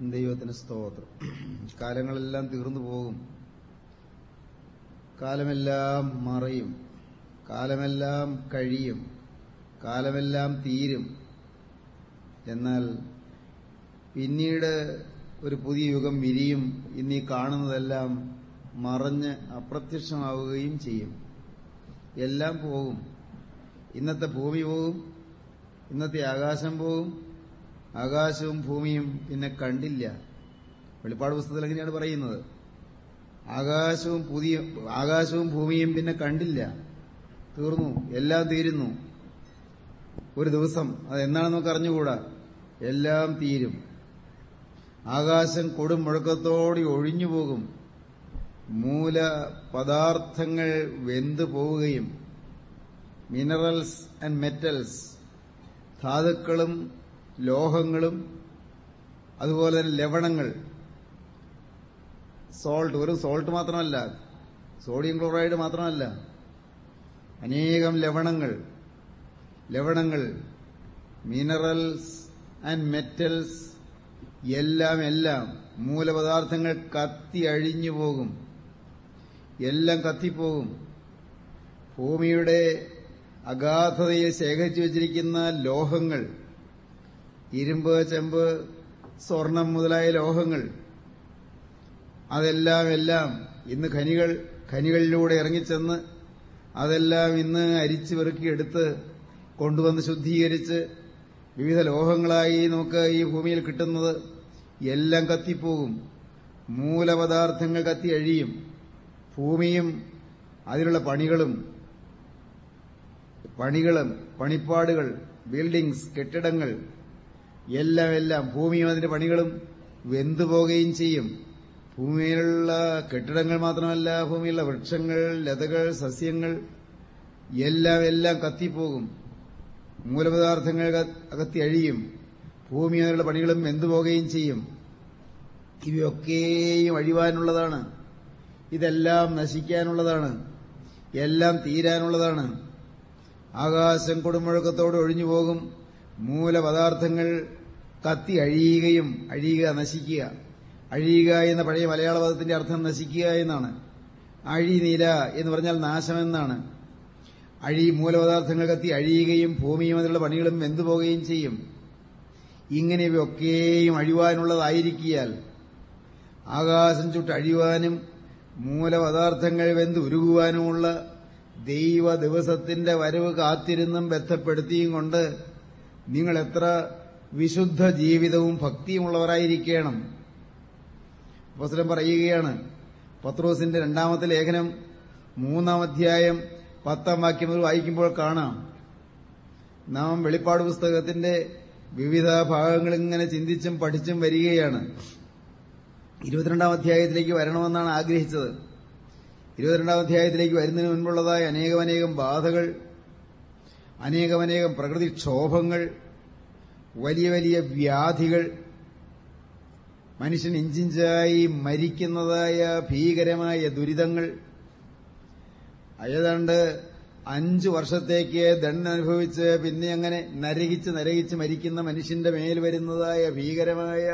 ദൈവത്തിന് സ്തോത്രം. കാലങ്ങളെല്ലാം തീർന്നു പോകും. കാലമെല്ലാം മറയും. കാലമെല്ലാം കഴിയും. കാലമെല്ലാം തീരും. എന്നാൽ പിന്നീട് ഒരു പുതിയ യുഗം വിരിയും. ഇന്നീ കാണുന്നതെല്ലാം മറഞ്ഞ് അപ്രത്യക്ഷമാവുകയും ചെയ്യും. എല്ലാം പോകും. ഇന്നത്തെ ഭൂമി പോകും. ഇന്നത്തെ ആകാശം പോകും. ആകാശവും ഭൂമിയും പിന്നെ കണ്ടില്ല. വെളിപ്പാട് പുസ്തകത്തിൽ എങ്ങനെയാണ് പറയുന്നത്. ആകാശവും പുതിയ ആകാശവും ഭൂമിയും പിന്നെ കണ്ടില്ല. തീർന്നു. എല്ലാം തീരുന്നു. ഒരു ദിവസം. അത് എന്നാണെന്ന് നമുക്ക് അറിഞ്ഞുകൂടാ? എല്ലാം തീരും. ആകാശം കൊടും മുഴക്കത്തോടെ ഒഴിഞ്ഞു പോകും. മൂല പദാർത്ഥങ്ങൾ വെന്തു പോവുകയും മിനറൽസ് ആൻഡ് മെറ്റൽസ് ധാതുക്കളും ലോഹങ്ങളും അതുപോലെ തന്നെ ലവണങ്ങൾ. സോൾട്ട് ഒരു സോൾട്ട് മാത്രമല്ല സോഡിയം ക്ലോറൈഡ് മാത്രമല്ല അനേകം ലവണങ്ങൾ. ലവണങ്ങൾ മിനറൽസ് ആൻഡ് മെറ്റൽസ് എല്ലാം എല്ലാം മൂലപദാർത്ഥങ്ങൾ കത്തി അഴിഞ്ഞു പോകും. എല്ലാം കത്തിപ്പോകും. ഭൂമിയുടെ അഗാധതയെ ശേഖരിച്ചു വച്ചിരിക്കുന്ന ലോഹങ്ങൾ ഇരുമ്പ് ചെമ്പ് സ്വർണം മുതലായ ലോഹങ്ങൾ. അതെല്ലാം എല്ലാം ഇന്ന് ഖനികൾ ഖനികളിലൂടെ ഇറങ്ങിച്ചെന്ന് അതെല്ലാം ഇന്ന് അരിച്ചു പെറുക്കിയെടുത്ത് കൊണ്ടുവന്ന് ശുദ്ധീകരിച്ച് വിവിധ ലോഹങ്ങളായി നമുക്ക് ഈ ഭൂമിയിൽ കിട്ടുന്നത് എല്ലാം കത്തിപ്പോകും. മൂലപദാർത്ഥങ്ങൾ കത്തി അഴിയും. ഭൂമിയും അതിലുള്ള പണികളും പണികളും പണിപ്പാടുകൾ ബിൽഡിംഗ്സ് കെട്ടിടങ്ങൾ എല്ലാം എല്ലാം. ഭൂമിയും അതിന്റെ പണികളും വെന്തുപോകുകയും ചെയ്യും. ഭൂമിയിലുള്ള കെട്ടിടങ്ങൾ മാത്രമല്ല ഭൂമിയിലുള്ള വൃക്ഷങ്ങൾ ലതകൾ സസ്യങ്ങൾ എല്ലാം എല്ലാം കത്തിപ്പോകും. മൂലപദാർത്ഥങ്ങൾ അകത്തി അഴിയും. ഭൂമി അതിനുള്ള പണികളും വെന്തുപോകുകയും ചെയ്യും. ഇവയൊക്കെയും അഴിവാനുള്ളതാണ്. ഇതെല്ലാം നശിക്കാനുള്ളതാണ്. എല്ലാം തീരാനുള്ളതാണ്. ആകാശം കൊടുമുഴക്കത്തോട് ഒഴിഞ്ഞു പോകും മൂലപദാർത്ഥങ്ങൾ കത്തി അഴിയുകയും അഴിയുക നശിക്കുക. അഴിയുക എന്ന പഴയ മലയാള പദത്തിന്റെ അർത്ഥം നശിക്കുക എന്നാണ്. അഴിനില എന്ന് പറഞ്ഞാൽ നാശമെന്നാണ്. അഴി മൂലപദാർത്ഥങ്ങൾ കത്തി അഴിയുകയും ഭൂമിയും അതിലുള്ള പണികളും വെന്തുപോകുകയും ചെയ്യും. ഇങ്ങനെയൊക്കെയും അഴിവാനുള്ളതായിരിക്കിയാൽ ആകാശം ചുട്ട് അഴിവാനും മൂലപദാർത്ഥങ്ങൾ വെന്ത് ഉരുകുവാനുമുള്ള ദൈവ ദിവസത്തിന്റെ വരവ് കാത്തിരുന്നും ബന്ധപ്പെടുത്തിയും കൊണ്ട് നിങ്ങൾ എത്ര വിശുദ്ധ ജീവിതവും ഭക്തിയുമുള്ളവരായിരിക്കണം. അപ്പോസ്ലം പറയുകയാണ് പത്രോസിന്റെ രണ്ടാമത്തെ ലേഖനം മൂന്നാം അധ്യായം പത്താം വാക്യം മുതൽ വായിക്കുമ്പോൾ കാണാം. നാം വെളിപ്പാട് പുസ്തകത്തിന്റെ വിവിധ ഭാഗങ്ങൾ ഇങ്ങനെ ചിന്തിച്ചും പഠിച്ചും വരികയാണ്. ഇരുപത്തിരണ്ടാം അധ്യായത്തിലേക്ക് വരണമെന്നാണ് ആഗ്രഹിച്ചത്. ഇരുപത്തിരണ്ടാം അധ്യായത്തിലേക്ക് വരുന്നതിന് മുൻപുള്ളതായ അനേകമനേകം ബാധകൾ അനേകമനേകം പ്രകൃതിക്ഷോഭങ്ങൾ വലിയ വലിയ വ്യാധികൾ മനുഷ്യൻ ഇഞ്ചിഞ്ചായി മരിക്കുന്നതായ ഭീകരമായ ദുരിതങ്ങൾ. ഏതാണ്ട് അഞ്ചു വർഷത്തേക്ക് ദണ്ണനുഭവിച്ച് പിന്നെ അങ്ങനെ നരകിച്ച് നരകിച്ച് മരിക്കുന്ന മനുഷ്യന്റെ മേൽ വരുന്നതായ ഭീകരമായ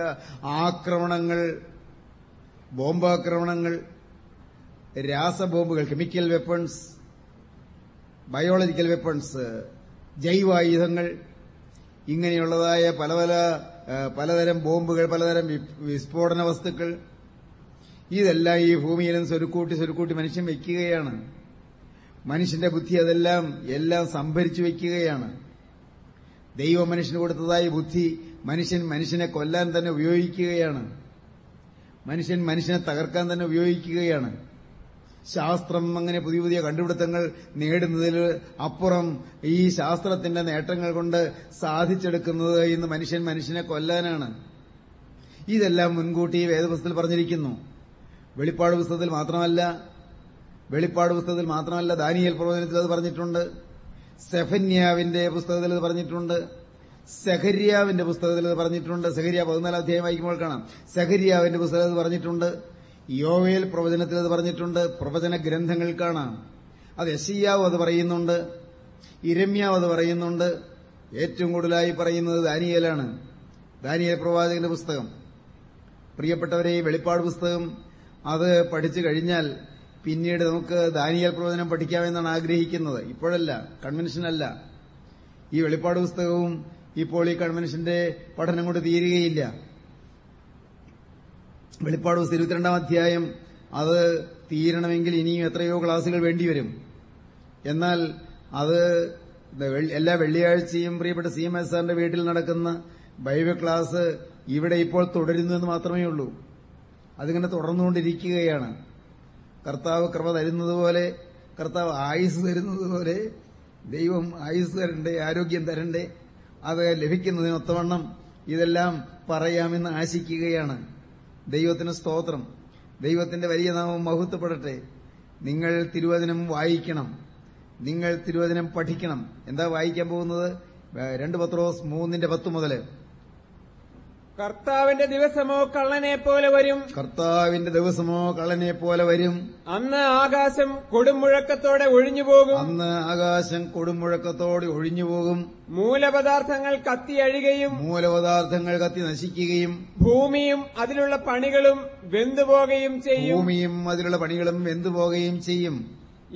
ആക്രമണങ്ങൾ ബോംബാക്രമണങ്ങൾ രാസബോംബുകൾ കെമിക്കൽ വെപ്പൺസ് ബയോളജിക്കൽ വെപ്പൺസ് ജൈവായുധങ്ങൾ ഇങ്ങനെയുള്ളതായ പല പല പലതരം ബോംബുകൾ പലതരം വിസ്ഫോടന വസ്തുക്കൾ ഇതെല്ലാം ഈ ഭൂമിയിലും സ്വരുക്കൂട്ടി സ്വരുക്കൂട്ടി മനുഷ്യൻ വയ്ക്കുകയാണ് മനുഷ്യന്റെ ബുദ്ധി അതെല്ലാം എല്ലാം സംഭരിച്ചു വയ്ക്കുകയാണ് ദൈവം മനുഷ്യന് കൊടുത്തതായ ബുദ്ധി മനുഷ്യൻ മനുഷ്യനെ കൊല്ലാൻ തന്നെ ഉപയോഗിക്കുകയാണ്. മനുഷ്യൻ മനുഷ്യനെ തകർക്കാൻ തന്നെ ഉപയോഗിക്കുകയാണ്. ശാസ്ത്രം അങ്ങനെ പുതിയ പുതിയ കണ്ടുപിടുത്തങ്ങൾ നേടുന്നതിൽ അപ്പുറം ഈ ശാസ്ത്രത്തിന്റെ നേട്ടങ്ങൾ കൊണ്ട് സാധിച്ചെടുക്കുന്നത് ഇന്ന് മനുഷ്യൻ മനുഷ്യനെ കൊല്ലാനാണ്. ഇതെല്ലാം മുൻകൂട്ടി വേദപുസ്തകത്തിൽ പറഞ്ഞിരിക്കുന്നു. വെളിപ്പാട് പുസ്തകത്തിൽ മാത്രമല്ല വെളിപ്പാട് പുസ്തകത്തിൽ മാത്രമല്ല ദാനിയൽ പ്രവചനത്തിൽ അത് പറഞ്ഞിട്ടുണ്ട്. സെഫന്യാവിന്റെ പുസ്തകത്തിൽ അത് പറഞ്ഞിട്ടുണ്ട്. സെഹര്യാവിന്റെ പുസ്തകത്തിൽ അത് പറഞ്ഞിട്ടുണ്ട്. സെഹര്യ പതിനാലാം അധ്യായം വായിക്കുമ്പോൾ കാണാം. സെഹര്യാവിന്റെ പുസ്തകത്തിൽ പറഞ്ഞിട്ടുണ്ട്. യോവേൽ പ്രവചനത്തിൽ അത് പറഞ്ഞിട്ടുണ്ട്. പ്രവചന ഗ്രന്ഥങ്ങൾ കാണാം. അത് എസിയാവ് അത് പറയുന്നുണ്ട്. ഇരമ്യാവ് അത് പറയുന്നുണ്ട്. ഏറ്റവും കൂടുതലായി പറയുന്നത് ദാനിയേലാണ്. ദാനിയൽ പ്രവാചകന്റെ പുസ്തകം. പ്രിയപ്പെട്ടവരെ വെളിപ്പാട് പുസ്തകം അത് പഠിച്ചു കഴിഞ്ഞാൽ പിന്നീട് നമുക്ക് ദാനിയൽ പ്രവചനം പഠിക്കാമെന്നാണ് ആഗ്രഹിക്കുന്നത്. ഇപ്പോഴല്ല കൺവെൻഷനല്ല ഈ വെളിപ്പാട് പുസ്തകവും ഇപ്പോൾ ഈ കൺവെൻഷന്റെ പഠനം കൊണ്ട് തീരുകയില്ല. വെളിപ്പാട് ദിവസം ഇരുപത്തിരണ്ടാം അധ്യായം. അത് തീരണമെങ്കിൽ ഇനിയും എത്രയോ ക്ലാസുകൾ വേണ്ടിവരും. എന്നാൽ അത് എല്ലാ വെള്ളിയാഴ്ചയും പ്രിയപ്പെട്ട സി എം സാറിന്റെ വീട്ടിൽ നടക്കുന്ന ബൈബിൾ ക്ലാസ് ഇവിടെ ഇപ്പോൾ തുടരുന്നു എന്ന് മാത്രമേ ഉള്ളൂ. അതിങ്ങനെ തുടർന്നുകൊണ്ടിരിക്കുകയാണ്. കർത്താവ് കൃപ തരുന്നതുപോലെ കർത്താവ് ആയുസ് തരുന്നതുപോലെ ദൈവം ആയുസ് തരണ്ടേ ആരോഗ്യം തരണ്ടേ അത് ലഭിക്കുന്നതിനൊത്തവണ്ണം ഇതെല്ലാം പറയാമെന്ന് ആശിക്കുകയാണ്. ദൈവത്തിന് സ്തോത്രം. ദൈവത്തിന്റെ വലിയ നാമം മഹത്വപ്പെടട്ടെ. നിങ്ങൾ തിരുവചനം വായിക്കണം. നിങ്ങൾ തിരുവചനം പഠിക്കണം. എന്താ വായിക്കാൻ പോകുന്നത്? രണ്ട് പത്രോസ് മൂന്നിന്റെ പത്ത് മുതൽ കർത്താവിന്റെ ദിവസമോ കള്ളനെ പോലെ വരും. കർത്താവിന്റെ ദിവസമോ കള്ളനെ പോലെ വരും. അന്ന് ആകാശം കൊടുമുഴക്കത്തോടെ ഒഴിഞ്ഞുപോകും അന്ന് ആകാശം കൊടുമുഴക്കത്തോടെ ഒഴിഞ്ഞുപോകും മൂലപദാർത്ഥങ്ങൾ കത്തിയഴുകയും മൂലപദാർത്ഥങ്ങൾ കത്തി നശിക്കുകയും ഭൂമിയും അതിലുള്ള പണികളും വെന്തുപോകുകയും ചെയ്യും. ഭൂമിയും അതിലുള്ള പണികളും വെന്തുപോകുകയും ചെയ്യും.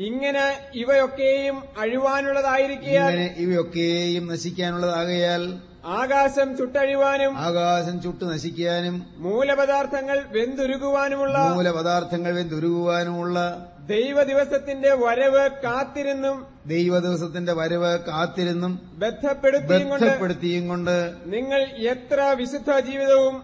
ഇങ്ങനെ ഇവയൊക്കെയും അഴിവാനുള്ളതായിരിക്കാൻ ഇങ്ങനെ ഇവയൊക്കെയും നശിക്കാനുള്ളതാകയാൽ ആകാശം ചുട്ടഴിവാനും ആകാശം ചുട്ടു നശിക്കാനും മൂലപദാർത്ഥങ്ങൾ വെന്തുരുകുവാനുമുള്ള മൂലപദാർത്ഥങ്ങൾ വെന്തുരുകുവാനുമുള്ള ദൈവ ദിവസത്തിന്റെ വരവ് കാത്തിരുന്നും ദൈവ ദിവസത്തിന്റെ വരവ് കാത്തിരുന്നും ബന്ധപ്പെടുത്തിയും കൊണ്ട് നിങ്ങൾ എത്ര വിശുദ്ധ ജീവിതവും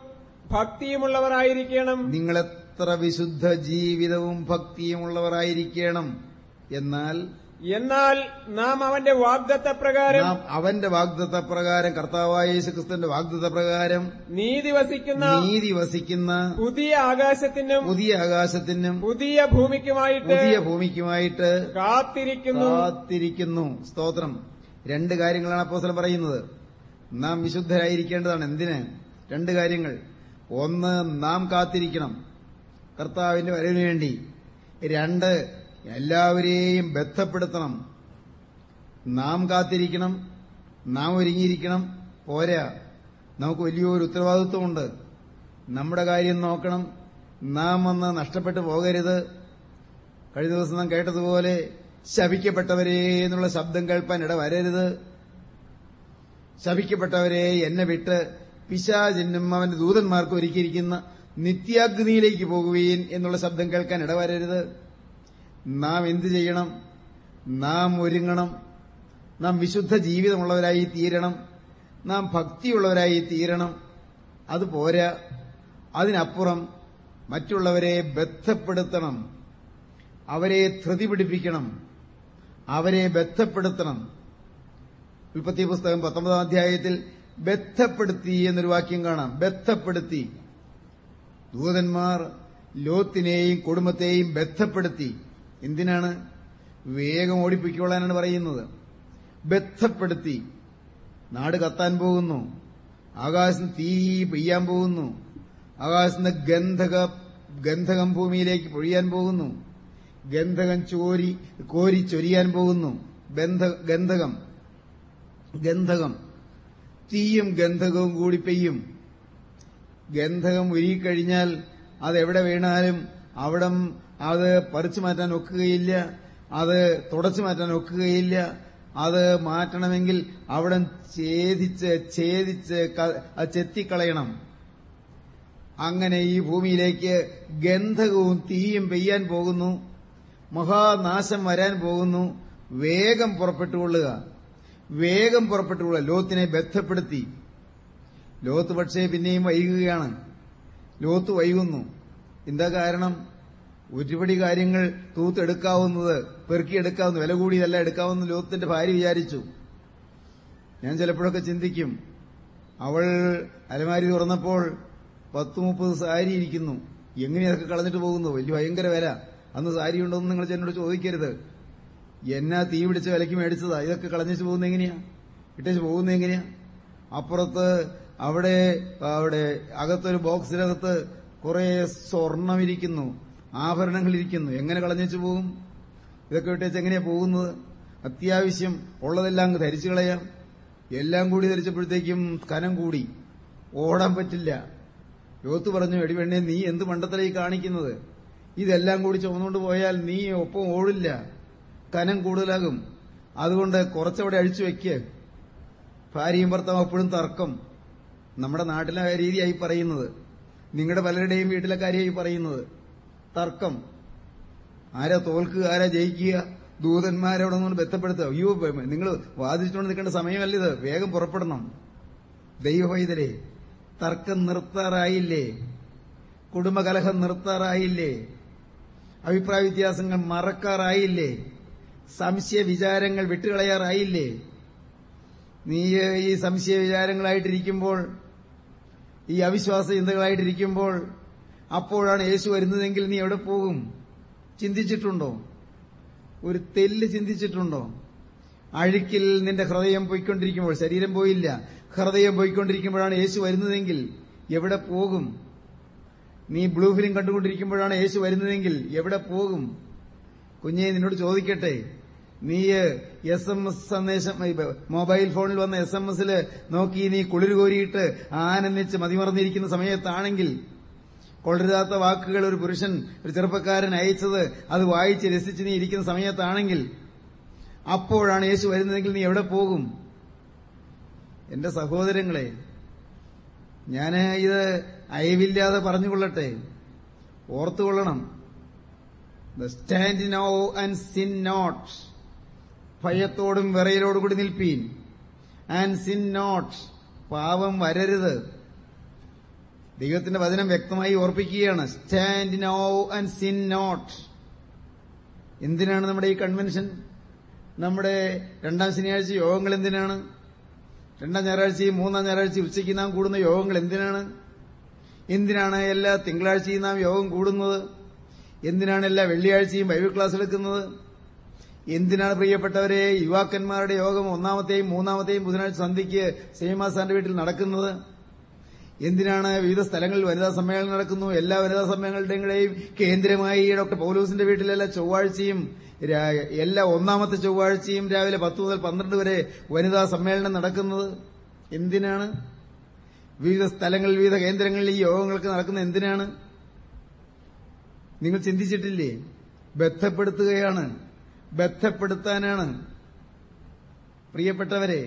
ഭക്തിയുമുള്ളവരായിരിക്കണം. നിങ്ങൾ എത്ര വിശുദ്ധ ജീവിതവും ഭക്തിയുമുള്ളവരായിരിക്കണം. എന്നാൽ എന്നാൽ നാം അവന്റെ വാഗ്ദത്ത പ്രകാരം അവന്റെ വാഗ്ദത്ത പ്രകാരം കർത്താവായ യേശുക്രിസ്തുവിന്റെ വാഗ്ദത്ത പ്രകാരം നീതി വസിക്കുന്ന നീതി വസിക്കുന്ന പുതിയ ആകാശത്തിനും പുതിയ ആകാശത്തിനും പുതിയ ഭൂമിക്കുമായിട്ട് പുതിയ ഭൂമിക്കുമായിട്ട് കാത്തിരിക്കുന്നു. കാത്തിരിക്കുന്നു. സ്തോത്രം. രണ്ട് കാര്യങ്ങളാണ് അപ്പോസലം പറയുന്നത്. നാം വിശുദ്ധരായിരിക്കേണ്ടതാണ്. എന്തിന്? രണ്ട് കാര്യങ്ങൾ. ഒന്ന് നാം കാത്തിരിക്കണം. കർത്താവിന്റെ വരവിന് വേണ്ടി. രണ്ട് എല്ലാവരെയും ബന്ധപ്പെടുത്തണം. നാം കാത്തിരിക്കണം നാം ഒരുങ്ങിയിരിക്കണം. പോരാ. നമുക്ക് വലിയൊരു ഉത്തരവാദിത്വമുണ്ട്. നമ്മുടെ കാര്യം നോക്കണം. നാം വന്ന് നഷ്ടപ്പെട്ടു പോകരുത്. കഴിഞ്ഞ ദിവസം നാം കേട്ടതുപോലെ ശപിക്കപ്പെട്ടവരെ എന്നുള്ള ശബ്ദം കേൾപ്പാൻ ഇട വരരുത്. ശപിക്കപ്പെട്ടവരെ എന്നെ വിട്ട് പിശാചിനും അവന്റെ ദൂതന്മാർക്ക് ഒരുക്കിയിരിക്കുന്ന നിത്യാഗ്നിയിലേക്ക് പോകുകയും എന്നുള്ള ശബ്ദം കേൾക്കാൻ ഇടവരരുത് നാം എന്തു ചെയ്യണം? നാം ഒരുങ്ങണം. നാം വിശുദ്ധ ജീവിതമുള്ളവരായി തീരണം. നാം ഭക്തിയുള്ളവരായി തീരണം. അത് പോരാ. അതിനപ്പുറം മറ്റുള്ളവരെ ബന്ധപ്പെടുത്തണം അവരെ ധൃതി പിടിപ്പിക്കണം. അവരെ ബന്ധപ്പെടുത്തണം ഉൽപ്പത്തി പുസ്തകം പത്തൊമ്പതാം അധ്യായത്തിൽ ബന്ധപ്പെടുത്തി എന്നൊരു വാക്യം കാണാം. ബന്ധപ്പെടുത്തി ദൂതന്മാർ ലോത്തിനെയും കുടുംബത്തെയും ബന്ധപ്പെടുത്തി എന്തിനാണ്? വേഗം ഓടിപ്പിക്കോളാനാണ് പറയുന്നത്. ബന്ധപ്പെടുത്തി നാട് കത്താൻ പോകുന്നു. ആകാശം തീ പെയ്യാൻ പോകുന്നു. ആകാശത്തിന്റെ ഗന്ധക ഗന്ധകം ഭൂമിയിലേക്ക് പൊഴിയാൻ പോകുന്നു. ഗന്ധകം ചോരി കോരി ചൊരിയാൻ പോകുന്നു. ഗന്ധകം. ഗന്ധകം. തീയും ഗന്ധകവും കൂടി പെയ്യും. ഗന്ധകം ഉരുകിക്കഴിഞ്ഞാൽ അതെവിടെ വീണാലും അവിടം അത് പറിച്ചു മാറ്റാൻ ഒക്കുകയില്ല അത് തുടച്ചു മാറ്റാൻ ഒക്കുകയില്ല അത് മാറ്റണമെങ്കിൽ അവിടെ ഛേദിച്ച് ഛേദിച്ച് ചെത്തിക്കളയണം. അങ്ങനെ ഈ ഭൂമിയിലേക്ക് ഗന്ധകവും തീയും പെയ്യാൻ പോകുന്നു മഹാനാശം വരാൻ പോകുന്നു. വേഗം പുറപ്പെട്ടുകൊള്ളുക. വേഗം പുറപ്പെട്ടുകൊള്ളുക. ലോത്തിനെ ബന്ധപ്പെടുത്തി. ലോത്ത് പക്ഷേ പിന്നെയും വൈകുകയാണ്. ലോത്ത് വൈകുന്നു. എന്താ കാരണം? ഒരുപടി കാര്യങ്ങൾ തൂത്തെടുക്കാവുന്നത് പെറുക്കിയെടുക്കാവുന്ന വില കൂടിയതല്ല എടുക്കാവുന്ന ലോകത്തിന്റെ ഭാര്യ വിചാരിച്ചു. ഞാൻ ചിലപ്പോഴൊക്കെ ചിന്തിക്കും അവൾ അലമാരി തുറന്നപ്പോൾ പത്ത് മുപ്പത് സാരി ഇരിക്കുന്നു. എങ്ങനെയൊക്കെ കളഞ്ഞിട്ട് പോകുന്നു? വലിയ ഭയങ്കര വില. അന്ന് സാരി ഉണ്ടോന്ന് നിങ്ങൾ എന്നോട് ചോദിക്കരുത്. എന്നാ തീ പിടിച്ച വിലയ്ക്ക് മേടിച്ചതാ? ഇതൊക്കെ കളഞ്ഞിച്ച് പോകുന്ന എങ്ങനെയാ? ഇട്ടേച്ച് പോകുന്ന എങ്ങനെയാ? അപ്പുറത്ത് അവിടെ അവിടെ അകത്തൊരു ബോക്സിനകത്ത് കുറെ സ്വർണമിരിക്കുന്നു ആഭരണങ്ങളിരിക്കുന്നു. എങ്ങനെ കളഞ്ഞു പോകും? ഇതൊക്കെ വിട്ടേച്ച് എങ്ങനെയാ പോകുന്നത്? അത്യാവശ്യം ഉള്ളതെല്ലാം അങ്ങ് ധരിച്ചു കളയാം. എല്ലാം കൂടി ധരിച്ചപ്പോഴത്തേക്കും കനം കൂടി. ഓടാൻ പറ്റില്ല. ലോത്ത് പറഞ്ഞു എടിവെണ്ണേ നീ എന്ത് മണ്ടത്തലായി കാണിക്കുന്നത്? ഇതെല്ലാം കൂടി ചുമന്നുകൊണ്ട് പോയാൽ നീ ഒപ്പം ഓടില്ല. കനം കൂടുതലാകും. അതുകൊണ്ട് കുറച്ചവിടെ അഴിച്ചു വെക്ക്. ഭാര്യയും ഭർത്താവും അപ്പോഴും തർക്കം. നമ്മുടെ നാട്ടിലെ രീതിയായി പറയുന്നത്. നിങ്ങളുടെ പലരുടെയും വീട്ടിലെ കാര്യമായി പറയുന്നത്? തർക്കം. ആരാ തോൽക്കുക ആരാ ജയിക്കുക ദൂതന്മാരോട് ഒന്ന് ബന്ധപ്പെടുത്തുക. അയ്യോ നിങ്ങൾ വാദിച്ചുകൊണ്ട് നിൽക്കേണ്ട സമയമല്ലിത് വേഗം പുറപ്പെടണം. ദൈവവൈതരെ തർക്കം നിർത്താറായില്ലേ? കുടുംബകലഹം നിർത്താറായില്ലേ? അഭിപ്രായ വ്യത്യാസങ്ങൾ മറക്കാറായില്ലേ? സംശയ വിചാരങ്ങൾ വിട്ടുകളയാറായില്ലേ? നീ ഈ സംശയ വിചാരങ്ങളായിട്ടിരിക്കുമ്പോൾ ഈ അവിശ്വാസ ചിന്തകളായിട്ടിരിക്കുമ്പോൾ അപ്പോഴാണ് യേശു വരുന്നതെങ്കിൽ നീ എവിടെ പോകും? ചിന്തിച്ചിട്ടുണ്ടോ? ഒരു തെല്ല് ചിന്തിച്ചിട്ടുണ്ടോ? അഴുക്കിൽ നിന്റെ ഹൃദയം പോയിക്കൊണ്ടിരിക്കുമ്പോൾ ശരീരം പോയില്ല ഹൃദയം പോയിക്കൊണ്ടിരിക്കുമ്പോഴാണ് യേശു വരുന്നതെങ്കിൽ എവിടെ പോകും? നീ ബ്ലൂ ഫിലിം കണ്ടുകൊണ്ടിരിക്കുമ്പോഴാണ് യേശു വരുന്നതെങ്കിൽ എവിടെ പോകും? കുഞ്ഞെ നിന്നോട് ചോദിക്കട്ടെ. നീ എസ് എം എസ് സന്ദേശം മൊബൈൽ ഫോണിൽ വന്ന എസ് എം എസിൽ നോക്കി നീ കുളിരുകോരിയിട്ട് ആനന്ദിച്ച് മതിമറന്നിരിക്കുന്ന സമയത്താണെങ്കിൽ കൊള്ളരുതാത്ത വാക്കുകൾ ഒരു പുരുഷൻ ഒരു ചെറുപ്പക്കാരൻ അയച്ചത് അത് വായിച്ച് രസിച്ച് നീ ഇരിക്കുന്ന സമയത്താണെങ്കിൽ അപ്പോഴാണ് യേശു വരുന്നതെങ്കിൽ നീ എവിടെ പോകും? എന്റെ സഹോദരങ്ങളെ ഞാൻ ഇത് അയവില്ലാതെ പറഞ്ഞുകൊള്ളട്ടെ. ഓർത്തുകൊള്ളണം. Stand awe and sin not ഭയത്തോടും വിറയിലോടുകൂടി നിൽപ്പീൻ. ആൻഡ് സിൻ നോട്ട് പാവം വരരുത്. ദൈവത്തിന്റെ വചനം വ്യക്തമായി ഓർപ്പിക്കുകയാണ്. Stand awe and sin not എന്തിനാണ് നമ്മുടെ ഈ കൺവെൻഷൻ നമ്മുടെ രണ്ടാം ശനിയാഴ്ച യോഗങ്ങൾ എന്തിനാണ്? രണ്ടാം ഞായറാഴ്ചയും മൂന്നാം ഞായറാഴ്ചയും ഉച്ചയ്ക്ക് നാം കൂടുന്ന യോഗങ്ങൾ എന്തിനാണ്? എന്തിനാണ് എല്ലാ തിങ്കളാഴ്ചയും നാം യോഗം കൂടുന്നത്? എന്തിനാണ് എല്ലാ വെള്ളിയാഴ്ചയും ബൈബിൾ ക്ലാസ് എടുക്കുന്നത്? എന്തിനാണ് പ്രിയപ്പെട്ടവരെ യുവാക്കന്മാരുടെ യോഗം ഒന്നാമത്തെയും മൂന്നാമത്തെയും ബുധനാഴ്ച സന്ധ്യയ്ക്ക് സേമാസാന്റെ വീട്ടിൽ നടക്കുന്നത്? എന്തിനാണ് വിവിധ സ്ഥലങ്ങളിൽ വനിതാ സമ്മേളനം നടക്കുന്നു? എല്ലാ വനിതാ സമ്മേളനങ്ങളുടെയും കേന്ദ്രമായി ഡോക്ടർ പൗലോസിന്റെ വീട്ടിലല്ല ചൊവ്വാഴ്ചയും എല്ലാ ഒന്നാമത്തെ ചൊവ്വാഴ്ചയും രാവിലെ പത്ത് മുതൽ പന്ത്രണ്ട് വരെ വനിതാ സമ്മേളനം നടക്കുന്നത്. എന്തിനാണ്? വിവിധ സ്ഥലങ്ങളിൽ വിവിധ കേന്ദ്രങ്ങളിൽ ഈ യോഗങ്ങൾക്ക് നടക്കുന്നത് എന്തിനാണ്? നിങ്ങൾ ചിന്തിച്ചിട്ടില്ലേ? ബന്ധപ്പെടുത്തുകയാണ് ബന്ധപ്പെടുത്താനാണ് പ്രിയപ്പെട്ടവരെ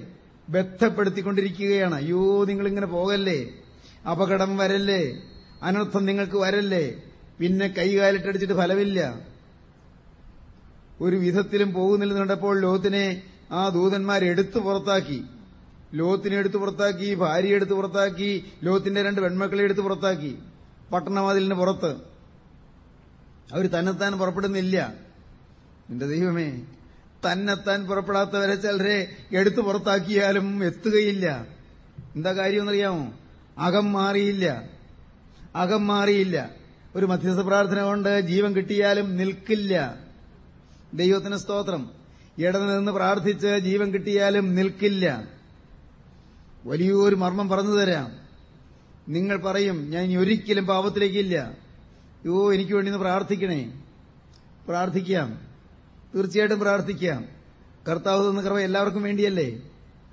ബന്ധപ്പെടുത്തിക്കൊണ്ടിരിക്കുകയാണ് അയ്യോ നിങ്ങളിങ്ങനെ പോകല്ലേ? അപകടം വരല്ലേ? അനർത്ഥം നിങ്ങൾക്ക് വരല്ലേ? പിന്നെ കൈകാലിട്ടടിച്ചിട്ട് ഫലമില്ല. ഒരു വിധത്തിലും പോകുന്നില്ല കണ്ടപ്പോൾ ലോത്തിനെ ആ ദൂതന്മാർ എടുത്തു പുറത്താക്കി. ലോത്തിനെ എടുത്തു പുറത്താക്കി ഭാര്യയെ എടുത്തു പുറത്താക്കി ലോത്തിന്റെ രണ്ട് പെൺമക്കളെ എടുത്തു പുറത്താക്കി. പട്ടണവാതിലിന് പുറത്ത്. അവർ തന്നെത്താൻ പുറപ്പെടുന്നില്ല. എന്റെ ദൈവമേ തന്നെത്താൻ പുറപ്പെടാത്തവരെ ചിലരെ എടുത്തു പുറത്താക്കിയാലും എത്തുകയില്ല. എന്താ കാര്യമെന്നറിയാമോ അകം മാറിയില്ല. അകം മാറിയില്ല. ഒരു മധ്യസ്ഥ പ്രാർത്ഥന കൊണ്ട് ജീവൻ കിട്ടിയാലും നിൽക്കില്ല. ദൈവത്തിന് സ്തോത്രം. ഇടന്ന് നിന്ന് പ്രാർത്ഥിച്ച് ജീവൻ കിട്ടിയാലും നിൽക്കില്ല. വലിയൊരു മർമ്മം പറഞ്ഞു തരാം. നിങ്ങൾ പറയും ഞാൻ ഇനി ഒരിക്കലും പാപത്തിലേക്കില്ല. യോ എനിക്ക് വേണ്ടി പ്രാർത്ഥിക്കണേ. പ്രാർത്ഥിക്കാം. തീർച്ചയായിട്ടും പ്രാർത്ഥിക്കാം. കർത്താവ് തന്ന കൃപ എല്ലാവർക്കും വേണ്ടിയല്ലേ?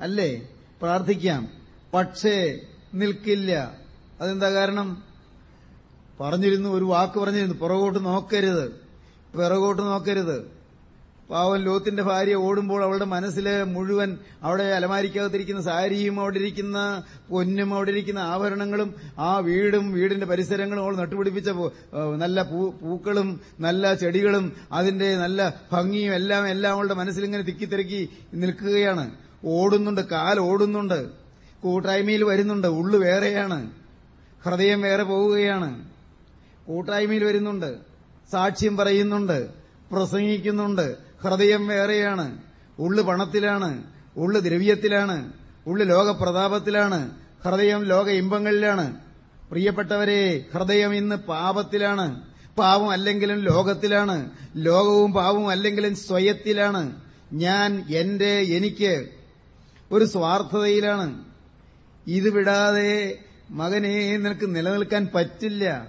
അല്ലേ? പ്രാർത്ഥിക്കാം. പക്ഷേ നിൽക്കില്ല. അതെന്താ കാരണം? പറഞ്ഞിരുന്നു ഒരു വാക്ക് പറഞ്ഞിരുന്നു. പുറകോട്ട് നോക്കരുത്. പിറകോട്ട് നോക്കരുത്. പാവൻ ലോത്തിന്റെ ഭാര്യ ഓടുമ്പോൾ അവളുടെ മനസ്സിൽ മുഴുവൻ അവിടെ അലമാരിക്കകത്തിരിക്കുന്ന സാരിയും അവിടെ ഇരിക്കുന്ന പൊന്നും അവിടെ ഇരിക്കുന്ന ആഭരണങ്ങളും ആ വീടും വീടിന്റെ പരിസരങ്ങളും അവൾ നട്ടുപിടിപ്പിച്ച നല്ല പൂക്കളും നല്ല ചെടികളും അതിന്റെ നല്ല ഭംഗിയും എല്ലാം എല്ലാം അവളുടെ മനസ്സിലിങ്ങനെ തിക്കിത്തിരക്കി നിൽക്കുകയാണ്. ഓടുന്നുണ്ട് കാൽ ഓടുന്നുണ്ട്. കൂട്ടായ്മയിൽ വരുന്നുണ്ട്. ഉള്ള് വേറെയാണ്. ഹൃദയം വേറെ പോവുകയാണ്. കൂട്ടായ്മയിൽ വരുന്നുണ്ട്. സാക്ഷ്യം പറയുന്നുണ്ട്. പ്രസംഗിക്കുന്നുണ്ട്. ഹൃദയം വേറെയാണ്. ഉള്ള് പണത്തിലാണ്. ഉള്ള് ദ്രവ്യത്തിലാണ്. ഉള്ള് ലോകപ്രതാപത്തിലാണ്. ഹൃദയം ലോക ഇമ്പങ്ങളിലാണ്. പ്രിയപ്പെട്ടവരെ ഹൃദയം ഇന്ന് പാപത്തിലാണ്. പാവം അല്ലെങ്കിലും ലോകത്തിലാണ്. ലോകവും പാവവും അല്ലെങ്കിലും സ്വയത്തിലാണ്. ഞാൻ എന്റെ എനിക്ക് ഒരു സ്വാർത്ഥതയിലാണ്. ഇത് വിടാതെ മകനെ നിനക്ക് നിലനിൽക്കാൻ പറ്റില്ല.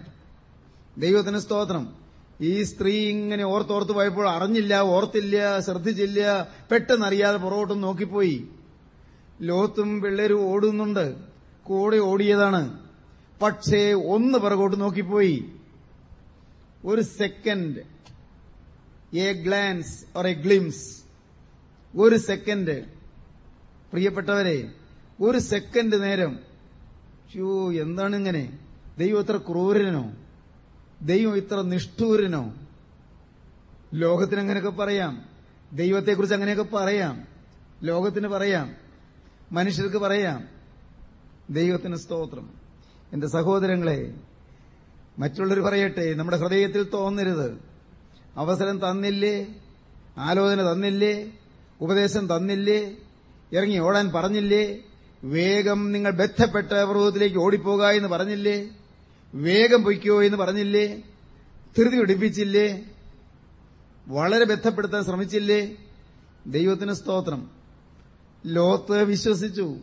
ദൈവത്തിന് സ്തോത്രം. ഈ സ്ത്രീ ഇങ്ങനെ ഓർത്തോർത്ത് പോയപ്പോൾ അറിഞ്ഞില്ല ഓർത്തില്ല ശ്രദ്ധിച്ചില്ല പെട്ടെന്നറിയാതെ പുറകോട്ടും നോക്കിപ്പോയി. ലോത്തും പിള്ളേരും ഓടുന്നുണ്ട്. കൂടെ ഓടിയതാണ്. പക്ഷേ ഒന്ന് പുറകോട്ട് നോക്കിപ്പോയി. ഒരു second a glance or a glimpse ഒരു സെക്കൻഡ് പ്രിയപ്പെട്ടവരെ ഒരു സെക്കൻഡ് നേരം. ഷ്യൂ എന്താണ് ഇങ്ങനെ ദൈവം ഇത്ര ക്രൂരനോ? ദൈവം ഇത്ര നിഷ്ഠൂരനോ? ലോകത്തിന് അങ്ങനെയൊക്കെ പറയാം. ദൈവത്തെക്കുറിച്ച് അങ്ങനെയൊക്കെ പറയാം. ലോകത്തിന് പറയാം. മനുഷ്യർക്ക് പറയാം. ദൈവത്തിന് സ്തോത്രം. എന്റെ സഹോദരങ്ങളെ മറ്റുള്ളവർ പറയട്ടെ നമ്മുടെ ഹൃദയത്തിൽ തോന്നരുത്. അവസരം തന്നില്ലേ? ആലോചന തന്നില്ലേ? ഉപദേശം തന്നില്ലേ? ഇറങ്ങി ഓടാൻ പറഞ്ഞില്ലേ? വേഗം നിങ്ങൾ ബന്ധപ്പെട്ട പർവതത്തിലേക്ക് ഓടിപ്പോക എന്ന് പറഞ്ഞില്ലേ? വേഗം പൊയ്ക്കോ എന്ന് പറഞ്ഞില്ലേ? ധൃതി പിടിപ്പിച്ചില്ലേ? വളരെ ബന്ധപ്പെടുത്താൻ ശ്രമിച്ചില്ലേ? ദൈവത്തിന് സ്തോത്രം. ലോത്ത് വിശ്വസിച്ചു.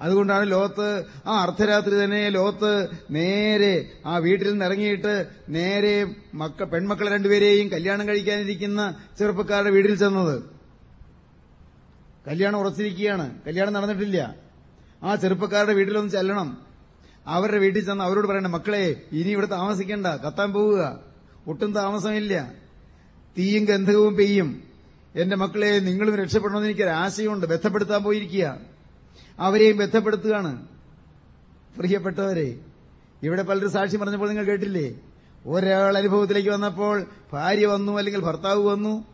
അതുകൊണ്ടാണ് ലോത്ത് ആ അർദ്ധരാത്രി തന്നെ ലോത്ത് നേരെ ആ വീട്ടിൽ നിന്ന് ഇറങ്ങിയിട്ട് നേരെ മക്ക പെൺമക്കളെ രണ്ടുപേരെയും കല്യാണം കഴിക്കാനിരിക്കുന്ന ചെറുപ്പക്കാരുടെ വീട്ടിൽ ചെന്നത്. കല്യാണം ഉറച്ചിരിക്കുകയാണ്. കല്യാണം നടന്നിട്ടില്ല. ആ ചെറുപ്പക്കാരുടെ വീട്ടിലൊന്ന് ചെല്ലണം. അവരുടെ വീട്ടിൽ ചെന്ന് അവരോട് പറയണം മക്കളെ ഇനി ഇവിടെ താമസിക്കണ്ട കത്താൻ പോവുക. ഒട്ടും താമസമില്ല. തീയും ഗന്ധകവും പെയ്യും. എന്റെ മക്കളെ നിങ്ങളും രക്ഷപ്പെടണമെന്ന് എനിക്കൊരു ആശയമുണ്ട് ബന്ധപ്പെടുത്താൻ പോയിരിക്കുക. അവരെയും ബന്ധപ്പെടുത്തുകയാണ്. പ്രിയപ്പെട്ടവരെ ഇവിടെ പലരും സാക്ഷി പറഞ്ഞപ്പോൾ നിങ്ങൾ കേട്ടില്ലേ? ഒരാൾ അനുഭവത്തിലേക്ക് വന്നപ്പോൾ ഭാര്യ വന്നു അല്ലെങ്കിൽ ഭർത്താവ് വന്നു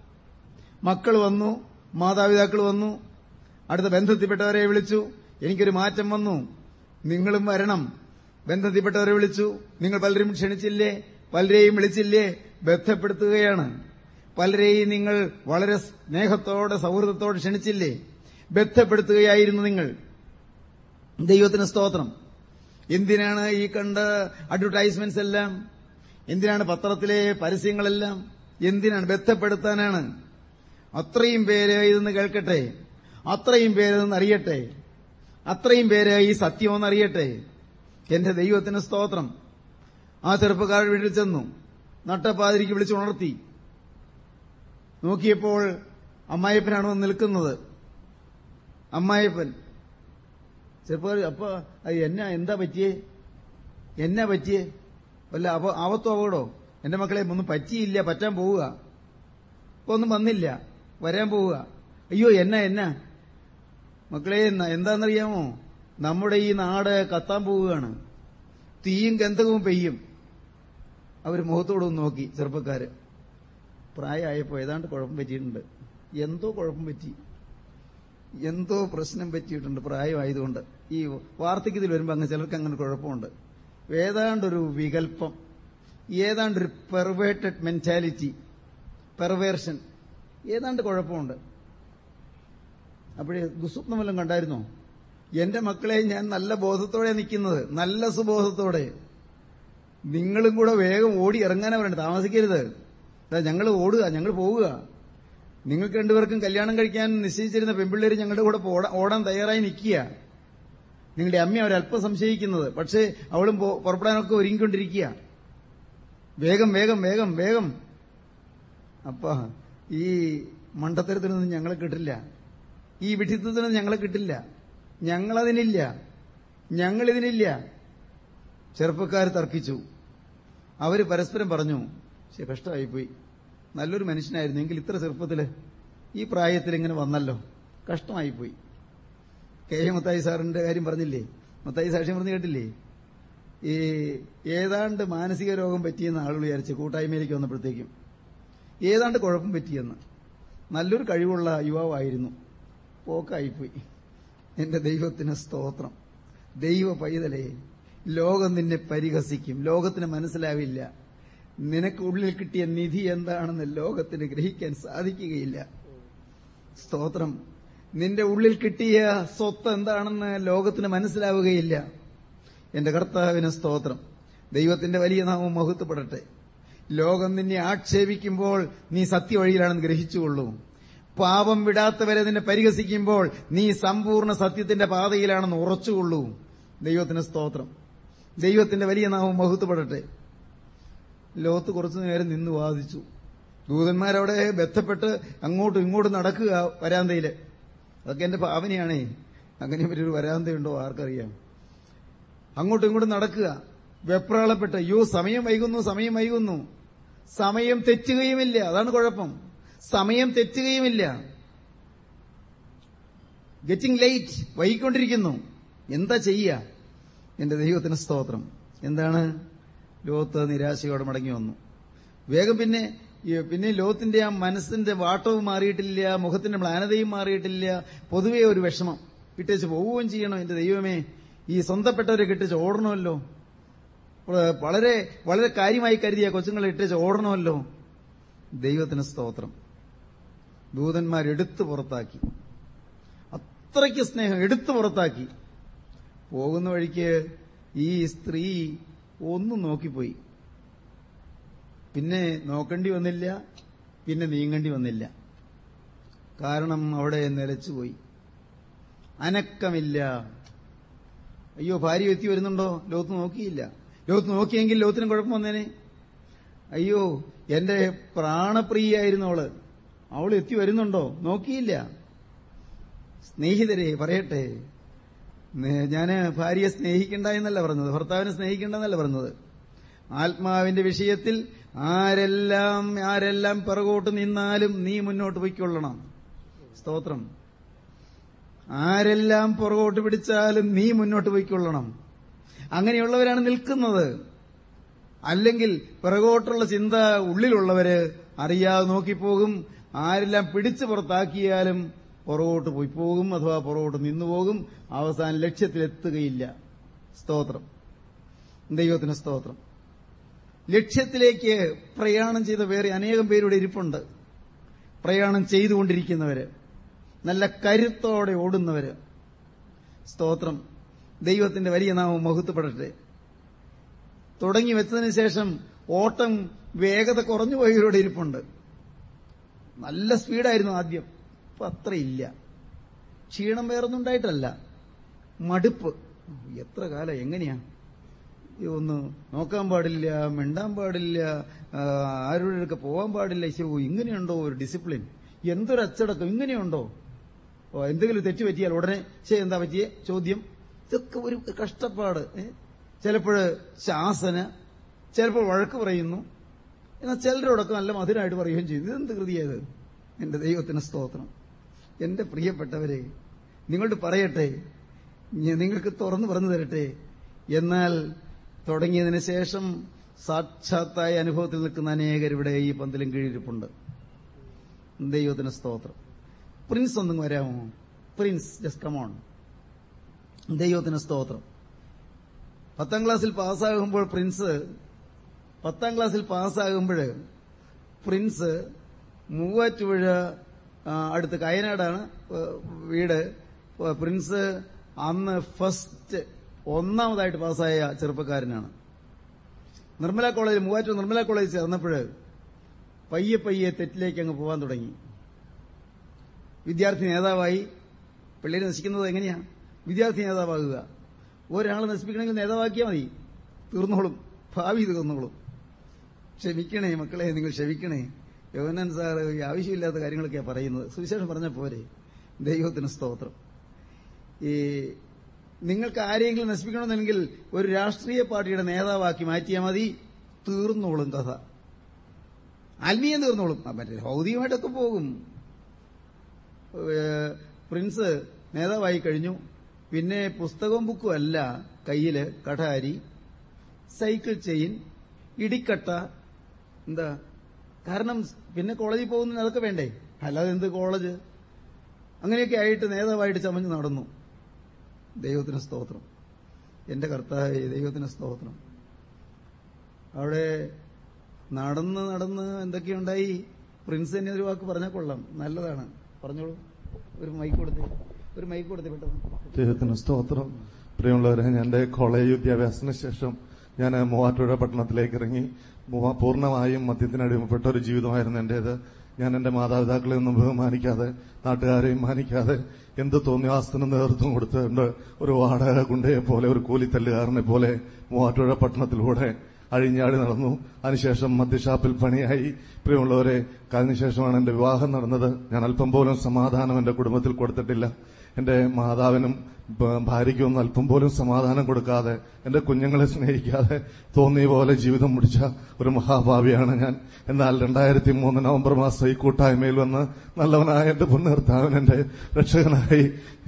മക്കൾ വന്നു മാതാപിതാക്കൾ വന്നു. അടുത്ത ബന്ധത്തിൽപ്പെട്ടവരെ വിളിച്ചു. എനിക്കൊരു മാറ്റം വന്നു. നിങ്ങളും വരണം. ബന്ധത്തിൽപ്പെട്ടവരെ വിളിച്ചു. നിങ്ങൾ പലരും ക്ഷണിച്ചില്ലേ? പലരെയും വിളിച്ചില്ലേ? ബന്ധപ്പെടുത്തുകയാണ്. പലരെയും നിങ്ങൾ വളരെ സ്നേഹത്തോടെ സൗഹൃദത്തോടെ ക്ഷണിച്ചില്ലേ? ബന്ധപ്പെടുത്തുകയായിരുന്നു നിങ്ങൾ. ദൈവത്തിന് സ്തോത്രം. എന്തിനാണ് ഈ കണ്ട അഡ്വർടൈസ്മെന്റ്സ് എല്ലാം? എന്തിനാണ് പത്രത്തിലെ പരസ്യങ്ങളെല്ലാം? എന്തിനാണ് ബന്ധപ്പെടുത്താനാണ്? അത്രയും പേര് ഇതെന്ന് കേൾക്കട്ടെ. അത്രയും പേര് അറിയട്ടെ. അത്രയും പേര് ഈ സത്യമെന്നറിയട്ടെ എന്റെ ദൈവത്തിന് സ്തോത്രം. ആ ചെറുപ്പക്കാരുടെ വീട്ടിൽ ചെന്നു. നട്ടപ്പാതിരിക്ക് വിളിച്ചുണർത്തി നോക്കിയപ്പോൾ അമ്മായപ്പനാണ് നിൽക്കുന്നത്. അമ്മായപ്പൻ ചെറുപ്പക്കാർ അപ്പൊ എന്നാ എന്താ പറ്റിയേ? എന്നാ പറ്റിയേ? വല്ല ആവത്തോ അപകടോ? എന്റെ മക്കളെ ഒന്നും പറ്റിയില്ല പറ്റാൻ പോവുക. ഒന്നും വന്നില്ല വരാൻ പോവുക. അയ്യോ എന്നാ എന്നാ? മക്കളെ എന്താണെന്നറിയാമോ? നമ്മുടെ ഈ നാട് കത്താൻ പോവുകയാണ്. തീയും ഗന്ധകവും പെയ്യും. അവർ മുഖത്തോടൊന്ന് നോക്കി ചെറുപ്പക്കാര്. പ്രായമായപ്പോൾ ഏതാണ്ട് കുഴപ്പം പറ്റിയിട്ടുണ്ട്. എന്തോ കുഴപ്പം പറ്റി. എന്തോ പ്രശ്നം പറ്റിയിട്ടുണ്ട് പ്രായമായതുകൊണ്ട്. ഈ വാർദ്ധക്യത്തിൽ വരുമ്പോൾ അങ്ങ് ചിലർക്ക് അങ്ങനെ കുഴപ്പമുണ്ട്. ഏതാണ്ടൊരു വികല്പം ഏതാണ്ടൊരു പെർവേറ്റഡ് മെന്റാലിറ്റി പെർവേർഷൻ ഏതാണ്ട് കുഴപ്പമുണ്ട്. അപ്പോഴേ ദുസ്വപ്നം വല്ലതും കണ്ടായിരുന്നോ? എന്റെ മക്കളെ ഞാൻ നല്ല ബോധത്തോടെ നിൽക്കുന്നത് നല്ല സുബോധത്തോടെ. നിങ്ങളും കൂടെ വേഗം ഓടി ഇറങ്ങാനാ പറയണ്ട താമസിക്കരുത്. ഞങ്ങൾ ഓടുക ഞങ്ങൾ പോവുക. നിങ്ങൾക്ക് രണ്ടുപേർക്കും കല്യാണം കഴിക്കാൻ നിശ്ചയിച്ചിരുന്ന പെൺപിള്ളേര് ഞങ്ങളുടെ കൂടെ ഓടാൻ തയ്യാറായി നിൽക്കുക. നിങ്ങളുടെ അമ്മ അവരല്പം സംശയിക്കുന്നത് പക്ഷേ അവളും പുറപ്പെടാനൊക്കെ ഒരുങ്ങിക്കൊണ്ടിരിക്കുക. വേഗം വേഗം വേഗം വേഗം. അപ്പ ഈ മണ്ടത്തരത്തിനൊന്നും ഞങ്ങളെ കിട്ടില്ല. ഈ വിഡിത്വത്തിന് ഞങ്ങൾ കിട്ടില്ല. ഞങ്ങളതിനില്ല. ഞങ്ങളിതിനില്ല. ചെറുപ്പക്കാർ തർക്കിച്ചു. അവർ പരസ്പരം പറഞ്ഞു പക്ഷെ കഷ്ടമായിപ്പോയി നല്ലൊരു മനുഷ്യനായിരുന്നു. എങ്കിൽ ഇത്ര ചെറുപ്പത്തിൽ ഈ പ്രായത്തിൽ ഇങ്ങനെ വന്നല്ലോ. കഷ്ടമായിപ്പോയി. കെ. എ. മുത്തായി സാറിന്റെ കാര്യം പറഞ്ഞില്ലേ? മുത്തായി സാക്ഷ്യം പറഞ്ഞു കേട്ടില്ലേ? ഈ ഏതാണ്ട് മാനസിക രോഗം പറ്റിയെന്ന് ആളുകൾ വിചാരിച്ചു കൂട്ടായ്മയിലേക്ക് വന്നപ്പോഴത്തേക്കും ഏതാണ്ട് കുഴപ്പം പറ്റിയെന്ന്. നല്ലൊരു കഴിവുള്ള യുവാവായിരുന്നു. പോക്കായിപ്പോയി. എന്റെ ദൈവത്തിന് സ്തോത്രം. ദൈവ പൈതലേ ലോകം നിന്നെ പരിഹസിക്കും. ലോകത്തിന് മനസ്സിലാവില്ല. നിനക്ക് ഉള്ളിൽ കിട്ടിയ നിധി എന്താണെന്ന് ലോകത്തിന് ഗ്രഹിക്കാൻ സാധിക്കുകയില്ല. സ്തോത്രം. നിന്റെ ഉള്ളിൽ കിട്ടിയ സ്വത്ത് എന്താണെന്ന് ലോകത്തിന് മനസ്സിലാവുകയില്ല. എന്റെ കർത്താവിന് സ്തോത്രം. ദൈവത്തിന്റെ വലിയ നാമം മഹത്വപ്പെടട്ടെ. ലോകം നിന്നെ ആക്ഷേപിക്കുമ്പോൾ നീ സത്യവഴിയിലാണെന്ന് ഗ്രഹിച്ചുകൊള്ളൂ. പാപം വിടാത്തവരെ നിന്നെ പരിഹസിക്കുമ്പോൾ നീ സമ്പൂർണ സത്യത്തിന്റെ പാതയിലാണെന്ന് ഉറച്ചുകൊള്ളൂ. ദൈവത്തിന് സ്തോത്രം. ദൈവത്തിന്റെ വലിയ നാമം മഹത്വപ്പെടട്ടെ. ലോകത്ത് കുറച്ചു നേരം നിന്ന് വാദിച്ചു. ദൂതന്മാരവിടെ ബന്ധപ്പെട്ട് അങ്ങോട്ടും ഇങ്ങോട്ടും നടക്കുക വരാന്തയിൽ. അതൊക്കെ എന്റെ ഭാവനയാണേ. അങ്ങനെ ഒരു വരാന്തയുണ്ടോ ആർക്കറിയാം. അങ്ങോട്ടും ഇങ്ങോട്ടും നടക്കുക. വെപ്രാളപ്പെട്ട് അയ്യോ സമയം വൈകുന്നു സമയം വൈകുന്നു. സമയം തെറ്റുകയുമില്ല. അതാണ് കുഴപ്പം. സമയം തെറ്റുകയുമില്ല. Getting light വൈകിക്കൊണ്ടിരിക്കുന്നു. എന്താ ചെയ്യുക എന്റെ ദൈവത്തിന് സ്തോത്രം. എന്താണ്? ലോത്ത് നിരാശയോടെ മടങ്ങി വന്നു. വേഗം പിന്നെ പിന്നെ ലോത്തിന്റെ ആ മനസ്സിന്റെ വാട്ടവും മാറിയിട്ടില്ല മുഖത്തിന്റെ മ്ലാനതയും മാറിയിട്ടില്ല പൊതുവേ ഒരു വിഷമം. വിട്ടേച്ച് പോവുകയും ചെയ്യണം എന്റെ ദൈവമേ. ഈ സ്വന്തപ്പെട്ടവരെ കിട്ടിച്ച് ഓടണമല്ലോ. വളരെ വളരെ കാര്യമായി കരുതിയ കൊച്ചുങ്ങളെ ഇട്ടേച്ച് ഓടണമല്ലോ. ദൈവത്തിന് സ്തോത്രം. ദൂതന്മാരെടുത്ത് പുറത്താക്കി. അത്രയ്ക്ക് സ്നേഹം എടുത്തു പുറത്താക്കി. പോകുന്ന വഴിക്ക് ഈ സ്ത്രീ ഒന്നും നോക്കിപ്പോയി. പിന്നെ നോക്കേണ്ടി വന്നില്ല പിന്നെ നീങ്ങേണ്ടി വന്നില്ല. കാരണം അവിടെ നിലച്ചുപോയി. അനക്കമില്ല. അയ്യോ ഭാര്യ എത്തി വരുന്നുണ്ടോ? ലോകത്ത് നോക്കിയില്ല. ലോകത്ത് നോക്കിയെങ്കിൽ ലോകത്തിനും കുഴപ്പം വന്നേനെ. അയ്യോ എന്റെ പ്രാണപ്രിയായിരുന്നു അവൾ. അവൾ എത്തി വരുന്നുണ്ടോ? നോക്കിയില്ല. സ്നേഹിതരെ പറയട്ടെ. ഞാൻ ഭാര്യയെ സ്നേഹിക്കണ്ട എന്നല്ല പറഞ്ഞത്. ഭർത്താവിനെ സ്നേഹിക്കണ്ടെന്നല്ല പറഞ്ഞത്. ആത്മാവിന്റെ വിഷയത്തിൽ ആരെല്ലാം ആരെല്ലാം പിറകോട്ട് നിന്നാലും നീ മുന്നോട്ട് പോയിക്കൊള്ളണം. സ്തോത്രം. ആരെല്ലാം പുറകോട്ട് പിടിച്ചാലും നീ മുന്നോട്ട് പോയിക്കൊള്ളണം. അങ്ങനെയുള്ളവരാണ് നിൽക്കുന്നത്. അല്ലെങ്കിൽ പിറകോട്ടുള്ള ചിന്ത ഉള്ളിലുള്ളവര് അറിയാതെ നോക്കിപ്പോകും. ആരെല്ലാം പിടിച്ചു പുറത്താക്കിയാലും പുറകോട്ട് പോയി പോകും അഥവാ പുറകോട്ട് നിന്നുപോകും അവസാനം ലക്ഷ്യത്തിലെത്തുകയില്ല. സ്തോത്രം. ദൈവത്തിന് സ്തോത്രം. ലക്ഷ്യത്തിലേക്ക് പ്രയാണം ചെയ്ത വേറെ അനേകം പേരുടെ ഇരിപ്പുണ്ട്. പ്രയാണം ചെയ്തുകൊണ്ടിരിക്കുന്നവര് നല്ല കരുത്തോടെ ഓടുന്നവര്. സ്തോത്രം. ദൈവത്തിന്റെ വലിയ നാമം മഹത്വപ്പെടട്ടെ. തുടങ്ങി വെച്ചതിന് ശേഷം ഓട്ടം വേഗത കുറഞ്ഞു പോയവരുടെ ഇരിപ്പുണ്ട്. നല്ല സ്പീഡായിരുന്നു ആദ്യം. ഇപ്പൊ അത്രയില്ല ക്ഷീണം വേറൊന്നുണ്ടായിട്ടല്ല മടുപ്പ്. എത്ര കാലം? എങ്ങനെയാ? ഒന്ന് നോക്കാൻ പാടില്ല മിണ്ടാൻ പാടില്ല ആരുടെ പോകാൻ പാടില്ല. ശോ ഇങ്ങനെയുണ്ടോ ഒരു ഡിസിപ്ലിൻ എന്തൊരു അച്ചടക്കം? ഇങ്ങനെയുണ്ടോ? എന്തെങ്കിലും തെറ്റ് പറ്റിയാൽ ഉടനെ ശരി എന്താ പറ്റിയേ? ചോദ്യം. ഇതൊക്കെ ഒരു കഷ്ടപ്പാട്. ചിലപ്പോൾ ശാസന ചിലപ്പോൾ വഴക്ക് പറയുന്നു. എന്നാൽ ചിലരോടൊക്കെ നല്ല മധുരമായിട്ട് പറയുകയും ചെയ്തു. ഇതെന്ത് കൃതിയായത്? എന്റെ ദൈവത്തിന് സ്തോത്രം. എന്റെ പ്രിയപ്പെട്ടവരെ നിങ്ങളോട് പറയട്ടെ നിങ്ങൾക്ക് തുറന്നു പറഞ്ഞു തരട്ടെ. എന്നാൽ തുടങ്ങിയതിന് ശേഷം സാക്ഷാത്തായ അനുഭവത്തിൽ നിൽക്കുന്ന അനേകരിവിടെ ഈ പന്തലും കീഴിരിപ്പുണ്ട് ദൈവത്തിന് സ്തോത്രം. പ്രിൻസ് ഒന്നും വരാമോ? പ്രിൻസ് ജസ്റ്റ് കമോൺ ദൈവത്തിന് സ്തോത്രം. പത്താം ക്ലാസ്സിൽ പാസ്സാകുമ്പോൾ പ്രിൻസ് പത്താം ക്ലാസ്സിൽ പാസ്സാകുമ്പോൾ പ്രിൻസ് മൂവാറ്റുപുഴ അടുത്ത് കയനാടാണ് വീട്. പ്രിൻസ് അന്ന് ഫസ്റ്റ് ഒന്നാമതായിട്ട് പാസ്സായ ചെറുപ്പക്കാരനാണ്. നിർമ്മല കോളേജ് മൂവാറ്റൂർ നിർമ്മല കോളേജ് ചേർന്നപ്പോൾ പയ്യെ പയ്യെ തെറ്റിലേക്ക് അങ്ങ് പോകാൻ തുടങ്ങി. വിദ്യാർത്ഥി നേതാവായി. പിള്ളേര് നശിക്കുന്നത് എങ്ങനെയാ? വിദ്യാർത്ഥി നേതാവാകുക. ഒരാളെ നശിപ്പിക്കണമെങ്കിൽ നേതാവാക്കിയാൽ മതി. തീർന്നോളും. ഭാവി തീർന്നോളും. ക്ഷമിക്കണേ മക്കളെ നിങ്ങൾ ക്ഷമിക്കണേ. യോനൻ സാർ ആവശ്യമില്ലാത്ത കാര്യങ്ങളൊക്കെയാണ് പറയുന്നത്. സുവിശേഷം പറഞ്ഞ പോരെ. ദൈവത്തിന് സ്തോത്രം. ഈ നിങ്ങൾക്ക് ആരെയെങ്കിലും നശിപ്പിക്കണമെന്നുണ്ടെങ്കിൽ ഒരു രാഷ്ട്രീയ പാർട്ടിയുടെ നേതാവാക്കി മാറ്റിയാൽ മതി. തീർന്നോളും കഥ. ആത്മീയം തീർന്നോളും. മറ്റേ ഭൗതികമായിട്ടൊക്കെ പോകും. പ്രിൻസ് നേതാവായി കഴിഞ്ഞു. പിന്നെ പുസ്തകവും ബുക്കും അല്ല. കയ്യിൽ കഠാരി സൈക്കിൾ ചെയിൻ ഇടിക്കട്ട എന്താ? കാരണം പിന്നെ കോളേജിൽ പോകുന്ന അതൊക്കെ വേണ്ടേ? അല്ലാതെ എന്ത് കോളേജ്? അങ്ങനെയൊക്കെ ആയിട്ട് നേതാവായിട്ട് ചമഞ്ഞ് നടന്നു. ദൈവത്തിന് സ്തോത്രം. എന്റെ കർത്താവ് ദൈവത്തിന് സ്തോത്രം. അവിടെ നടന്ന് നടന്ന് എന്തൊക്കെയുണ്ടായി? പ്രിൻസ് തന്നെ ഒരു വാക്ക് പറഞ്ഞാൽ കൊള്ളാം. നല്ലതാണ്. പറഞ്ഞോളൂ. ഒരു മൈക്ക് കൊടുത്ത്. ഒരു മൈക്ക് കൊടുത്ത് പെട്ടെന്ന്. ദൈവത്തിന് സ്തോത്രം. പ്രിയമുള്ളവരെ എന്റെ കോളേജ് വിദ്യാഭ്യാസത്തിന് ശേഷം ഞാൻ മൂവാറ്റുപുഴ പട്ടണത്തിലേക്ക് ഇറങ്ങി. പൂർണമായും മദ്യത്തിനടിമപ്പെട്ട ഒരു ജീവിതമായിരുന്നു എന്റേത്. ഞാൻ എന്റെ മാതാപിതാക്കളെ ഒന്നും ബഹുമാനിക്കാതെ നാട്ടുകാരെയും മാനിക്കാതെ എന്ത് തോന്നിയാസത്തിന് നേതൃത്വം കൊടുത്തുകൊണ്ട് ഒരു വാടക കുണ്ടയെ പോലെ ഒരു കൂലിത്തല്ലുകാരനെ പോലെ മൂവാറ്റുപുഴ പട്ടണത്തിലൂടെ അഴിഞ്ഞാടി നടന്നു. അതിനുശേഷം മദ്യഷാപ്പിൽ പണിയായി. പ്രിയമുള്ളവരെ അതിനുശേഷമാണ് എന്റെ വിവാഹം നടന്നത്. ഞാൻ അല്പം പോലും സമാധാനം എന്റെ കുടുംബത്തിൽ കൊടുത്തിട്ടില്ല. എന്റെ മാതാവിനും ഭാര്യയ്ക്കൊന്നും അല്പം പോലും സമാധാനം കൊടുക്കാതെ എന്റെ കുഞ്ഞുങ്ങളെ സ്നേഹിക്കാതെ തോന്നിയ പോലെ ജീവിതം മുടിച്ച ഒരു മഹാഭാവിയാണ് ഞാൻ. എന്നാൽ രണ്ടായിരത്തി മൂന്ന് നവംബർ മാസം ഈ കൂട്ടായ്മയിൽ വന്ന് നല്ലവനായ എന്റെ പുനർത്താവൻ എന്റെ രക്ഷകനായി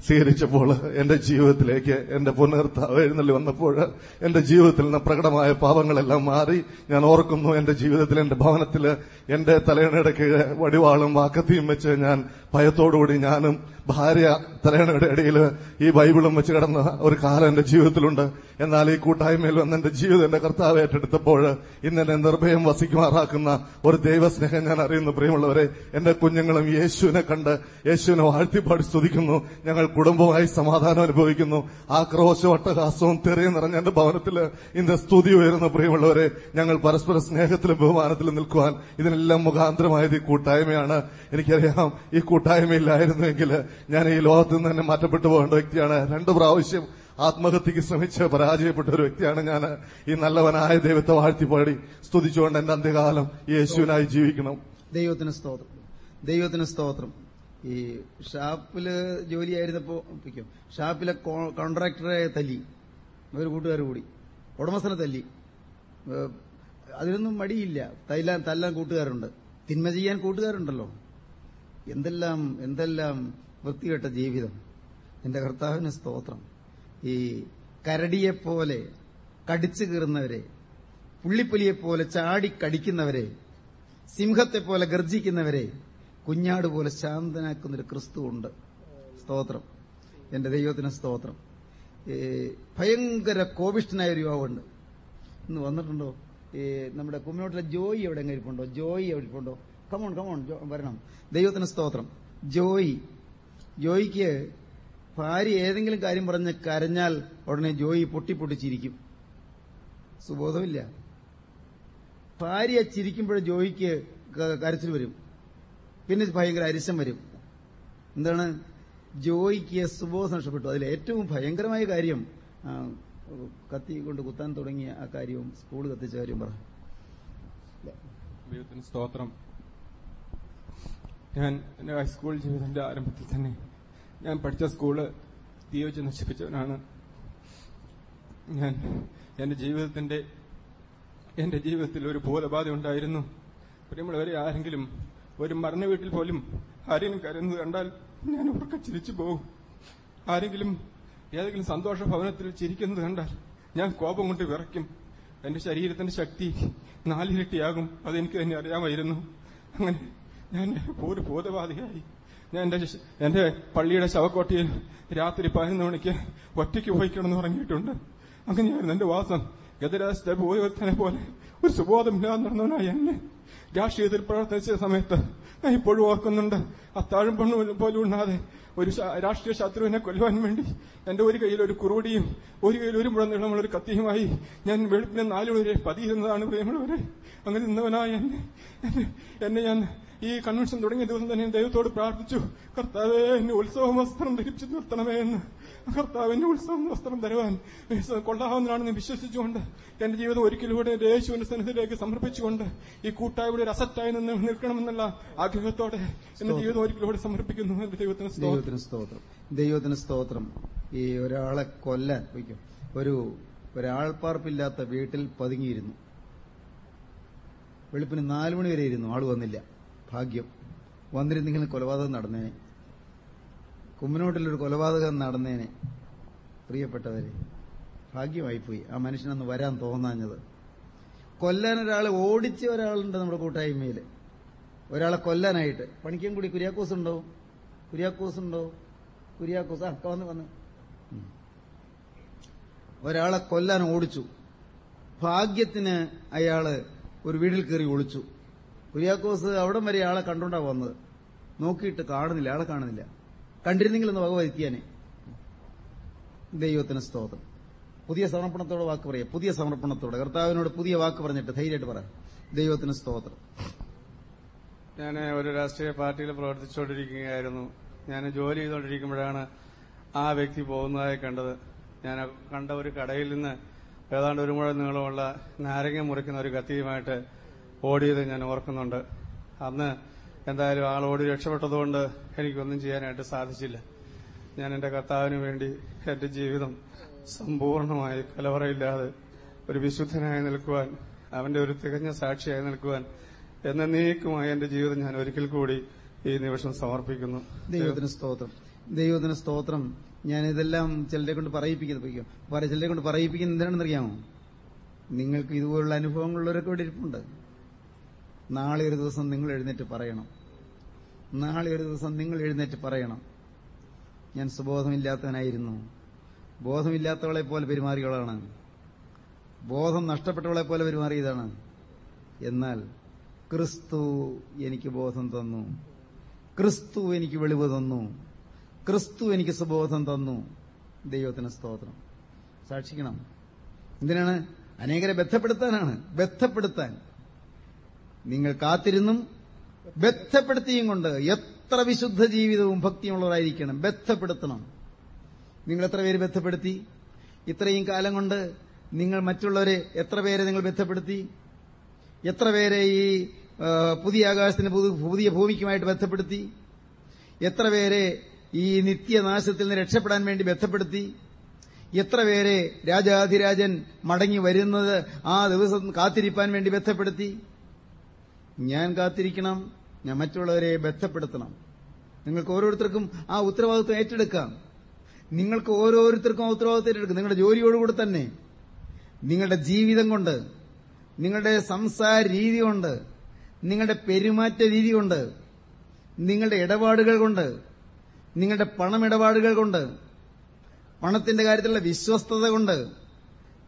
സ്വീകരിച്ചപ്പോൾ എന്റെ ജീവിതത്തിലേക്ക് എന്റെ പുനർത്താവ് എഴുന്നള്ളി വന്നപ്പോൾ എന്റെ ജീവിതത്തിൽ നിന്ന് പ്രകടമായ പാപങ്ങളെല്ലാം മാറി. ഞാൻ ഓർക്കുന്നു എന്റെ ജീവിതത്തിൽ എന്റെ ഭവനത്തിൽ എന്റെ തലയണയുടെ കീഴ് വടിവാളും വാക്കത്തിയും വെച്ച് ഞാൻ ഭയത്തോടുകൂടി ഞാനും ഭാര്യ തലയണയുടെ ഇടയിൽ ഈ ബൈബിളും വെച്ച് കിടന്ന ഒരു കാലം എന്റെ ജീവിതത്തിലുണ്ട്. എന്നാൽ ഈ കൂട്ടായ്മയിൽ വന്ന് എന്റെ ജീവിതം എന്റെ കർത്താവ് ഏറ്റെടുത്തപ്പോൾ ഇന്ന് എന്നെ നിർഭയം വസിക്കുമാറാക്കുന്ന ഒരു ദൈവസ്നേഹം ഞാൻ അറിയുന്നു പ്രിയമുള്ളവരെ. എന്റെ കുഞ്ഞുങ്ങളും യേശുവിനെ കണ്ട് യേശുവിനെ വാഴ്ത്തിപ്പാടി സ്തുതിക്കുന്നു. ഞങ്ങൾ കുടുംബമായി സമാധാനം അനുഭവിക്കുന്നു. ആക്രോശവും അട്ടഹാസവും തെറിയും നിറഞ്ഞ എന്റെ ഭവനത്തിൽ ഇന്ന് സ്തുതി ഉയരുന്ന പ്രിയമുള്ളവരെ. ഞങ്ങൾ പരസ്പര സ്നേഹത്തിലും ബഹുമാനത്തിലും നിൽക്കുവാൻ ഇതിനെല്ലാം മുഖാന്തരമായത് ഈ കൂട്ടായ്മയാണ്. എനിക്കറിയാം ഈ കൂട്ടായ്മയില്ലായിരുന്നുവെങ്കിൽ ഞാൻ ഈ ലോകത്ത് നിന്ന് തന്നെ മാറ്റപ്പെട്ടു പോകേണ്ട വ്യക്തിയാണ് രണ്ടു പ്രാവശ്യം ആത്മഹത്യക്ക് ശ്രമിച്ച് പരാജയപ്പെട്ട ഒരു വ്യക്തിയാണ് ഞാൻ. ഈ നല്ലവനായ ദൈവത്തെ വാഴ്ത്തിപ്പാടി സ്തുതിച്ചുകൊണ്ട് എന്റെ അന്ത്യകാലം യേശുവിനായി ജീവിക്കണം. ദൈവത്തിന് സ്തോത്രം. ദൈവത്തിന് സ്തോത്രം. ഈ ഷാപ്പിൽ ജോലിയായിരുന്നപ്പോ. ഷാപ്പിലെ കോൺട്രാക്ടറെ തല്ലി. ഒരു കൂട്ടുകാർ കൂടി. ഉടമസ്ഥനെ തല്ലി. അതിനൊന്നും മടിയില്ല. തല്ലാൻ തല്ലാൻ കൂട്ടുകാരുണ്ട്. തിന്മ ചെയ്യാൻ കൂട്ടുകാരുണ്ടല്ലോ. എന്തെല്ലാം എന്തെല്ലാം വൃത്തികെട്ട ജീവിതം. എന്റെ കർത്താവിന് സ്തോത്രം. ഈ കരടിയെപ്പോലെ കടിച്ചു കീറുന്നവരെ പുള്ളിപ്പുലിയെപ്പോലെ ചാടിക്കടിക്കുന്നവരെ സിംഹത്തെപ്പോലെ ഗർജിക്കുന്നവരെ കുഞ്ഞാട് പോലെ ശാന്തനാക്കുന്നൊരു ക്രിസ്തു ഉണ്ട്. സ്തോത്രം. എന്റെ ദൈവത്തിന് സ്തോത്രം. ഭയങ്കര കോപിഷ്ഠനായ ഒരു യുവാവുണ്ട്. ഇന്ന് വന്നിട്ടുണ്ടോ? ഈ നമ്മുടെ കുമ്മനോട്ടിലെ ജോയി എവിടെ ഇരിപ്പുണ്ടോ ജോയി എവിടെ ഇരിപ്പുണ്ടോ? കമോൺ കമോൺ വരണം. ദൈവത്തിന് സ്തോത്രം. ജോയി. ജോയിക്ക് ഭാര്യ ഏതെങ്കിലും കാര്യം പറഞ്ഞ് കരഞ്ഞാൽ ഉടനെ ജോയി പൊട്ടിപ്പൊട്ടിച്ചിരിക്കും. സുബോധമില്ല. ഭാര്യ ചിരിക്കുമ്പോൾ ജോയിക്ക് കരച്ചിൽ വരും. പിന്നെ ഭയങ്കര അരിശം വരും. എന്താണ്? ജോയിക്ക് സുബോധം നഷ്ടപ്പെട്ടു. അതിൽ ഏറ്റവും ഭയങ്കരമായ കാര്യം കത്തി കൊണ്ട് കുത്താൻ തുടങ്ങിയ ആ കാര്യവും സ്കൂൾ കത്തിച്ച കാര്യം പറ. ദൈവത്തിന് സ്തോത്രം. ഞാൻ എന്റെ ഹൈസ്കൂൾ ജീവിതത്തിന്റെ ആരംഭത്തിൽ തന്നെ ഞാൻ പഠിച്ച സ്കൂൾ തീ വെച്ച് നശിപ്പിച്ചവനാണ്. ഞാൻ എന്റെ ജീവിതത്തിന്റെ എന്റെ ജീവിതത്തിൽ ഒരു ബോധബാധ ഉണ്ടായിരുന്നു. പ്രിയമുള്ളവരെ ആരെങ്കിലും ഒരു മരണ വീട്ടിൽ പോലും ആരെങ്കിലും കരുതുന്നത് കണ്ടാൽ ഞാൻ ഉറക്കെ ചിരിച്ചു പോകും. ആരെങ്കിലും ഏതെങ്കിലും സന്തോഷ ഭവനത്തിൽ ചിരിക്കുന്നത് കണ്ടാൽ ഞാൻ കോപം കൊണ്ട് വിറയ്ക്കും. എന്റെ ശരീരത്തിന്റെ ശക്തി നാലിരട്ടിയാകും. അതെനിക്ക് തന്നെ അറിയാമായിരുന്നു. അങ്ങനെ ഞാൻ ഒരു ബോധബാധയായി ഞാൻ എന്റെ എന്റെ പള്ളിയുടെ ശവക്കോട്ടയിൽ രാത്രി പതിനൊന്ന് മണിക്ക് ഒറ്റയ്ക്ക് പോയി പറഞ്ഞിട്ടുണ്ട് ഉറങ്ങിയിട്ടുണ്ട്. അങ്ങനെയായിരുന്നു എന്റെ വാസം. ഗതിരാജത്തെ ബോധവത്തനെ പോലെ ഒരു സുബോധമില്ലാതെ നടന്നവനായി എന്നെ രാഷ്ട്രീയത്തിൽ പ്രവർത്തിച്ച സമയത്ത് ഞാൻ ഇപ്പോഴും ഓർക്കുന്നുണ്ട്. അത്താഴം പെണ്ണു പോലും ഉണ്ണാതെ ഒരു രാഷ്ട്രീയ ശത്രുവിനെ കൊല്ലുവാൻ വേണ്ടി എന്റെ ഒരു കയ്യിൽ ഒരു കുറുടിയും ഒരു കയ്യിൽ ഒരു മുഴം നീളമുള്ള ഒരു കത്തിയുമായി ഞാൻ വെളുപ്പിന് നാലു വരെ പതിയിരുന്നതാണ് പ്രിയമുള്ളവരെ. അങ്ങനെ നിന്നവനായ എന്നെ- എന്നെ ഞാൻ ഈ കൺവെൻഷൻ തുടങ്ങിയ ദിവസം തന്നെ ദൈവത്തോട് പ്രാർത്ഥിച്ചു. കർത്താവേ എന്നെ ഉത്സവം വസ്ത്രം ധരിച്ചു നിർത്തണമേ എന്ന് കർത്താവ് എന്നെ ഉത്സവം വസ്ത്രം തരുവാൻ കൊള്ളാവുന്നതാണെന്ന് വിശ്വസിച്ചുകൊണ്ട് എന്റെ ജീവിതം ഒരിക്കലൂടെ യേശുവിന്റെ സന്നിധിയിലേക്ക് സമർപ്പിച്ചുകൊണ്ട് ഈ കൂട്ടായ്മയുടെ ഒരു അസറ്റായി നിന്ന് നിൽക്കണമെന്നുള്ള ആഗ്രഹത്തോടെ എന്റെ ജീവിതം ഒരിക്കലൂടെ സമർപ്പിക്കുന്നു എന്റെ ദൈവത്തിന് സ്തോത്രം. ദൈവത്തിന് സ്തോത്രം. ദൈവത്തിന് സ്തോത്രം. ഈ ഒരാളെ കൊല്ലാൻ ഒരു ഒരാൾപ്പാർപ്പില്ലാത്ത വീട്ടിൽ പതുങ്ങിയിരുന്നു. വെളുപ്പിന് നാലു മണി വരെ ഇരുന്നു. ആൾ വന്നില്ല. ഭാഗ്യം. വന്നിരുന്നെങ്കിലും കൊലപാതകം നടന്നേനെ. കുമ്മനോട്ടിലൊരു കൊലപാതകം നടന്നേനെ. പ്രിയപ്പെട്ടവരെ ഭാഗ്യമായിപ്പോയി. ആ മനുഷ്യനൊന്ന് വരാൻ തോന്നാഞ്ഞത്. കൊല്ലാൻ ഒരാളെ ഓടിച്ച ഒരാളുണ്ട് നമ്മുടെ കൂട്ടായ്മയിൽ. ഒരാളെ കൊല്ലാനായിട്ട്. പണിക്കും കൂടി കുര്യാക്കോസ് ഉണ്ടോ? കുര്യാക്കോസ് ഉണ്ടോ? കുര്യാക്കോസ് ആ വന്ന് വന്ന്. ഒരാളെ കൊല്ലാൻ ഓടിച്ചു. ഭാഗ്യത്തിന് അയാൾ ഒരു വീടിൽ കയറി ഒളിച്ചു. കുര്യാക്കോസ് അവിടം വരെ ആളെ കണ്ടോണ്ടാ വന്നത്. നോക്കിയിട്ട് കാണുന്നില്ല ആളെ കാണുന്നില്ല. കണ്ടിരുന്നെങ്കിൽ ഒന്ന് വകവരുത്തിയാനെ ദൈവത്തിന് സ്തോത്രം. പുതിയ സമർപ്പണത്തോടെ വാക്ക് പറയാം. പുതിയ സമർപ്പണത്തോടെ. കർത്താവിനോട് പുതിയ വാക്ക് പറഞ്ഞിട്ട് ധൈര്യമായിട്ട് പറ. ദൈവത്തിന് സ്തോത്രം. ഞാൻ ഒരു രാഷ്ട്രീയ പാർട്ടിയിൽ പ്രവർത്തിച്ചുകൊണ്ടിരിക്കുകയായിരുന്നു. ഞാൻ ജോലി ചെയ്തുകൊണ്ടിരിക്കുമ്പോഴാണ് ആ വ്യക്തി പോകുന്നതായി കണ്ടത്. ഞാൻ കണ്ട ഒരു കടയിൽ നിന്ന് ഏതാണ്ട് ഒരു മുഴ നീളമുള്ള നാരങ്ങ മുറിക്കുന്ന ഒരു കത്തിയുമായിട്ട് ഓടിയത് ഞാൻ ഓർക്കുന്നുണ്ട്. അന്ന് എന്തായാലും ആൾ ഓടി രക്ഷപ്പെട്ടതുകൊണ്ട് എനിക്കൊന്നും ചെയ്യാനായിട്ട് സാധിച്ചില്ല. ഞാൻ എന്റെ കർത്താവിന് വേണ്ടി എന്റെ ജീവിതം സമ്പൂർണമായി കലവറയില്ലാതെ ഒരു വിശുദ്ധനായി നിൽക്കുവാൻ അവന്റെ ഒരു തികഞ്ഞ സാക്ഷിയായി നിൽക്കുവാൻ എന്ന എന്നേക്കുമായി എന്റെ ജീവിതം ഞാൻ ഒരിക്കൽ കൂടി ഈ നിമിഷം സമർപ്പിക്കുന്നു. ദൈവത്തിന് സ്തോത്രം. ദൈവത്തിന് സ്തോത്രം. ഞാൻ ഇതെല്ലാം ചിലരെ കൊണ്ട് പറയിപ്പിക്കുന്നത് ചിലരെ കൊണ്ട് പറയിപ്പിക്കുന്നത് എന്തിനാണെന്നറിയാമോ? നിങ്ങൾക്ക് ഇതുപോലുള്ള അനുഭവങ്ങളുള്ളവരൊക്കെ ഇവിടെ ഇരിപ്പുണ്ട്. നാളെ ഒരു ദിവസം നിങ്ങൾ എഴുന്നേറ്റ് പറയണം. നാളെ ഒരു ദിവസം നിങ്ങൾ എഴുന്നേറ്റ് പറയണം. ഞാൻ സുബോധമില്ലാത്തവനായിരുന്നു. ബോധമില്ലാത്തവളെ പോലെ പെരുമാറിയവളാണ്. ബോധം നഷ്ടപ്പെട്ടവളെ പോലെ പെരുമാറിയതാണ്. എന്നാൽ ക്രിസ്തു എനിക്ക് ബോധം തന്നു. ക്രിസ്തു എനിക്ക് വെളിവ് തന്നു. ക്രിസ്തു എനിക്ക് സുബോധം തന്നു. ദൈവത്തിന് സ്തോത്രം. സാക്ഷിക്കണം. എന്തിനാണ്? അനേകരെ ബന്ധപ്പെടുത്താനാണ്. ബന്ധപ്പെടുത്താൻ. നിങ്ങൾ കാത്തിരുന്നും ബന്ധപ്പെടുത്തിയും കൊണ്ട് എത്ര വിശുദ്ധ ജീവിതവും ഭക്തിയുള്ളവരായിരിക്കണം. ബന്ധപ്പെടുത്തണം നിങ്ങൾ എത്ര പേര് ബന്ധപ്പെടുത്തി ഇത്രയും കാലം കൊണ്ട് നിങ്ങൾ മറ്റുള്ളവരെ എത്ര പേരെ നിങ്ങൾ ബന്ധപ്പെടുത്തി എത്ര പേരെ ഈ പുതിയ ആകാശത്തിന് പുതു- പുതിയ ഭൂമിക്കുമായിട്ട് ബന്ധപ്പെടുത്തി എത്ര പേരെ ഈ നിത്യനാശത്തിൽ നിന്ന് രക്ഷപ്പെടാൻ വേണ്ടി ബന്ധപ്പെടുത്തി എത്ര പേരെ രാജാധിരാജൻ മടങ്ങി വരുന്നത് ആ ദിവസം കാത്തിരിപ്പാൻ വേണ്ടി ബന്ധപ്പെടുത്തി ഞാൻ കാത്തിരിക്കണം. ഞാൻ മറ്റുള്ളവരെ ബന്ധപ്പെടുത്തണം. നിങ്ങൾക്ക് ഓരോരുത്തർക്കും ആ ഉത്തരവാദിത്വം ഏറ്റെടുക്കാം. നിങ്ങൾക്ക് ഓരോരുത്തർക്കും ആ ഉത്തരവാദിത്വം ഏറ്റെടുക്കാം. നിങ്ങളുടെ ജോലിയോടുകൂടി തന്നെ. നിങ്ങളുടെ ജീവിതം കൊണ്ട്. നിങ്ങളുടെ സംസാര രീതി കൊണ്ട്. നിങ്ങളുടെ പെരുമാറ്റ രീതി കൊണ്ട്. നിങ്ങളുടെ ഇടപാടുകൾ കൊണ്ട്. നിങ്ങളുടെ പണമിടപാടുകൾ കൊണ്ട്. പണത്തിന്റെ കാര്യത്തിലുള്ള വിശ്വസ്തത കൊണ്ട്.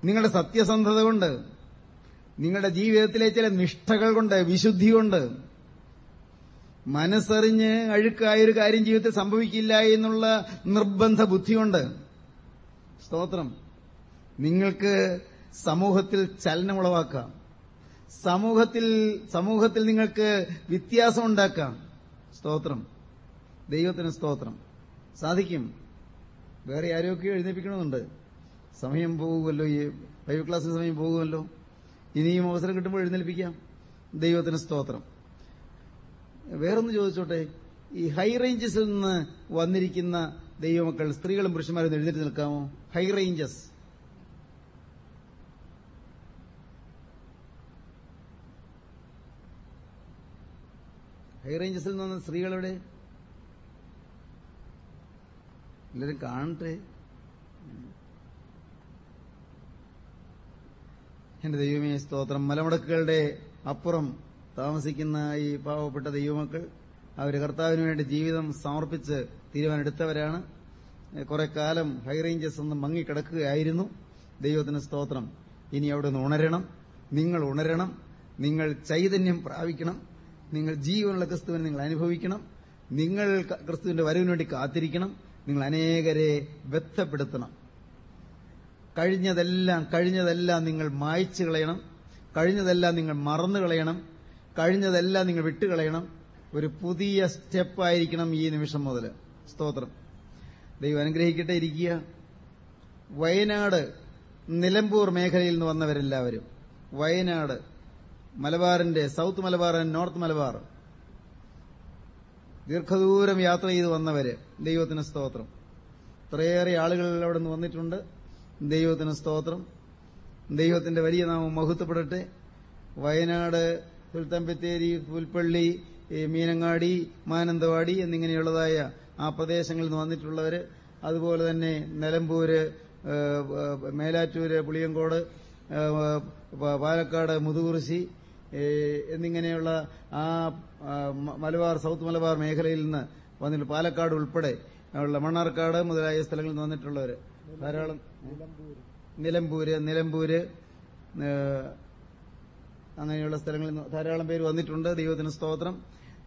നിങ്ങളുടെ സത്യസന്ധത കൊണ്ട്. നിങ്ങളുടെ ജീവിതത്തിലെ ചില നിഷ്ഠകൾ കൊണ്ട് വിശുദ്ധി കൊണ്ട് മനസ്സറിഞ്ഞ് അഴുക്കായൊരു കാര്യം ജീവിതത്തിൽ സംഭവിക്കില്ല എന്നുള്ള നിർബന്ധ ബുദ്ധിയുണ്ട് സ്തോത്രം. നിങ്ങൾക്ക് സമൂഹത്തിൽ ചലനമുളവാക്കാം സമൂഹത്തിൽ സമൂഹത്തിൽ നിങ്ങൾക്ക് വ്യത്യാസം ഉണ്ടാക്കാം. സ്തോത്രം. ദൈവത്തിന് സ്തോത്രം. സാധിക്കും. വേറെ ആരെയൊക്കെ എഴുന്നേപ്പിക്കണമെന്നുണ്ട് സമയം പോകുമല്ലോ ഈ ഫൈവ് ക്ലാസ്സിന് സമയം പോകുമല്ലോ ഇനിയും അവസരം കിട്ടുമ്പോൾ എഴുന്നേൽപ്പിക്കാം. ദൈവത്തിന് സ്തോത്രം. വേറൊന്ന് ചോദിച്ചോട്ടെ? ഈ ഹൈ റേഞ്ചസിൽ നിന്ന് വന്നിരിക്കുന്ന ദൈവമക്കൾ സ്ത്രീകളും പുരുഷന്മാരും എഴുന്നേറ്റ് നിൽക്കാമോ? High ranges. ഹൈ റേഞ്ചസിൽ നിന്ന് സ്ത്രീകളുടെ എല്ലാവരും കാണട്ടെ. എന്റെ ദൈവമേ സ്തോത്രം. മലമുടക്കുകളുടെ അപ്പുറം താമസിക്കുന്ന ഈ പാവപ്പെട്ട ദൈവമക്കൾ അവർ കർത്താവിന് വേണ്ടി ജീവിതം സമർപ്പിച്ച് തീരുമാനമെടുത്തവരാണ്. കുറെ കാലം ഹൈ റേഞ്ചസ് ഒന്ന് മങ്ങിക്കിടക്കുകയായിരുന്നു. ദൈവത്തിന് സ്തോത്രം. ഇനി അവിടെ നിന്ന് ഉണരണം. നിങ്ങൾ ഉണരണം. നിങ്ങൾ ചൈതന്യം പ്രാപിക്കണം. നിങ്ങൾ ജീവനുള്ള ക്രിസ്തുവിനെ നിങ്ങൾ അനുഭവിക്കണം. നിങ്ങൾ ക്രിസ്തുവിന്റെ വരവിന് വേണ്ടി കാത്തിരിക്കണം. നിങ്ങൾ അനേകരെ ബന്ധപ്പെടുത്തണം കഴിഞ്ഞതെല്ലാം കഴിഞ്ഞതെല്ലാം നിങ്ങൾ മായ്ച്ചു കളയണം. കഴിഞ്ഞതെല്ലാം നിങ്ങൾ മറന്നു കളയണം. കഴിഞ്ഞതെല്ലാം നിങ്ങൾ വിട്ടുകളയണം ഒരു പുതിയ സ്റ്റെപ്പായിരിക്കണം ഈ നിമിഷം മുതൽ സ്തോത്രം. ദൈവം അനുഗ്രഹിക്കട്ടെ ഇരിക്കുക. വയനാട് നിലമ്പൂർ മേഖലയിൽ നിന്ന് വന്നവരെല്ലാവരും. വയനാട് മലബാറിന്റെ south Malabar and north Malabar. ദീർഘദൂരം യാത്ര ചെയ്ത് വന്നവര് ദൈവത്തിന് സ്തോത്രം. ഇത്രയേറെ ആളുകൾ അവിടെ നിന്ന് വന്നിട്ടുണ്ട്. ദൈവത്തിന് സ്തോത്രം. ദൈവത്തിന്റെ വലിയ നാമം മഹത്വപ്പെടട്ടെ. വയനാട് പുൽത്തമ്പത്തേരി പുൽപ്പള്ളി മീനങ്ങാടി മാനന്തവാടി എന്നിങ്ങനെയുള്ളതായ ആ പ്രദേശങ്ങളിൽ നിന്ന് വന്നിട്ടുള്ളവര് അതുപോലെ തന്നെ നിലമ്പൂര് മേലാറ്റൂര് പുളിയങ്കോട് പാലക്കാട് മുതുകുറിശി എന്നിങ്ങനെയുള്ള ആ മലബാർ സൗത്ത് മലബാർ മേഖലയിൽ നിന്ന് വന്നിട്ടുള്ള പാലക്കാട് ഉൾപ്പെടെ ഉള്ള മണ്ണാർക്കാട് മുതലായ സ്ഥലങ്ങളിൽ നിന്ന് വന്നിട്ടുള്ളവര്. ധാരാളം നിലമ്പൂര്. നിലമ്പൂര് അങ്ങനെയുള്ള സ്ഥലങ്ങളിൽ ധാരാളം പേര് വന്നിട്ടുണ്ട്. ദൈവത്തിന് സ്തോത്രം.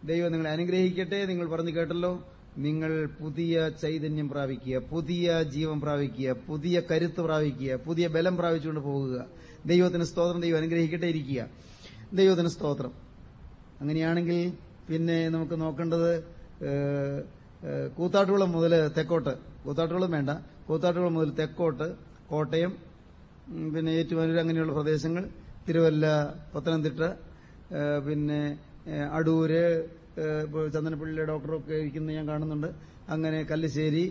ദൈവം നിങ്ങളെ അനുഗ്രഹിക്കട്ടെ. നിങ്ങൾ പറഞ്ഞു കേട്ടല്ലോ നിങ്ങൾ പുതിയ ചൈതന്യം പ്രാപിക്കുക പുതിയ ജീവൻ പ്രാപിക്കുക പുതിയ കരുത്ത് പ്രാപിക്കുക പുതിയ ബലം പ്രാപിച്ചുകൊണ്ട് പോകുക. ദൈവത്തിന് സ്തോത്രം. ദൈവം അനുഗ്രഹിക്കട്ടെ ഇരിക്കുക. ദൈവത്തിന് സ്തോത്രം. അങ്ങനെയാണെങ്കിൽ പിന്നെ നമുക്ക് നോക്കേണ്ടത് കൂത്താട്ടുകുളം മുതൽ തെക്കോട്ട്. കൂത്താട്ടുകുളം വേണ്ട. കൂത്താട്ടുകുളം മുതൽ തെക്കോട്ട് കോട്ടയം പിന്നെ ഏറ്റുമാനൂർ അങ്ങനെയുള്ള പ്രദേശങ്ങൾ തിരുവല്ല പത്തനംതിട്ട പിന്നെ അടൂര് ചന്ദനപ്പള്ളിയിലെ ഡോക്ടറൊക്കെ ഇരിക്കുന്നത് ഞാൻ കാണുന്നുണ്ട്. അങ്ങനെ കല്ലിശ്ശേരി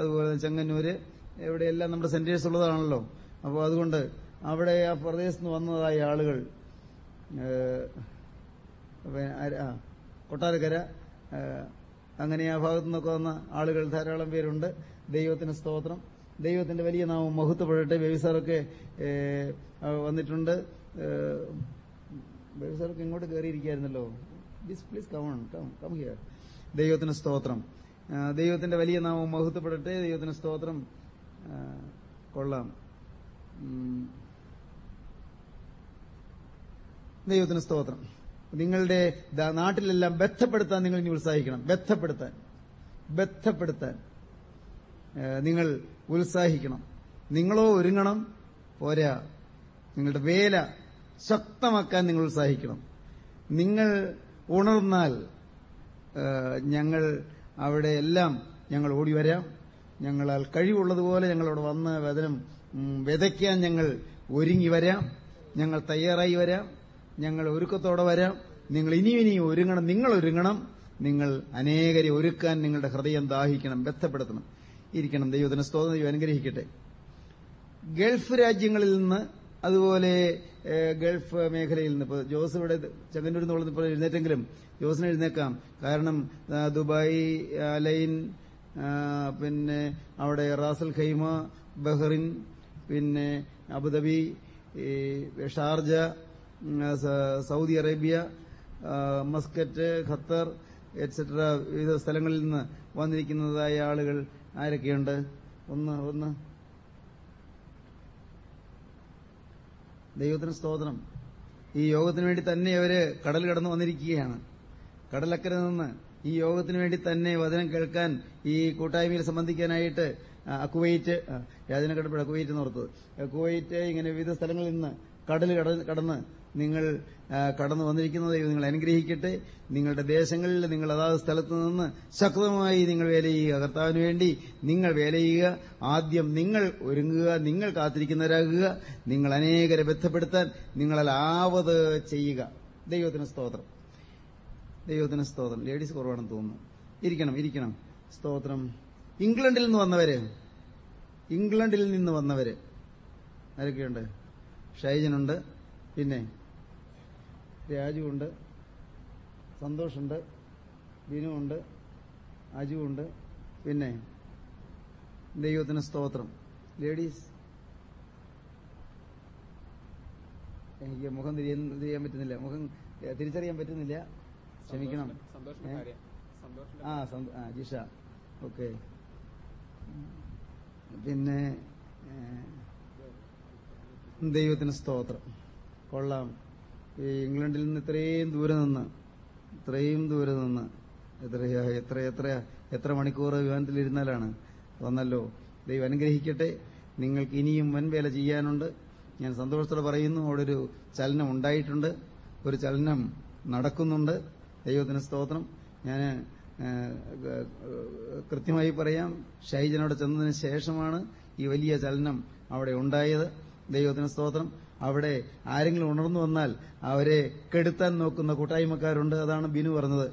അതുപോലെ ചെങ്ങന്നൂര് എവിടെയെല്ലാം നമ്മുടെ സെന്റേഴ്സ് ഉള്ളതാണല്ലോ. അപ്പോൾ അതുകൊണ്ട് അവിടെ ആ പ്രദേശത്ത് നിന്ന് വന്നതായ ആളുകൾ കൊട്ടാരക്കര അങ്ങനെ ആ ഭാഗത്തു നിന്നൊക്കെ വന്ന ആളുകൾ ധാരാളം പേരുണ്ട്. ദൈവത്തിന് സ്തോത്രം ദൈവത്തിന്റെ വലിയ നാമം മഹത്വപ്പെടട്ടെ. ബേബിസാറൊക്കെ വന്നിട്ടുണ്ട്. ബേബിസാറൊക്കെ ഇങ്ങോട്ട് കയറിയിരിക്കായിരുന്നല്ലോ please please come on come come here ദൈവത്തിന് സ്തോത്രം. ദൈവത്തിന്റെ വലിയ നാമം മഹത്വപ്പെടട്ടെ. ദൈവത്തിന് സ്തോത്രം കൊള്ളാം. ദൈവത്തിന് സ്തോത്രം. നിങ്ങളുടെ നാട്ടിലെല്ലാം ബന്ധപ്പെടുത്താൻ നിങ്ങൾ ഇനി ഉത്സാഹിക്കണം. ബന്ധപ്പെടുത്താൻ. ബന്ധപ്പെടുത്താൻ. നിങ്ങൾ ഉത്സാഹിക്കണം. നിങ്ങളോ ഒരുങ്ങണം പോരാ. നിങ്ങളുടെ വേല ശക്തമാക്കാൻ നിങ്ങൾ ഉത്സാഹിക്കണം. നിങ്ങൾ ഉണർന്നാൽ ഞങ്ങൾ അവിടെ എല്ലാം ഞങ്ങൾ ഓടി വരാം. ഞങ്ങളാൽ കഴിവുള്ളതുപോലെ ഞങ്ങളവിടെ വന്ന് വചനം ഉം, വിതയ്ക്കാൻ ഞങ്ങൾ ഒരുങ്ങി വരാം. ഞങ്ങൾ തയ്യാറായി വരാം. ഞങ്ങൾ ഒരുക്കത്തോടെ വരാം. നിങ്ങൾ ഇനിയും ഇനിയും ഒരുങ്ങണം. നിങ്ങൾ ഒരുങ്ങണം. നിങ്ങൾ അനേകരെ ഒരുക്കാൻ നിങ്ങളുടെ ഹൃദയം ദാഹിക്കണം ബന്ധപ്പെടുത്തണം ഇരിക്കണം. ദൈവത്തിന് സ്തോത്രം ദൈവം അനുഗ്രഹിക്കട്ടെ. ഗൾഫ് രാജ്യങ്ങളിൽ നിന്ന് അതുപോലെ ഗൾഫ് മേഖലയിൽ നിന്ന് ഇപ്പോൾ ജോസ് ഇവിടെ ചെങ്ങന്നൂരിൽ നിന്ന് ഇപ്പോൾ എഴുന്നേറ്റെങ്കിലും ജോസിന് എഴുന്നേക്കാം. കാരണം ദുബായ് അലൈൻ പിന്നെ അവിടെ റാസൽ ഖൈമ ബഹ്റിൻ പിന്നെ Abu Dhabi Sharjah Saudi Arabia Muscat Qatar etcetera വിവിധ സ്ഥലങ്ങളിൽ നിന്ന് വന്നിരിക്കുന്നതായ ആളുകൾ ആരൊക്കെയുണ്ട്? ഒന്ന് ഒന്ന്. ദൈവത്തിന് സ്തോത്രം. ഈ യോഗത്തിന് വേണ്ടി തന്നെ അവർ കടൽ കടന്നു വന്നിരിക്കുകയാണ്. കടലക്കരെ നിന്ന് ഈ യോഗത്തിന് വേണ്ടി തന്നെ വചനം കേൾക്കാൻ ഈ കൂട്ടായ്മയിൽ സംബന്ധിക്കാനായിട്ട് കുവൈറ്റ് രാജനെ കടപ്പഴ കുവൈറ്റ് ആ, കുവൈറ്റ് ഇങ്ങനെ വിവിധ സ്ഥലങ്ങളിൽ നിന്ന് കടൽ കടന്ന് നിങ്ങൾ കടന്നു വന്നിരിക്കുന്നത് ദൈവം നിങ്ങൾ അനുഗ്രഹിക്കട്ടെ. നിങ്ങളുടെ ദേശങ്ങളിൽ നിങ്ങൾ അതാത് സ്ഥലത്ത് നിന്ന് ശക്തമായി നിങ്ങൾ വേല ചെയ്യുക. കർത്താവിന് വേണ്ടി നിങ്ങൾ വേല ചെയ്യുക. ആദ്യം നിങ്ങൾ ഒരുങ്ങുക. നിങ്ങൾ കാത്തിരിക്കുന്നവരാകുക. നിങ്ങൾ അനേകരെ ബന്ധപ്പെടുത്താൻ നിങ്ങളാൽ ആവത് ചെയ്യുക. ദൈവത്തിന് സ്തോത്രം. ദൈവത്തിന് സ്തോത്രം. ലേഡീസ് കുറവാണെന്ന് തോന്നുന്നു. ഇരിക്കണം ഇരിക്കണം. സ്തോത്രം. ഇംഗ്ലണ്ടിൽ നിന്ന് വന്നവര്? ഇംഗ്ലണ്ടിൽ നിന്ന് വന്നവര്. ആരൊക്കെയുണ്ട്? ഷൈജനുണ്ട്. പിന്നെ? രാജുവുണ്ട് സന്തോഷുണ്ട് ബിനുവുണ്ട് അജുവുണ്ട് പിന്നെ ദൈവത്തിന് സ്തോത്രം. ലേഡീസ് എനിക്ക് മുഖം തിരിയാൻ പറ്റുന്നില്ല. മുഖം തിരിച്ചറിയാൻ പറ്റുന്നില്ല. ക്ഷമിക്കണം. ആ ജിഷ. ഓക്കെ. പിന്നെ ദൈവത്തിന് സ്തോത്രം. കൊള്ളാം. ഈ ഇംഗ്ലണ്ടിൽ നിന്ന് ഇത്രയും ദൂരെ നിന്ന് ഇത്രയും ദൂരെ നിന്ന് എത്രയാ എത്ര എത്ര എത്ര മണിക്കൂർ വിമാനത്തിലിരുന്നാലാണ് വന്നല്ലോ. ദൈവം അനുഗ്രഹിക്കട്ടെ. നിങ്ങൾക്ക് ഇനിയും വൻവേല ചെയ്യാനുണ്ട്. ഞാൻ സന്തോഷത്തോടെ പറയുന്നു അവിടെ ഒരു ചലനം ഉണ്ടായിട്ടുണ്ട്. ഒരു ചലനം നടക്കുന്നുണ്ട്. ദൈവത്തിന് സ്തോത്രം. ഞാൻ കൃത്യമായി പറയാം ഷൈജനോട് ചെന്നതിന് ശേഷമാണ് ഈ വലിയ ചലനം അവിടെ ഉണ്ടായത്. ദൈവത്തിന് സ്തോത്രം. അവിടെ ആരെങ്കിലും ഉണർന്നു വന്നാൽ അവരെ കെടുത്താൻ നോക്കുന്ന കൂട്ടായ്മക്കാരുണ്ട് അതാണ് ബിനു പറഞ്ഞത്.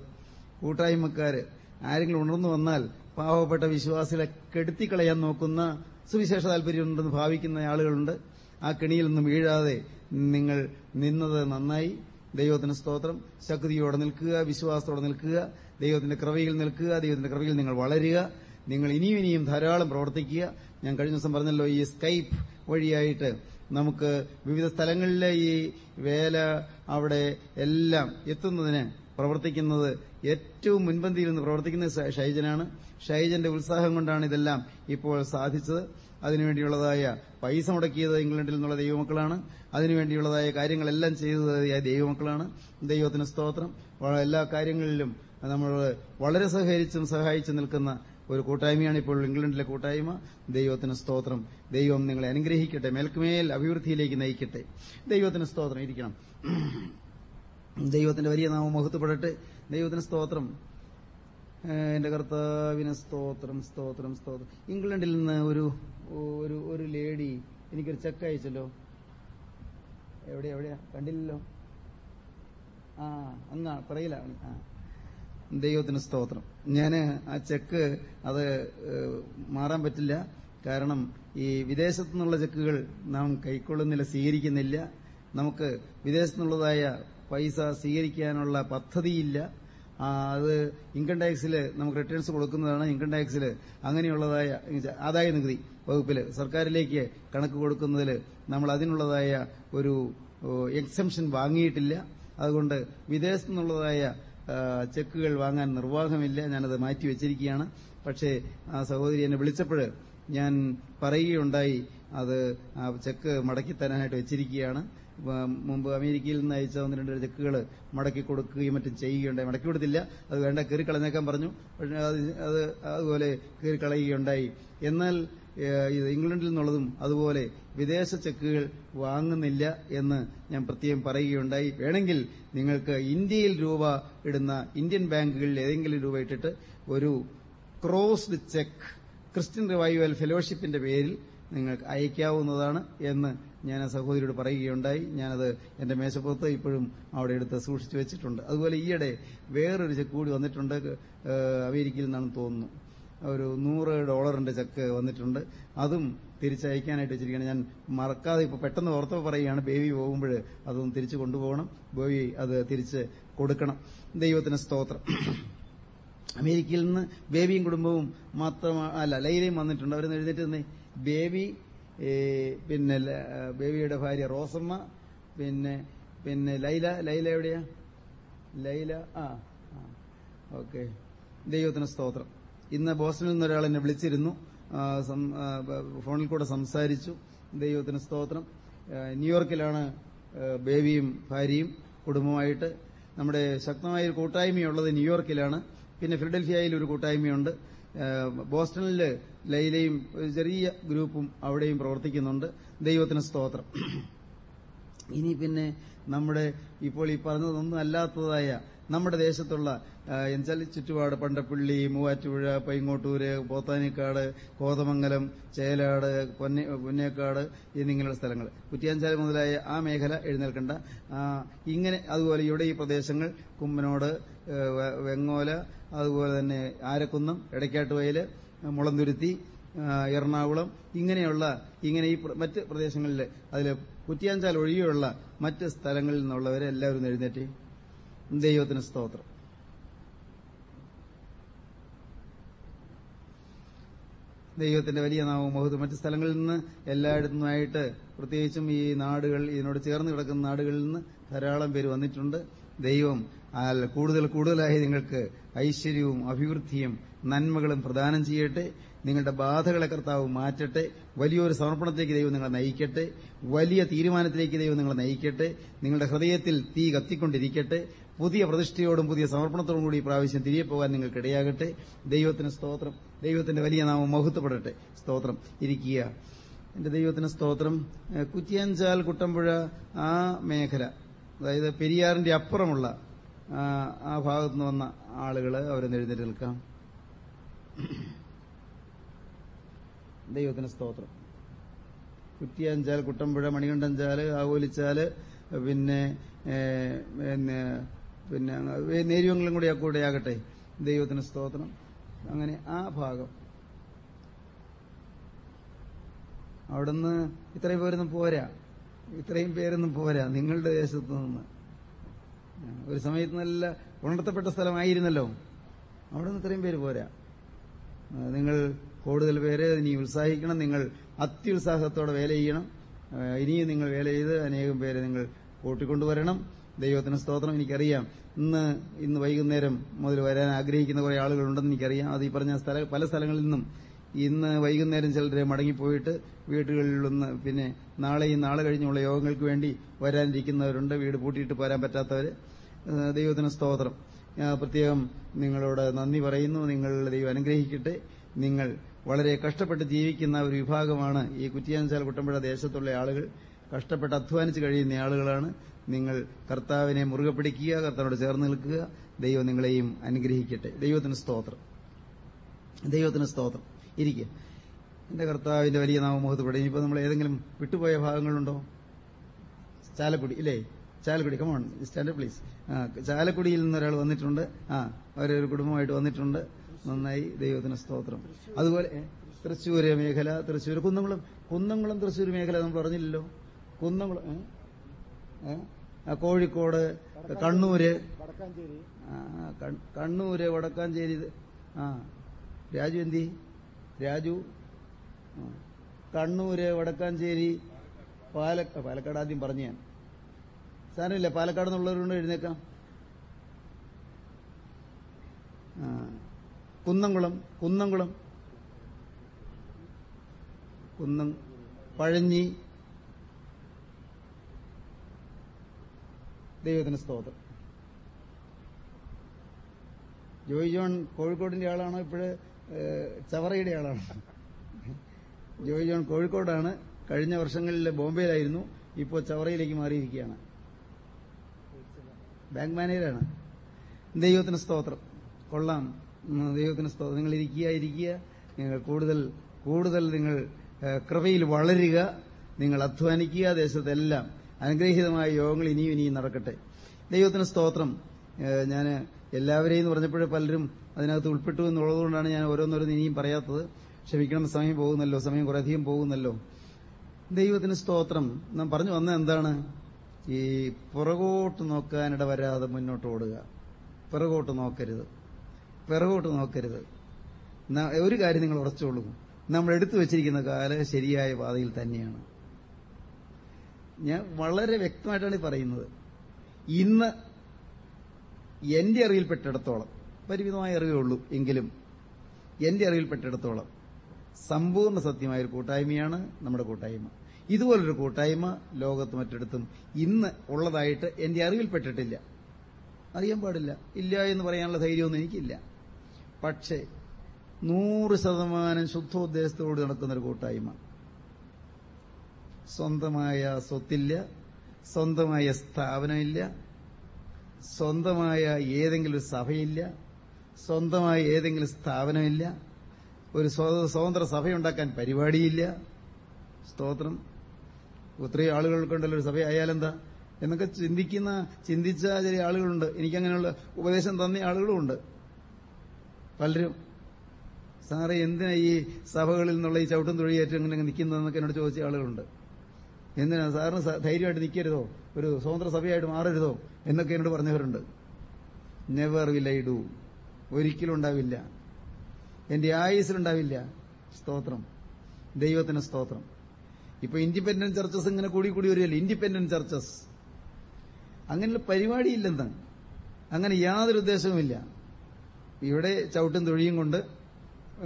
കൂട്ടായ്മക്കാര് ആരെങ്കിലും ഉണർന്നു വന്നാൽ പാവപ്പെട്ട വിശ്വാസികളെ കെടുത്തിക്കളയാൻ നോക്കുന്ന സുവിശേഷ താല്പര്യമുണ്ടെന്ന് ഭാവിക്കുന്ന ആളുകളുണ്ട്. ആ കെണിയിൽ നിന്നും വീഴാതെ നിങ്ങൾ നിന്നത് നന്നായി. ദൈവത്തിന് സ്തോത്രം. ശക്തിയോടെ നിൽക്കുക വിശ്വാസത്തോടെ നിൽക്കുക ദൈവത്തിന്റെ കൃപയിൽ നിൽക്കുക ദൈവത്തിന്റെ കൃപയിൽ നിങ്ങൾ വളരുക. നിങ്ങൾ ഇനിയും ഇനിയും ധാരാളം പ്രവർത്തിക്കുക. ഞാൻ കഴിഞ്ഞ ദിവസം പറഞ്ഞല്ലോ ഈ സ്കൈപ്പ് വഴിയായിട്ട് നമുക്ക് വിവിധ സ്ഥലങ്ങളിലെ ഈ വേല അവിടെ എല്ലാം എത്തുന്നതിന് പ്രവർത്തിക്കുന്നത് ഏറ്റവും മുൻപന്തിയിൽ നിന്ന് പ്രവർത്തിക്കുന്ന ഷൈജനാണ് ഷൈജന്റെ ഉത്സാഹം കൊണ്ടാണ് ഇതെല്ലാം ഇപ്പോൾ സാധിച്ചത്. അതിനുവേണ്ടിയുള്ളതായ പൈസ മുടക്കിയത് ഇംഗ്ലണ്ടിൽ നിന്നുള്ള ദൈവമക്കളാണ്. അതിനുവേണ്ടിയുള്ളതായ കാര്യങ്ങളെല്ലാം ചെയ്തത് ദൈവമക്കളാണ്. ദൈവത്തിന് സ്തോത്രം. എല്ലാ കാര്യങ്ങളിലും നമ്മൾ വളരെ സഹകരിച്ചും സഹായിച്ചു നിൽക്കുന്ന ഒരു കൂട്ടായ്മയാണ് ഇപ്പോൾ ഇംഗ്ലണ്ടിലെ കൂട്ടായ്മ. ദൈവത്തിന് സ്തോത്രം. ദൈവം നിങ്ങളെ അനുഗ്രഹിക്കട്ടെ മേൽക്കുമേൽ അഭിവൃദ്ധിയിലേക്ക് നയിക്കട്ടെ. ദൈവത്തിന് സ്തോത്രം. ഇരിക്കണം. ദൈവത്തിന്റെ വലിയ നാമം മഹത്വപ്പെടട്ടെ. ദൈവത്തിന് സ്തോത്രം. എന്റെ കർത്താവിന് സ്തോത്രം സ്തോത്രം സ്തോത്രം. ഇംഗ്ലണ്ടിൽ നിന്ന് ഒരു ഒരു ഒരു ലേഡി എനിക്കൊരു ചെക്ക് അയച്ചല്ലോ. എവിടെ എവിടെയാ? കണ്ടില്ലല്ലോ. ആ അങ്ങാ പറയില്ല ദൈവത്തിന് സ്തോത്രം. ഞാൻ ആ ചെക്ക് അത് മാറാൻ പറ്റില്ല. കാരണം ഈ വിദേശത്തു നിന്നുള്ള ചെക്കുകൾ നാം കൈക്കൊള്ളുന്നില്ല സ്വീകരിക്കുന്നില്ല. നമുക്ക് വിദേശത്തു നിന്നുള്ളതായ പൈസ സ്വീകരിക്കാനുള്ള പദ്ധതിയില്ല. അത് ഇൻകം ടാക്സിൽ നമുക്ക് റിട്ടേൺസ് കൊടുക്കുന്നതാണ്. ഇൻകം ടാക്സിൽ അങ്ങനെയുള്ളതായ ആദായ നികുതി വകുപ്പിൽ സർക്കാരിലേക്ക് കണക്ക് കൊടുക്കുന്നതിൽ നമ്മൾ അതിനുള്ളതായ ഒരു എക്സംഷൻ വാങ്ങിയിട്ടില്ല. അതുകൊണ്ട് വിദേശത്തു നിന്നുള്ളതായ ചെക്കുകൾ വാങ്ങാൻ നിർവാഹമില്ല. ഞാനത് മാറ്റി വെച്ചിരിക്കുകയാണ്. പക്ഷേ ആ സഹോദരി എന്നെ വിളിച്ചപ്പോൾ ഞാൻ പറയുകയുണ്ടായി അത് ആ ചെക്ക് മടക്കിത്തരാനായിട്ട് വെച്ചിരിക്കുകയാണ്. മുമ്പ് അമേരിക്കയിൽ നിന്ന് അയച്ച ഒന്ന് രണ്ട് ചെക്കുകൾ മടക്കി കൊടുക്കുകയും മറ്റും ചെയ്യുകയുണ്ടായി. മടക്കി കൊടുത്തില്ല. അത് വേണ്ട കീറിക്കളഞ്ഞേക്കാൻ പറഞ്ഞു. പക്ഷേ അത് അത് അതുപോലെ കീറിക്കളയുകയുണ്ടായി. എന്നാൽ ഇംഗ്ലണ്ടിൽ നിന്നുള്ളതും അതുപോലെ വിദേശ ചെക്കുകൾ വാങ്ങുന്നില്ല എന്ന് ഞാൻ പ്രത്യേകം പറയുകയുണ്ടായി. വേണമെങ്കിൽ നിങ്ങൾക്ക് ഇന്ത്യയിൽ രൂപ ഇടുന്ന ഇന്ത്യൻ ബാങ്കുകളിൽ ഏതെങ്കിലും രൂപ ഇട്ടിട്ട് ഒരു ക്രോസ്ഡ് ചെക്ക് ക്രിസ്ത്യൻ റിവൈവൽ ഫെലോഷിപ്പിന്റെ പേരിൽ നിങ്ങൾക്ക് അയക്കാവുന്നതാണ് എന്ന് ഞാൻ ആ സഹോദരിയോട് പറയുകയുണ്ടായി. ഞാനത് എന്റെ മേശപ്പുറത്ത് ഇപ്പോഴും അവിടെ എടുത്ത് സൂക്ഷിച്ചു വെച്ചിട്ടുണ്ട്. അതുപോലെ ഈയിടെ വേറൊരു ചെക്ക് കൂടി വന്നിട്ടുണ്ട്. അമേരിക്കയിൽ നിന്നാണെന്ന് തോന്നുന്നു. ഒരു നൂറ് ഡോളറിന്റെ ചെക്ക് വന്നിട്ടുണ്ട്. അതും തിരിച്ചയക്കാനായിട്ട് വെച്ചിരിക്കുകയാണ്. ഞാൻ മറക്കാതെ ഇപ്പൊ പെട്ടെന്ന് ഓർത്തപ്പോൾ പറയുകയാണ് ബേബി പോകുമ്പോൾ അതൊന്ന് തിരിച്ചു കൊണ്ടുപോകണം. ബേബി അത് തിരിച്ച് കൊടുക്കണം. ദൈവത്തിന് സ്തോത്രം. അമേരിക്കയിൽ നിന്ന് ബേബിയും കുടുംബവും മാത്രം അല്ല ലൈലയും വന്നിട്ടുണ്ട്. അവർ എഴുന്നേറ്റ് തന്നെ ബേബി പിന്നെ ബേബിയുടെ ഭാര്യ റോസമ്മ പിന്നെ പിന്നെ ലൈല ലൈല എവിടെയാ? ലൈല ആ ഓക്കെ. ദൈവത്തിന് സ്തോത്രം. ഇന്ന് ബോസ്റ്റണിൽ നിന്ന് ഒരാൾ എന്നെ വിളിച്ചിരുന്നു. ഫോണിൽ കൂടെ സംസാരിച്ചു. ദൈവത്തിന് സ്തോത്രം. ന്യൂയോർക്കിലാണ് ബേബിയും ഭാര്യയും കുടുംബമായിട്ട് നമ്മുടെ ശക്തമായ ഒരു കൂട്ടായ്മയുള്ളത് ന്യൂയോർക്കിലാണ്. പിന്നെ ഫിലഡൽഫിയയിൽ ഒരു കൂട്ടായ്മയുണ്ട്. ബോസ്റ്റണിൽ ലൈലയും ഒരു ചെറിയ ഗ്രൂപ്പും അവിടെയും പ്രവർത്തിക്കുന്നുണ്ട്. ദൈവത്തിന് സ്തോത്രം. ഇനി പിന്നെ നമ്മുടെ ഇപ്പോൾ ഈ പറഞ്ഞതൊന്നും അല്ലാത്തതായ നമ്മുടെ ദേശത്തുള്ള എന്നുവെച്ചാൽ ചുറ്റുപാട് പണ്ടപ്പള്ളി മൂവാറ്റുപുഴ പൈങ്ങോട്ടൂര് പോത്താനിക്കാട് കോതമംഗലം ചേലാട് പൊന്നെ പൊന്നേക്കാട് എന്നിങ്ങനെയുള്ള സ്ഥലങ്ങൾ. കുറ്റിയാഞ്ചാൽ മുതലായ ആ മേഖല എഴുന്നേൽക്കേണ്ട. ഇങ്ങനെ അതുപോലെ ഇവിടെ ഈ പ്രദേശങ്ങൾ കുമ്പനോട് വെങ്ങോല അതുപോലെ തന്നെ ആരക്കുന്നം എടക്കാട്ടുവയൽ മുളന്തുരുത്തി എറണാകുളം ഇങ്ങനെയുള്ള ഇങ്ങനെ ഈ മറ്റ് പ്രദേശങ്ങളിൽ അതിൽ കുറ്റിയാഞ്ചാൽ ഒഴികെയുള്ള മറ്റ് സ്ഥലങ്ങളിൽ നിന്നുള്ളവരെ എല്ലാവരും എഴുന്നേറ്റ്. ദൈവത്തിന് സ്തോത്രം. ദൈവത്തിന്റെ വലിയ നാമം മഹത്വം മറ്റ് സ്ഥലങ്ങളിൽ നിന്ന് എല്ലായിടത്തു നിന്നായിട്ട് പ്രത്യേകിച്ചും ഈ നാടുകൾ ഇതിനോട് ചേർന്ന് കിടക്കുന്ന നാടുകളിൽ നിന്ന് ധാരാളം പേര് വന്നിട്ടുണ്ട്. ദൈവം കൂടുതൽ കൂടുതലായി നിങ്ങൾക്ക് ഐശ്വര്യവും അഭിവൃദ്ധിയും നന്മകളും പ്രദാനം ചെയ്യട്ടെ. നിങ്ങളുടെ ബാധകളെ കർത്താവ് മാറ്റട്ടെ. വലിയൊരു സമർപ്പണത്തിലേക്ക് ദൈവം നിങ്ങളെ നയിക്കട്ടെ. വലിയ തീരുമാനത്തിലേക്ക് ദൈവം നിങ്ങളെ നയിക്കട്ടെ. നിങ്ങളുടെ ഹൃദയത്തിൽ തീ കത്തിക്കൊണ്ടിരിക്കട്ടെ. പുതിയ പ്രതിഷ്ഠയോടും പുതിയ സമർപ്പണത്തോടും കൂടി പ്രാവശ്യം തിരികെ പോകാൻ നിങ്ങൾക്ക് ഇടയാകട്ടെ ദൈവത്തിന് സ്തോത്രം. ദൈവത്തിന്റെ വലിയ നാമം മഹത്വപ്പെടട്ടെ. സ്തോത്രം. ഇരിക്കുക. എന്റെ ദൈവത്തിന് സ്തോത്രം. കുറ്റിയാഞ്ചാൽ കുട്ടമ്പുഴ ആ മേഖല അതായത് പെരിയാറിന്റെ അപ്പുറമുള്ള ആ, ഭാഗത്ത് നിന്ന് വന്ന ആളുകൾ അവരൊന്ന് എഴുന്നേറ്റ് നിൽക്കാം. ദൈവത്തിന് സ്തോത്രം. കുറ്റിയാഞ്ചാൽ കുട്ടമ്പുഴ മണികണ്ഠഞ്ചാൽ ആവോലിച്ചാൽ പിന്നെ പിന്നെ പിന്നെ നേരിയങ്ങളും കൂടി കൂടെയാകട്ടെ. ദൈവത്തിന് സ്തോത്രം. അങ്ങനെ ആ ഭാഗം. അവിടുന്ന് ഇത്രയും പേരൊന്നും പോരാ. ഇത്രയും പേരൊന്നും പോരാ. നിങ്ങളുടെ ദേശത്ത് നിന്ന്. ഒരു സമയത്ത് നല്ല ഉണർത്തപ്പെട്ട സ്ഥലമായിരുന്നല്ലോ. അവിടെ നിന്ന് ഇത്രയും പേര് പോരാ. നിങ്ങൾ കൂടുതൽ പേര് ഇനി ഉത്സാഹിക്കണം. നിങ്ങൾ അത്യുത്സാഹത്തോടെ വേല ചെയ്യണം ഇനിയും നിങ്ങൾ വേല ചെയ്ത് അനേകം പേരെ നിങ്ങൾ കൂട്ടിക്കൊണ്ടുവരണം. ദൈവത്തിന് സ്തോത്രം. എനിക്കറിയാം. ഇന്ന് ഇന്ന് വൈകുന്നേരം മുതൽ വരാൻ ആഗ്രഹിക്കുന്ന കുറെ ആളുകളുണ്ടെന്ന് എനിക്കറിയാം. അത് ഈ പറഞ്ഞ സ്ഥല പല സ്ഥലങ്ങളിൽ നിന്നും ഇന്ന് വൈകുന്നേരം ചിലരെ മടങ്ങിപ്പോയിട്ട് വീടുകളിൽ നിന്ന് പിന്നെ നാളെയും നാളെ കഴിഞ്ഞുള്ള യോഗങ്ങൾക്ക് വേണ്ടി വരാനിരിക്കുന്നവരുണ്ട്. വീട് പൂട്ടിയിട്ട് പോരാൻ പറ്റാത്തവർ ദൈവത്തിന് സ്തോത്രം. പ്രത്യേകം നിങ്ങളോട് നന്ദി പറയുന്നു. നിങ്ങൾ ദൈവം അനുഗ്രഹിക്കട്ടെ. നിങ്ങൾ വളരെ കഷ്ടപ്പെട്ട് ജീവിക്കുന്ന ഒരു വിഭാഗമാണ് ഈ കുറ്റിയാൻചാൽ കുട്ടമ്പുഴ ദേശത്തുള്ള ആളുകൾ. കഷ്ടപ്പെട്ട് അധ്വാനിച്ച് കഴിയുന്ന ആളുകളാണ്. നിങ്ങൾ കർത്താവിനെ മുറുകെ പിടിക്കുക കർത്താവിനോട് ചേർന്ന് നിൽക്കുക. ദൈവം നിങ്ങളെയും അനുഗ്രഹിക്കട്ടെ. ദൈവത്തിന് സ്തോത്രം. ദൈവത്തിന് സ്തോത്രം. ഇരിക്കുക എന്റെ കർത്താവിന്റെ വലിയ നാമമുഖത്ത് പെടും ഇനിയിപ്പോൾ നമ്മൾ ഏതെങ്കിലും വിട്ടുപോയ ഭാഗങ്ങളുണ്ടോ? ചാലക്കുടി ഇല്ലേ? ചാലക്കുടി കമോൺ സ്റ്റാൻഡ് പ്ലീസ് ചാലക്കുടിയിൽ നിന്ന് ഒരാൾ വന്നിട്ടുണ്ട്. ആ അവരൊരു കുടുംബമായിട്ട് വന്നിട്ടുണ്ട്. നന്നായി. ദൈവത്തിന് സ്തോത്രം. അതുപോലെ തൃശ്ശൂര് മേഖല തൃശ്ശൂർ കുന്നംകുളം. കുന്നംകുളം തൃശ്ശൂർ മേഖല നമ്മൾ പറഞ്ഞില്ലല്ലോ. കുന്നംകുളം കോഴിക്കോട് കണ്ണൂര്. കണ്ണൂര് വടക്കാഞ്ചേരി. ആ രാജു എന്തി? രാജു. കണ്ണൂര് വടക്കാഞ്ചേരി പാലക്കാട്. പാലക്കാട് ആദ്യം പറഞ്ഞു ഞാൻ. സാധനമില്ല പാലക്കാട് നിന്നുള്ളവരുണ്ട് എഴുന്നേക്കാം. കുന്നംകുളം കുന്നംകുളം. കുന്നം പഴഞ്ഞി ദൈവത്തിന് സ്തോത്രം. ജോയി ജോൺ കോഴിക്കോടിന്റെ ആളാണോ? ഇപ്പോഴ് ചവറയുടെ ആളാണ്? ജോയി ജോൺ കോഴിക്കോടാണ്. കഴിഞ്ഞ വർഷങ്ങളിൽ ബോംബെയിലായിരുന്നു. ഇപ്പോൾ ചവറയിലേക്ക് മാറിയിരിക്കുകയാണ്. ബാങ്ക് മാനേജറാണ്. ദൈവത്തിന് സ്തോത്രം. കൊള്ളാം. ദൈവത്തിന് സ്തോത്രം. നിങ്ങൾ ഇരിക്കുക ഇരിക്കുക. നിങ്ങൾ കൂടുതൽ കൂടുതൽ നിങ്ങൾ കൃപയിൽ വളരുക. നിങ്ങൾ അധ്വാനിക്കുക ദേശത്തെല്ലാം അനുഗ്രഹീതമായ യോഗങ്ങൾ ഇനിയും ഇനിയും നടക്കട്ടെ. ദൈവത്തിന് സ്തോത്രം. ഞാൻ എല്ലാവരെയും പറഞ്ഞപ്പോഴേ പലരും അതിനകത്ത് ഉൾപ്പെട്ടു എന്നുള്ളതുകൊണ്ടാണ് ഞാൻ ഓരോന്നോരോന്ന് ഇനിയും പറയാത്തത്. ക്ഷമിക്കണം സമയം പോകുന്നല്ലോ സമയം കുറേയധികം പോകുന്നല്ലോ. ദൈവത്തിന് സ്തോത്രം. നാം പറഞ്ഞു വന്ന എന്താണ്? ഈ പുറകോട്ട് നോക്കാനിട വരാതെ മുന്നോട്ട് ഓടുക. പിറകോട്ട് നോക്കരുത്. പിറകോട്ട് നോക്കരുത്. ഒരു കാര്യം നിങ്ങൾ ഉറച്ചോളൂ നമ്മൾ എടുത്തു വച്ചിരിക്കുന്ന കാല ശരിയായ പാതയിൽ തന്നെയാണ്. ഞാൻ വളരെ വ്യക്തമായിട്ടാണ് പറയുന്നത്. ഇന്ന് എന്റെ അറിവിൽപ്പെട്ടിടത്തോളം പരിമിതമായ അറിവേ ഉള്ളൂ എങ്കിലും എന്റെ അറിവിൽപ്പെട്ടിടത്തോളം സമ്പൂർണ സത്യമായൊരു കൂട്ടായ്മയാണ് നമ്മുടെ കൂട്ടായ്മ. ഇതുപോലൊരു കൂട്ടായ്മ ലോകത്ത് മറ്റിടത്തും ഇന്ന് ഉള്ളതായിട്ട് എന്റെ അറിവിൽപ്പെട്ടിട്ടില്ല. അറിയാൻ പാടില്ല. ഇല്ല എന്ന് പറയാനുള്ള ധൈര്യമൊന്നും എനിക്കില്ല. പക്ഷേ നൂറ് ശതമാനം ശുദ്ധോദ്ദേശത്തോട് നടക്കുന്നൊരു കൂട്ടായ്മ സ്വന്തമായ സ്വത്തില്ല സ്വന്തമായ സ്ഥാപനമില്ല സ്വന്തമായ ഏതെങ്കിലും ഒരു സഭയില്ല സ്വന്തമായ ഏതെങ്കിലും സ്ഥാപനമില്ല ഒരു സ്വ- സ്വതന്ത്ര സഭയുണ്ടാക്കാൻ പരിപാടിയില്ല. സ്തോത്രം. ഒത്തിരി ആളുകൾക്കുണ്ടല്ലോ ഒരു സഭയായാലെന്താ? എന്നൊക്കെ ചിന്തിക്കുന്ന ചിന്തിച്ച ചില ആളുകളുണ്ട്. എനിക്കങ്ങനെയുള്ള ഉപദേശം തന്ന ആളുകളുമുണ്ട് പലരും. സാറേ എന്തിനാ ഈ സഭകളിൽ നിന്നുള്ള ഈ ചവിട്ടും തൊഴിയേറ്റം ഇങ്ങനെ നിൽക്കുന്നതെന്നൊക്കെ എന്നോട് ചോദിച്ച ആളുകളുണ്ട്. എന്തിനാ സാറിന് ധൈര്യമായിട്ട് നിൽക്കരുതോ ഒരു സ്വതന്ത്ര സഭയായിട്ട് മാറരുതോ? എന്നൊക്കെ എന്നോട് പറഞ്ഞവരുണ്ട്. നെവർ വിൽ ഐ ഡു ഒരിക്കലും ഉണ്ടാവില്ല. എന്റെ ആയുസിലുണ്ടാവില്ല സ്തോത്രം. ദൈവത്തിന് സ്തോത്രം. ഇപ്പൊ ഇൻഡിപെൻഡന്റ് ചർച്ചസ് ഇങ്ങനെ കൂടി കൂടി വരികയല്ലേ? ഇൻഡിപെൻഡന്റ് ചർച്ചസ് അങ്ങനെയുള്ള പരിപാടിയില്ലെന്ന് അങ്ങനെ യാതൊരു ഉദ്ദേശവുമില്ല. ഇവിടെ ചവിട്ടും തൊഴിയും കൊണ്ട്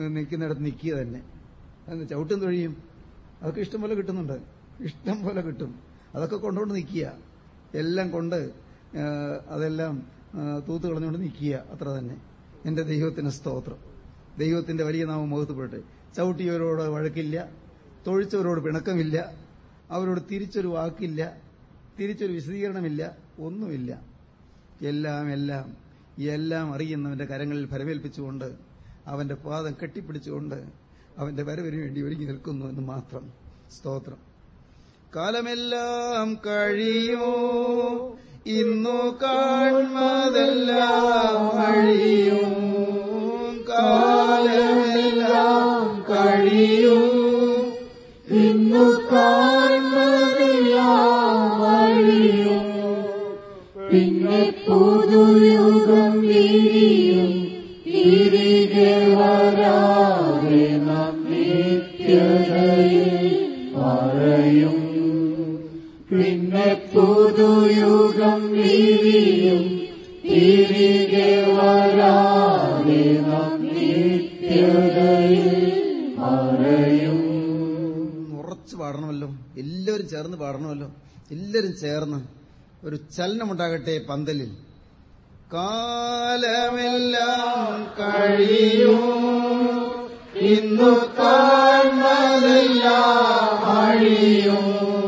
നിൽക്കുന്നിടത്ത് നിൽക്കുക തന്നെ ചവിട്ടും തൊഴിയും? അതൊക്കെ ഇഷ്ടംപോലെ കിട്ടുന്നുണ്ട്. ഇഷ്ടം പോലെ കിട്ടും. അതൊക്കെ കൊണ്ടുകൊണ്ട് നിൽക്കുക എല്ലാം കൊണ്ട് അതെല്ലാം തൂത്ത് കളഞ്ഞുകൊണ്ട് നിൽക്കുക അത്ര തന്നെ. എന്റെ ദൈവത്തിന് സ്തോത്രം. ദൈവത്തിന്റെ വലിയ നാമം മുഖത്തുപെട്ടെ ചവിട്ടിയവരോട് വഴക്കില്ല. തൊഴിച്ചവരോട് പിണക്കമില്ല. അവരോട് തിരിച്ചൊരു വാക്കില്ല. തിരിച്ചൊരു വിശദീകരണമില്ല. ഒന്നുമില്ല. എല്ലാം എല്ലാം എല്ലാം അറിയുന്നവന്റെ കരങ്ങളിൽ ഫലമേൽപ്പിച്ചുകൊണ്ട് അവന്റെ പാദം കെട്ടിപ്പിടിച്ചുകൊണ്ട് അവന്റെ വരവിന് വേണ്ടി ഒരുങ്ങി നിൽക്കുന്നു എന്ന് മാത്രം. സ്തോത്രം. കാലമെല്ലാം കഴിയോ. ഇന്നു കാൺമതെല്ലാം കഴിയും കാലമെല്ലാം കഴിയും. ഇന്നു കാൺമതെല്ലാം അഴിയും. പിന്നെ പുതുയുഗം വിരിയും തിരികെ പുതുയുഗം വിരിയും തിരികെ വരാതെ നാം നിത്യതയിൽ പറയും. ഉറച്ചു പാടണമല്ലോ. എല്ലാവരും ചേർന്ന് പാടണമല്ലോ. എല്ലാവരും ചേർന്ന് ഒരു ചലനമുണ്ടാകട്ടെ പന്തലിൽ. കാലമെല്ലാം കഴിയും. ഇന്നു കാൺമതെല്ലാം അഴിയും.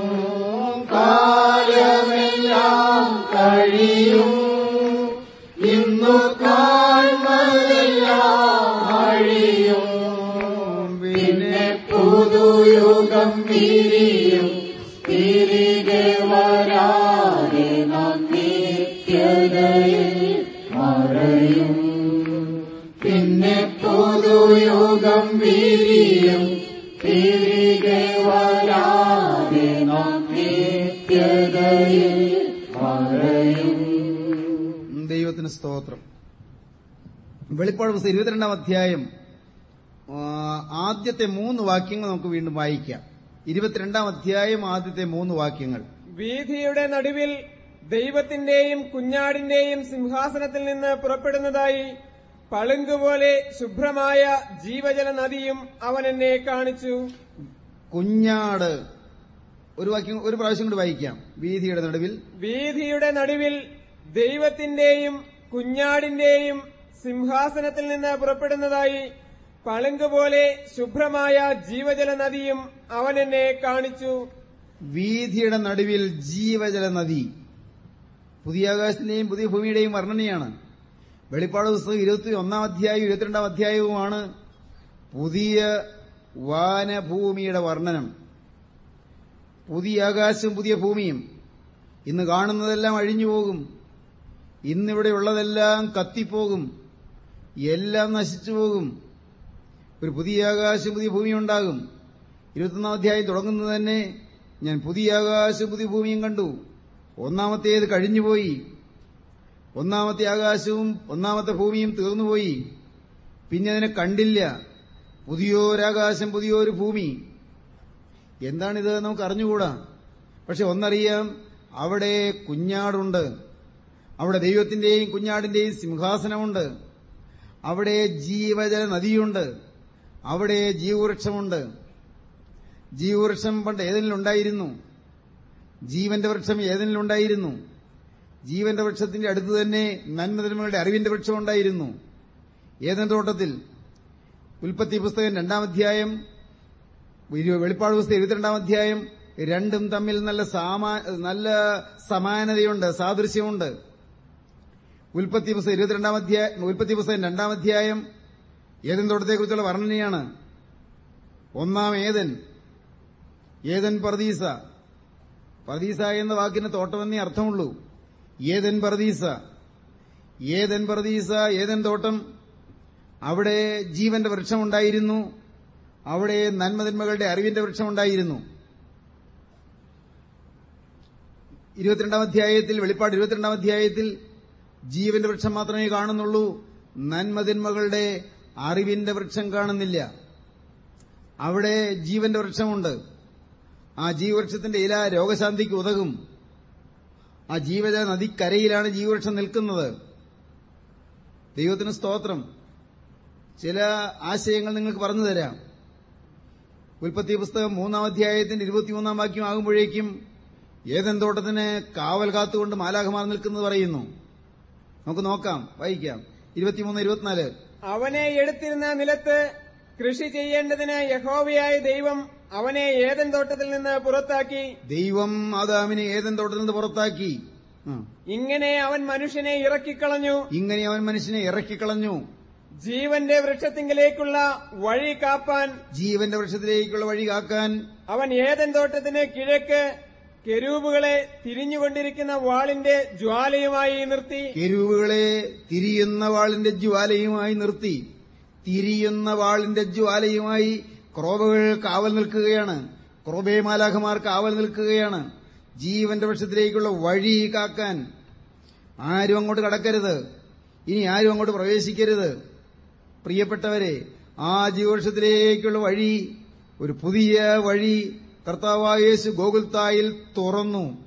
കാലമെല്ലാം കഴിയും. ഇന്നു അഴിയും. പിന്നെ പുതുയുഗം തിരിയും. തിരികെ വരാതെ നിത്യതയിൽ മറയും. പിന്നെ പുതുയുഗം വിരിയും തിരികെ വരാതെ നിത്യതയിൽ മറയും. ദൈവത്തിന് സ്തോത്രം. വെളിപ്പാട് പുസ്തകം ഇരുപത്തിരണ്ടാം അധ്യായം ആദ്യത്തെ മൂന്ന് വാക്യങ്ങൾ നമുക്ക് വീണ്ടും വായിക്കാം. ഇരുപത്തിരണ്ടാം അധ്യായം ആദ്യത്തെ മൂന്ന് വാക്യങ്ങൾ. വീഥിയുടെ നടുവിൽ ദൈവത്തിന്റെയും കുഞ്ഞാടിന്റെയും സിംഹാസനത്തിൽ നിന്ന് പുറപ്പെടുന്നതായി പളുങ്കുപോലെ ശുഭ്രമായ ജീവജല നദിയും അവൻ എന്നെ കാണിച്ചു. കുഞ്ഞാട് ഒരു വാക്യം ഒരു പ്രാവശ്യം കൂടി വായിക്കാം. വീതിയുടെ നടുവിൽ. വീഥിയുടെ നടുവിൽ ദൈവത്തിന്റെയും കുഞ്ഞാടിന്റെയും സിംഹാസനത്തിൽ നിന്ന് പുറപ്പെടുന്നതായി പളുങ്കുപോലെ ശുഭ്രമായ ജീവജല നദിയും അവൻ എന്നെ കാണിച്ചു. വീതിയുടെ നടുവിൽ ജീവജല നദി. പുതിയ ആകാശത്തിന്റെയും പുതിയ ഭൂമിയുടെയും വർണനയാണ്. വെളിപ്പാട് പുസ്തകം ഇരുപത്തി ഒന്നാം അധ്യായവും ഇരുപത്തിരണ്ടാം അധ്യായവുമാണ് പുതിയ വാനഭൂമിയുടെ വർണനം. പുതിയ ആകാശവും പുതിയ ഭൂമിയും. ഇന്ന് കാണുന്നതെല്ലാം അഴിഞ്ഞു പോകും. ഇന്നിവിടെയുള്ളതെല്ലാം കത്തിപ്പോകും. എല്ലാം നശിച്ചു പോകും. ഒരു പുതിയ ആകാശം പുതിയ ഭൂമിയും ഉണ്ടാകും. ഇരുപത്തൊന്നാം അധ്യായം തുടങ്ങുന്നത് തന്നെ ഞാൻ പുതിയ ആകാശവും പുതിയ ഭൂമിയും കണ്ടു. ഒന്നാമത്തേത് കഴിഞ്ഞുപോയി ഒന്നാമത്തെ ആകാശവും ഒന്നാമത്തെ ഭൂമിയും തീർന്നുപോയി പിന്നെ അതിനെ കണ്ടില്ല. പുതിയൊരാകാശം പുതിയൊരു ഭൂമി. എന്താണിത് നമുക്ക് അറിഞ്ഞുകൂടാ. പക്ഷെ ഒന്നറിയാം അവിടെ കുഞ്ഞാടുണ്ട്. അവിടെ ദൈവത്തിന്റെയും കുഞ്ഞാടിന്റെയും സിംഹാസനമുണ്ട്. അവിടെ ജീവജല നദിയുണ്ട്. അവിടെ ജീവവൃക്ഷമുണ്ട്. ജീവവൃക്ഷം പണ്ട് ഏതെങ്കിലുണ്ടായിരുന്നു ജീവന്റെ വൃക്ഷം ഏതെങ്കിലുണ്ടായിരുന്നു ജീവന്റെ വൃക്ഷത്തിന്റെ അടുത്ത് തന്നെ നന്മതിന്മകളുടെ അറിവിന്റെ വൃക്ഷം ഉണ്ടായിരുന്നു. തോട്ടത്തിൽ. ഉൽപ്പത്തി പുസ്തകം രണ്ടാം അധ്യായം ഇരു- വെളിപ്പാട് പുസ്തകം ഇരുപത്തിരണ്ടാം അധ്യായം രണ്ടും തമ്മിൽ നല്ല നല്ല സമാനതയുണ്ട് സാദൃശ്യമുണ്ട്. ഉൽപ്പത്തി പുസ്തകം ഇരുപത്തിരണ്ടാം അധ്യായം ഉൽപ്പത്തി പുസ്തകം രണ്ടാം അധ്യായം ഏതൻ തോട്ടത്തെക്കുറിച്ചുള്ള വർണനയാണ്. ഒന്നാം ഏതൻ ഏതൻ പർദീസ. പർദീസ എന്ന വാക്കിന് തോട്ടമെന്നേ അർത്ഥമുള്ളൂ. ഏതൻ പർദീസ. ഏതൻ പർദീസ ഏതൻ തോട്ടം. അവിടെ ജീവന്റെ വൃക്ഷമുണ്ടായിരുന്നു അവിടെ നന്മതിന്മകളുടെ അറിവിന്റെ വൃക്ഷമുണ്ടായിരുന്നു. ഇരുപത്തിരണ്ടാം അധ്യായത്തിൽ വെളിപ്പാട് ഇരുപത്തിരണ്ടാം അധ്യായത്തിൽ ജീവന്റെ വൃക്ഷം മാത്രമേ കാണുന്നുള്ളൂ നന്മതിന്മകളുടെ അറിവിന്റെ വൃക്ഷം കാണുന്നില്ല. അവിടെ ജീവന്റെ വൃക്ഷമുണ്ട്. ആ ജീവവൃക്ഷത്തിന്റെ ഇല രോഗശാന്തിക്ക് ഉതകും. ആ ജീവജ നദിക്കരയിലാണ് ജീവവൃക്ഷം നിൽക്കുന്നത്. ദൈവത്തിന് സ്തോത്രം. ചില ആശയങ്ങൾ നിങ്ങൾക്ക് പറഞ്ഞു തരാം. ഉൽപ്പത്തി പുസ്തകം മൂന്നാം അധ്യായത്തിന്റെ ഇരുപത്തിമൂന്നാം വാക്യം ആകുമ്പോഴേക്കും ഏതൻ തോട്ടത്തിന് കാവൽ കാത്തുകൊണ്ട് മാലാഖമാർ നിൽക്കുന്നത് പറയുന്നു. നമുക്ക് നോക്കാം വായിക്കാം. ഇരുപത്തിമൂന്ന് ഇരുപത്തിനാല്. അവനെ എടുത്തിരുന്ന നിലത്ത് കൃഷി ചെയ്യേണ്ടതിന് യഹോവയായ ദൈവം അവനെ ഏതൻ തോട്ടത്തിൽ നിന്ന് പുറത്താക്കി? ദൈവം ആദാമിനെ ഏതൻ തോട്ടത്തിൽ നിന്ന് പുറത്താക്കി? ഇങ്ങനെ അവൻ മനുഷ്യനെ ഇറക്കിക്കളഞ്ഞു. ഇങ്ങനെ അവൻ മനുഷ്യനെ ഇറക്കിക്കളഞ്ഞു. ജീവന്റെ വൃക്ഷത്തിങ്കിലേക്കുള്ള വഴി കാപ്പാൻ ജീവന്റെ വൃക്ഷത്തിലേക്കുള്ള വഴി കാക്കാൻ അവൻ ഏതൻ തോട്ടത്തിന് കിഴക്ക് കെരൂബുകളെ തിരിഞ്ഞുകൊണ്ടിരിക്കുന്ന വാളിന്റെ ജ്വാലയുമായി നിർത്തി. കെരൂവുകളെ തിരിയുന്ന വാളിന്റെ ജ്വാലയുമായി നിർത്തി. തിരിയുന്ന വാളിന്റെ ജ്വാലയുമായി ക്രോബകൾ കാവൽ നിൽക്കുകയാണ്. ക്രോബേ മാലാഖമാർ കാവൽ നിൽക്കുകയാണ്. ജീവന്റെ വൃക്ഷത്തിലേക്കുള്ള വഴി കാക്കാൻ ആരും അങ്ങോട്ട് കടക്കരുത്. ഇനി ആരും അങ്ങോട്ട് പ്രവേശിക്കരുത്. പ്രിയപ്പെട്ടവരെ ആ ജീവവർഷത്തിലേക്കുള്ള വഴി ഒരു പുതിയ വഴി കർത്താവായേശു ഗോകുൽത്തായിൽ തുറന്നു.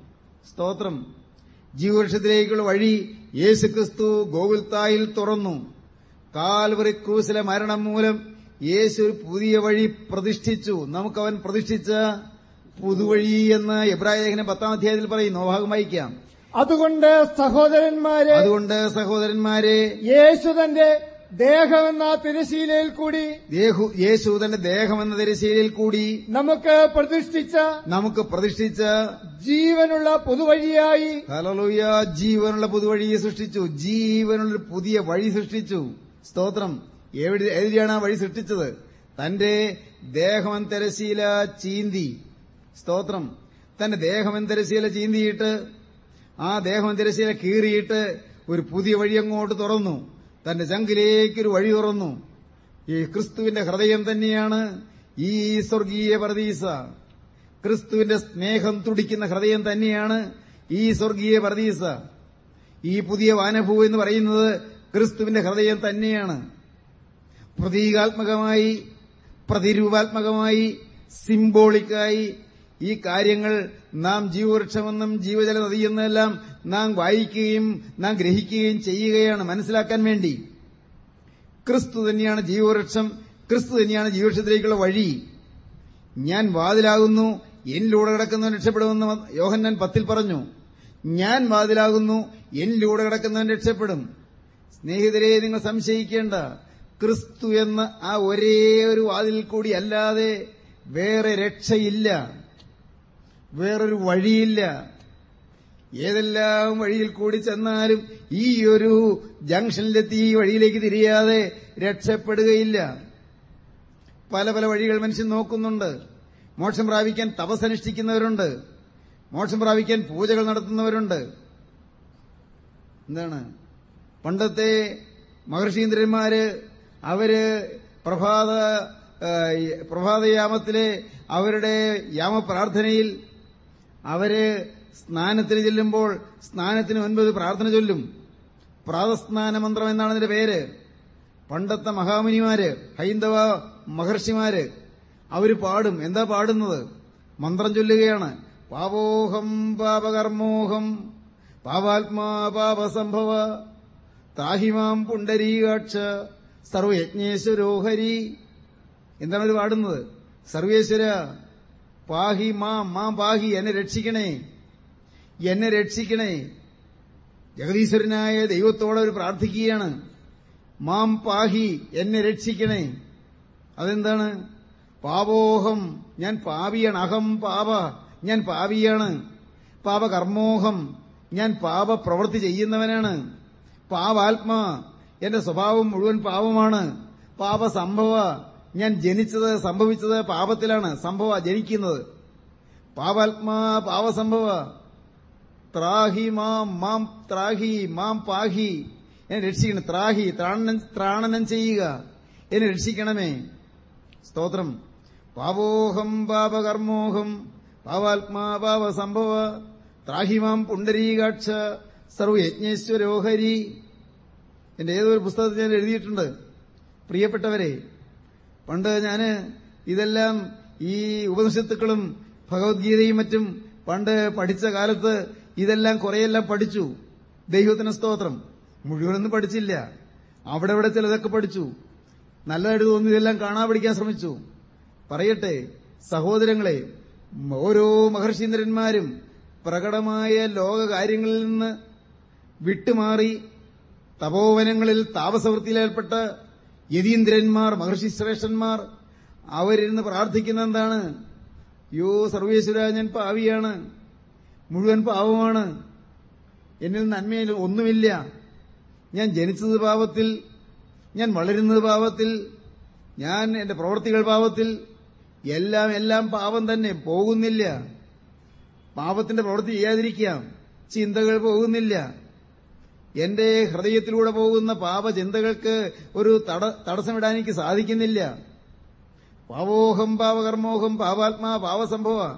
സ്തോത്രം. ജീവവർഷത്തിലേക്കുള്ള വഴി യേശു ക്രിസ്തു ഗോകുൽത്തായിൽ തുറന്നു. കാൽവറി ക്രൂസിലെ മരണം മൂലം യേശു ഒരു പുതിയ വഴി പ്രതിഷ്ഠിച്ചു. നമുക്കവൻ പ്രതിഷ്ഠിച്ച പുതുവഴി എന്ന് ലേഖനം പത്താം അധ്യായത്തിൽ പറയും നോഭാഗം ഭാഗം വായിക്കാം. അതുകൊണ്ട് സഹോദരന്മാരെ അതുകൊണ്ട് സഹോദരന്മാരെ യേശു തന്റെ ദേഹമെന്ന തിരശീലയിൽ കൂടി യേശു തന്റെ ദേഹമെന്ന തിരശീലയിൽ കൂടി നമുക്ക് പ്രതിഷ്ഠിച്ച നമുക്ക് പ്രതിഷ്ഠിച്ച ജീവനുള്ള പുതുവഴിയായി ഹലലൂയ ജീവനുള്ള പുതുവഴിയെ സൃഷ്ടിച്ചു. ജീവനുള്ള പുതിയ വഴി സൃഷ്ടിച്ചു. സ്തോത്രം. എവിടെ എവിടെയാണ് ആ വഴി സൃഷ്ടിച്ചത്? തന്റെ ദേഹമെന്ന തിരശീല ചീന്തി. സ്തോത്രം. തന്റെ ദേഹമെന്ന തിരശീല ചീന്തിയിട്ട് ആ ദേഹം തിരശീല കീറിയിട്ട് ഒരു പുതിയ വഴി അങ്ങോട്ട് തുറന്നു. തന്റെ ചങ്കിലേക്കൊരു വഴി തുറന്നു. ഈ ക്രിസ്തുവിന്റെ ഹൃദയം തന്നെയാണ് ഈ സ്വർഗീയ പരദീസ. ക്രിസ്തുവിന്റെ സ്നേഹം തുടിക്കുന്ന ഹൃദയം തന്നെയാണ് ഈ സ്വർഗീയ പരദീസ. ഈ പുതിയ വാനഭൂ എന്ന് പറയുന്നത് ക്രിസ്തുവിന്റെ ഹൃദയം തന്നെയാണ്. പ്രതീകാത്മകമായി പ്രതിരൂപാത്മകമായി സിംബോളിക്കായി ഈ കാര്യങ്ങൾ നാം ജീവവൃക്ഷമെന്നും ജീവജല നദിയെന്നെല്ലാം നാം വായിക്കുകയും നാം ഗ്രഹിക്കുകയും ചെയ്യുകയാണ് മനസ്സിലാക്കാൻ വേണ്ടി. ക്രിസ്തു തന്നെയാണ് ജീവവൃക്ഷം ക്രിസ്തു തന്നെയാണ് ജീവവൃക്ഷത്തിലേക്കുള്ള വഴി. ഞാൻ വാതിലാകുന്നു എന്നിലൂടെ കിടക്കുന്നവൻ രക്ഷപ്പെടുമെന്ന് യോഹന്നാൻ പത്തിൽ പറഞ്ഞു. ഞാൻ വാതിലാകുന്നു എന്നിലൂടെ കിടക്കുന്നവൻ രക്ഷപ്പെടും. സ്നേഹിതരെ നിങ്ങൾ സംശയിക്കേണ്ട. ക്രിസ്തു എന്ന ആ ഒരേ ഒരു വാതിൽ കൂടി അല്ലാതെ വേറെ രക്ഷയില്ല. വേറൊരു വഴിയില്ല. ഏതെല്ലാം വഴിയിൽ കൂടി ചെന്നാലും ഈ ഒരു ജംഗ്ഷനിലെത്തി ഈ വഴിയിലേക്ക് തിരിയാതെ രക്ഷപ്പെടുകയില്ല. പല പല വഴികൾ മനുഷ്യൻ നോക്കുന്നുണ്ട്. മോക്ഷം പ്രാപിക്കാൻ തപസ്സനുഷ്ഠിക്കുന്നവരുണ്ട്. മോക്ഷം പ്രാപിക്കാൻ പൂജകൾ നടത്തുന്നവരുണ്ട്. എന്താണ്? പണ്ടത്തെ മഹർഷീന്ദ്രന്മാര് അവർ പ്രഭാത പ്രഭാതയാമത്തിലെ അവരുടെ യാമപ്രാർത്ഥനയിൽ അവർ സ്നാനത്തിന് ചെല്ലുമ്പോൾ സ്നാനത്തിന് ഒൻപത് പ്രാർത്ഥന ചൊല്ലും. പ്രാതസ്നാന മന്ത്രം എന്നാണ് അതിന്റെ പേര്. പണ്ടത്തെ മഹാമുനിമാര് ഹൈന്ദവ മഹർഷിമാര് അവർ പാടും. എന്താ പാടുന്നത്? മന്ത്രം ചൊല്ലുകയാണ്. പാപോഹം പാപകർമ്മോഹം പാവാത്മാ പാപസംഭവ താഹിമാം പുണ്ടരീകാക്ഷ സർവയജ്ഞേശ്വരോഹരി. എന്താണ് അവർ പാടുന്നത്? സർവേശ്വര പാഹി മാ മാം പാഹി എന്നെ രക്ഷിക്കണേ. എന്നെ രക്ഷിക്കണേ. ജഗദീശ്വരനായ ദൈവത്തോടെ ഒരു പ്രാർത്ഥിക്കുകയാണ്. മാം പാഹി എന്നെ രക്ഷിക്കണേ. അതെന്താണ്? പാപോഹം ഞാൻ പാവിയാണ്. അഹം പാപ ഞാൻ പാവിയാണ്. പാപകർമ്മോഹം ഞാൻ പാപ പ്രവൃത്തി ചെയ്യുന്നവനാണ്. പാപാത്മാ എന്റെ സ്വഭാവം മുഴുവൻ പാവമാണ്. പാപസംഭവ ഞാൻ ജനിച്ചത് സംഭവിച്ചത് പാപത്തിലാണ്. സംഭവ ജനിക്കുന്നത്. പാപാത്മാ പാവസംഭവ ത്രാഹി മാം മാം ത്രാഹി മാം പാഹി. എന്നെ രക്ഷിക്കണം. ത്രാഹി ത്രാണനം ചെയ്യുക. എന്നെ രക്ഷിക്കണമേ. സ്തോത്രം. പാപോഹം പാപകർമ്മോഹം. പാവാത്മാ പാവസംഭവ ത്രാഹി ത്രാഹിമാം പുണ്ടരീകാക്ഷ സർവയജ്ഞേശ്വരോഹരി. എന്റെ ഏതൊരു പുസ്തകത്തിൽ ഞാൻ എഴുതിയിട്ടുണ്ട്. പ്രിയപ്പെട്ടവരെ പണ്ട് ഞാൻ ഇതെല്ലാം ഈ ഉപനിഷത്തുക്കളും ഭഗവത്ഗീതയും മറ്റും പണ്ട് പഠിച്ച കാലത്ത് ഇതെല്ലാം കുറെയെല്ലാം പഠിച്ചു. ദൈവത്തിന് സ്തോത്രം. മുഴുവനൊന്നും പഠിച്ചില്ല. അവിടെ ഇവിടെ ചിലതൊക്കെ പഠിച്ചു. നല്ലതായിട്ട് തോന്നി ഇതെല്ലാം കാണാൻ പഠിക്കാൻ ശ്രമിച്ചു. പറയട്ടെ സഹോദരങ്ങളെ ഓരോ മഹർഷീന്ദ്രന്മാരും പ്രകടമായ ലോകകാര്യങ്ങളിൽ നിന്ന് വിട്ടുമാറി തപോവനങ്ങളിൽ താപസവൃത്തിയിലേർപ്പെട്ട യതീന്ദ്രന്മാർ മഹർഷി ശ്രേഷ്ഠന്മാർ അവരിരുന്ന് പ്രാർത്ഥിക്കുന്ന എന്താണ് യോ സർവേശ്വര ഞാൻ പാവിയാണ് മുഴുവൻ പാവമാണ് എന്നിൽ നന്മയിൽ ഒന്നുമില്ല. ഞാൻ ജനിച്ചത് പാവത്തിൽ ഞാൻ വളരുന്നത് പാവത്തിൽ ഞാൻ എന്റെ പ്രവൃത്തികൾ പാവത്തിൽ എല്ലാം എല്ലാം പാപം തന്നെ പോകുന്നില്ല. പാപത്തിന്റെ പ്രവൃത്തി ചെയ്യാതിരിക്കാം ചിന്തകൾ പോകുന്നില്ല. എന്റെ ഹൃദയത്തിലൂടെ പോകുന്ന പാപചിന്തകൾക്ക് ഒരു തട തടസ്സമിടാൻ എനിക്ക് സാധിക്കുന്നില്ല. പാവോഹം പാവകർമ്മോഹം പാപാത്മാ പാവസംഭവ.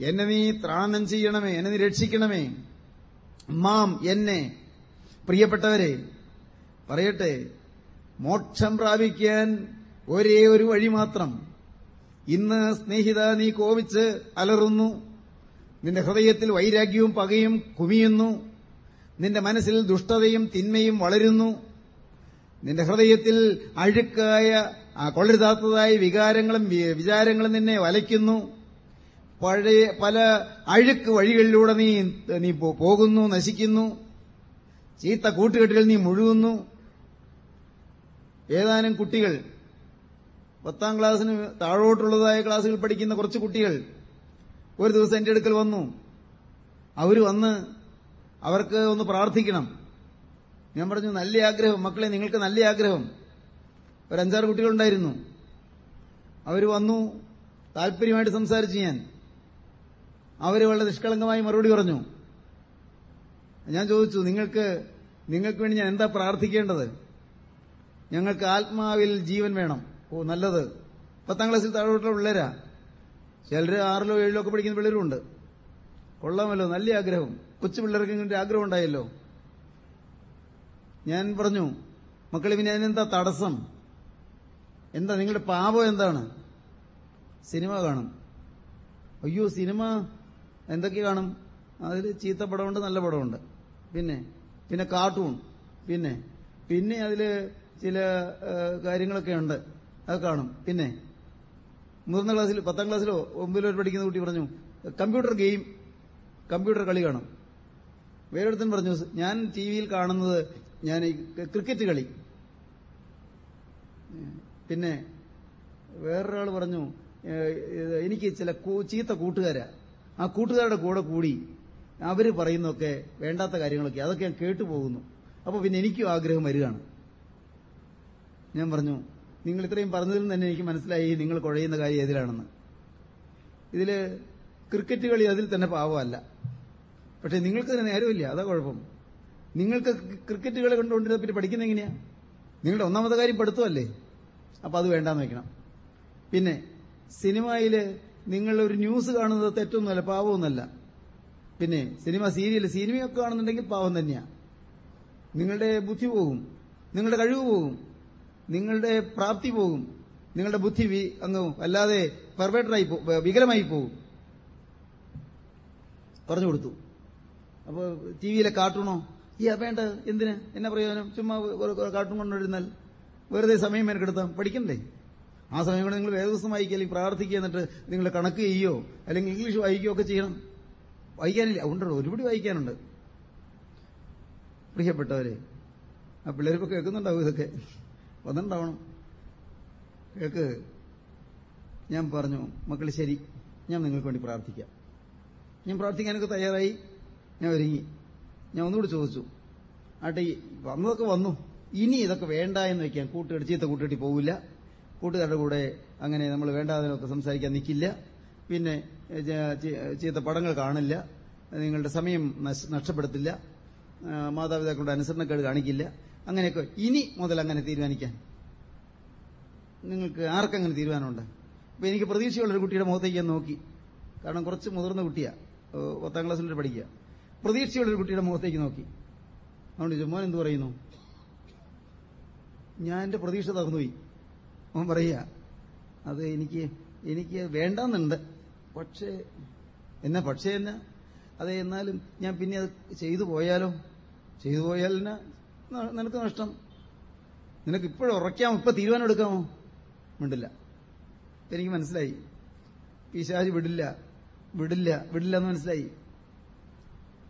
എന്നെ നീ ത്രാണം ചെയ്യണമേ എന്നെ നീ രക്ഷിക്കണമേ. മാം എന്നെ. പ്രിയപ്പെട്ടവരെ പറയട്ടെ മോക്ഷം പ്രാപിക്കാൻ ഒരേ ഒരു വഴി മാത്രം. ഇന്ന് സ്നേഹിത നീ കോപിച്ച് അലറുന്നു. നിന്റെ ഹൃദയത്തിൽ വൈരാഗ്യവും പകയും കുമിയുന്നു. നിന്റെ മനസ്സിൽ ദുഷ്ടതയും തിന്മയും വളരുന്നു. നിന്റെ ഹൃദയത്തിൽ അഴുക്കായ കൊള്ളരുതാത്തതായ വികാരങ്ങളും വിചാരങ്ങളും നിന്നെ വലയ്ക്കുന്നു. പഴയ പല അഴുക്ക് വഴികളിലൂടെ നീ നീ പോകുന്നു നശിക്കുന്നു. ചീത്ത കൂട്ടുകെട്ടുകൾ നീ മുഴുകുന്നു. ഏതാനും കുട്ടികൾ പത്താം ക്ലാസ്സിന് താഴോട്ടുള്ളതായ ക്ലാസ്സുകൾ പഠിക്കുന്ന കുറച്ച് കുട്ടികൾ ഒരു ദിവസം എന്റെ അടുക്കൽ വന്നു. അവർ വന്ന് അവർക്ക് ഒന്ന് പ്രാർത്ഥിക്കണം. ഞാൻ പറഞ്ഞു നല്ല ആഗ്രഹം. മക്കളെ നിങ്ങൾക്ക് നല്ല ആഗ്രഹം. ഒരു അഞ്ചാറ് കുട്ടികളുണ്ടായിരുന്നു. അവർ വന്നു താല്പര്യമായിട്ട് സംസാരിച്ചു ഞാൻ. അവർ വളരെ നിഷ്കളങ്കമായി മറുപടി പറഞ്ഞു. ഞാൻ ചോദിച്ചു നിങ്ങൾക്ക് നിങ്ങൾക്ക് വേണ്ടി ഞാൻ എന്താ പ്രാർത്ഥിക്കേണ്ടത്? ഞങ്ങൾക്ക് ആത്മാവിൽ ജീവൻ വേണം. ഓ നല്ലത്. പത്താം ക്ലാസ്സിൽ താഴോട്ടുള്ള പിള്ളേരാ. ചിലര് ആറിലോ ഏഴിലോ ഒക്കെ പഠിക്കുന്ന പിള്ളേരും ഉണ്ട് കൊള്ളാമല്ലോ നല്ല ആഗ്രഹം. കൊച്ചു പിള്ളേർക്ക് ഇങ്ങനെ ആഗ്രഹം ഉണ്ടായല്ലോ. ഞാൻ പറഞ്ഞു മക്കളെ പിന്നെ അതിനെന്താ തടസ്സം? എന്താ നിങ്ങളുടെ പാപം എന്താണ്? സിനിമ കാണും. അയ്യോ സിനിമ? എന്തൊക്കെ കാണും? അതിൽ ചീത്ത പടമുണ്ട് നല്ല പടമുണ്ട്. പിന്നെ പിന്നെ കാർട്ടൂൺ പിന്നെ പിന്നെ അതിൽ ചില കാര്യങ്ങളൊക്കെ ഉണ്ട് അത് കാണും. പിന്നെ മുതിർന്ന ക്ലാസ്സിൽ പത്താം ക്ലാസ്സിലോ ഒമ്പതിലോ പഠിക്കുന്ന കുട്ടി പറഞ്ഞു കമ്പ്യൂട്ടർ ഗെയിം കമ്പ്യൂട്ടർ കളി കാണും. വേറൊരുത്തൻ പറഞ്ഞു ഞാൻ ടി വിയിൽ കാണുന്നത് ഞാൻ ഈ ക്രിക്കറ്റ് കളി. പിന്നെ വേറൊരാൾ പറഞ്ഞു എനിക്ക് ചില ചീത്ത കൂട്ടുകാരാ. ആ കൂട്ടുകാരുടെ കൂടെ കൂടി അവർ പറയുന്നൊക്കെ വേണ്ടാത്ത കാര്യങ്ങളൊക്കെ അതൊക്കെ ഞാൻ കേട്ടുപോകുന്നു അപ്പോൾ പിന്നെ എനിക്കും ആഗ്രഹം വരികയാണ്. ഞാൻ പറഞ്ഞു നിങ്ങൾ ഇത്രയും പറഞ്ഞതിൽ തന്നെ എനിക്ക് മനസ്സിലായി നിങ്ങൾ കുഴയുന്ന കാര്യം ഏതിലാണെന്ന്. ഇതിൽ ക്രിക്കറ്റ് കളി അതിൽ തന്നെ പാവമല്ല. പക്ഷെ നിങ്ങൾക്ക് തന്നെ നേരമില്ല. അതാ കുഴപ്പം. നിങ്ങൾക്ക് ക്രിക്കറ്റ് കളി കണ്ടുകൊണ്ടിരുന്ന പിന്നെ പഠിക്കുന്ന എങ്ങനെയാ? നിങ്ങളുടെ ഒന്നാമത്തെ കാര്യം പഠിത്തമല്ലേ? അപ്പൊ അത് വേണ്ടാന്ന് വെക്കണം. പിന്നെ സിനിമയിൽ നിങ്ങൾ ഒരു ന്യൂസ് കാണുന്നത് തെറ്റൊന്നുമല്ല പാവമൊന്നുമല്ല. പിന്നെ സിനിമ സീരിയൽ സിനിമയൊക്കെ കാണുന്നുണ്ടെങ്കിൽ പാവം തന്നെയാ. നിങ്ങളുടെ ബുദ്ധി പോകും. നിങ്ങളുടെ കഴിവ് പോകും. നിങ്ങളുടെ പ്രാപ്തി പോകും. നിങ്ങളുടെ ബുദ്ധി അങ്ങ് അല്ലാതെ പെർവേറ്ററായി വികലമായി പോകും പറഞ്ഞു കൊടുത്തു. അപ്പോൾ ടി വിയിലെ കാർട്ടൂണോ? ഈ വേണ്ട. എന്തിന്? എന്നാ പ്രയോജനം? ചുമ്മാ കാർട്ടൂൺ കൊണ്ടുവരുന്നാൽ വെറുതെ സമയം മെനക്കെടുത്താം പഠിക്കണ്ടേ? ആ സമയം കൊണ്ട് നിങ്ങൾ വേദപുസ്തകം വായിക്കുക അല്ലെങ്കിൽ പ്രാർത്ഥിക്കുക എന്നിട്ട് നിങ്ങൾ കണക്ക് ചെയ്യോ? അല്ലെങ്കിൽ ഇംഗ്ലീഷ് വായിക്കുകയോ ഒക്കെ ചെയ്യണം. വായിക്കാനില്ല. ഉണ്ടോ ഒരുപടി വായിക്കാനുണ്ട്. പ്രിയപ്പെട്ടവരെ ആ പിള്ളേരിപ്പോ കേൾക്കുന്നുണ്ടാവും ഇതൊക്കെ. വന്നിട്ടുണ്ടാവണം. കേൾക്ക്. ഞാൻ പറഞ്ഞു മക്കൾ ശരി. ഞാൻ നിങ്ങൾക്ക് വേണ്ടി പ്രാർത്ഥിക്കാം. ഞാൻ പ്രാർത്ഥിക്കാനൊക്കെ തയ്യാറായി. ഞാൻ ഒരുങ്ങി. ഞാൻ ഒന്നുകൂടി ചോദിച്ചു. ആട്ടെ വന്നതൊക്കെ വന്നു. ഇനി ഇതൊക്കെ വേണ്ട എന്ന് വെക്കാൻ കൂട്ടുകെട്ടി ചീത്ത കൂട്ടുകെട്ടി പോവില്ല. കൂട്ടുകാരുടെ കൂടെ അങ്ങനെ നമ്മൾ വേണ്ടാതിനൊക്കെ സംസാരിക്കാൻ നിൽക്കില്ല പിന്നെ ചീത്ത പടങ്ങൾ കാണില്ല. നിങ്ങളുടെ സമയം നഷ്ടപ്പെടുത്തില്ല. മാതാപിതാക്കളുടെ അനുസരണക്കേട് കാണിക്കില്ല. അങ്ങനെയൊക്കെ ഇനി മുതൽ അങ്ങനെ തീരുമാനിക്കാൻ. നിങ്ങൾക്ക് ആർക്കങ്ങനെ തീരുമാനമുണ്ട്? അപ്പൊ എനിക്ക് പ്രതീക്ഷയുള്ളൊരു കുട്ടിയുടെ മുഖത്തേക്ക് ഞാൻ നോക്കി. കാരണം കുറച്ച് മുതിർന്ന കുട്ടിയാ. പത്താം ക്ലാസ്സിൽ പഠിക്കുക പ്രതീക്ഷയുള്ളൊരു കുട്ടിയുടെ മുഖത്തേക്ക് നോക്കി. അതുകൊണ്ട് ചോദിച്ചു, മോൻ എന്ത് പറയുന്നു? ഞാൻ എന്റെ പ്രതീക്ഷ തകർന്നുപോയി. അവൻ പറയുക അത് എനിക്ക് എനിക്ക് വേണ്ടെന്നുണ്ട്. പക്ഷേ എന്നാ പക്ഷേ എന്നാ? അതെ എന്നാലും ഞാൻ പിന്നെ അത് ചെയ്തു പോയാലോ? ചെയ്തു പോയാൽ നിനക്ക് നഷ്ടം. നിനക്ക് ഇപ്പോഴും ഉറയ്ക്കാമോ? ഇപ്പൊ തീരുമാനം എടുക്കാമോ മിണ്ടില്ല. എനിക്ക് മനസ്സിലായി. പിശാജ് വിടില്ല വിടില്ല വിടില്ല എന്ന് മനസ്സിലായി.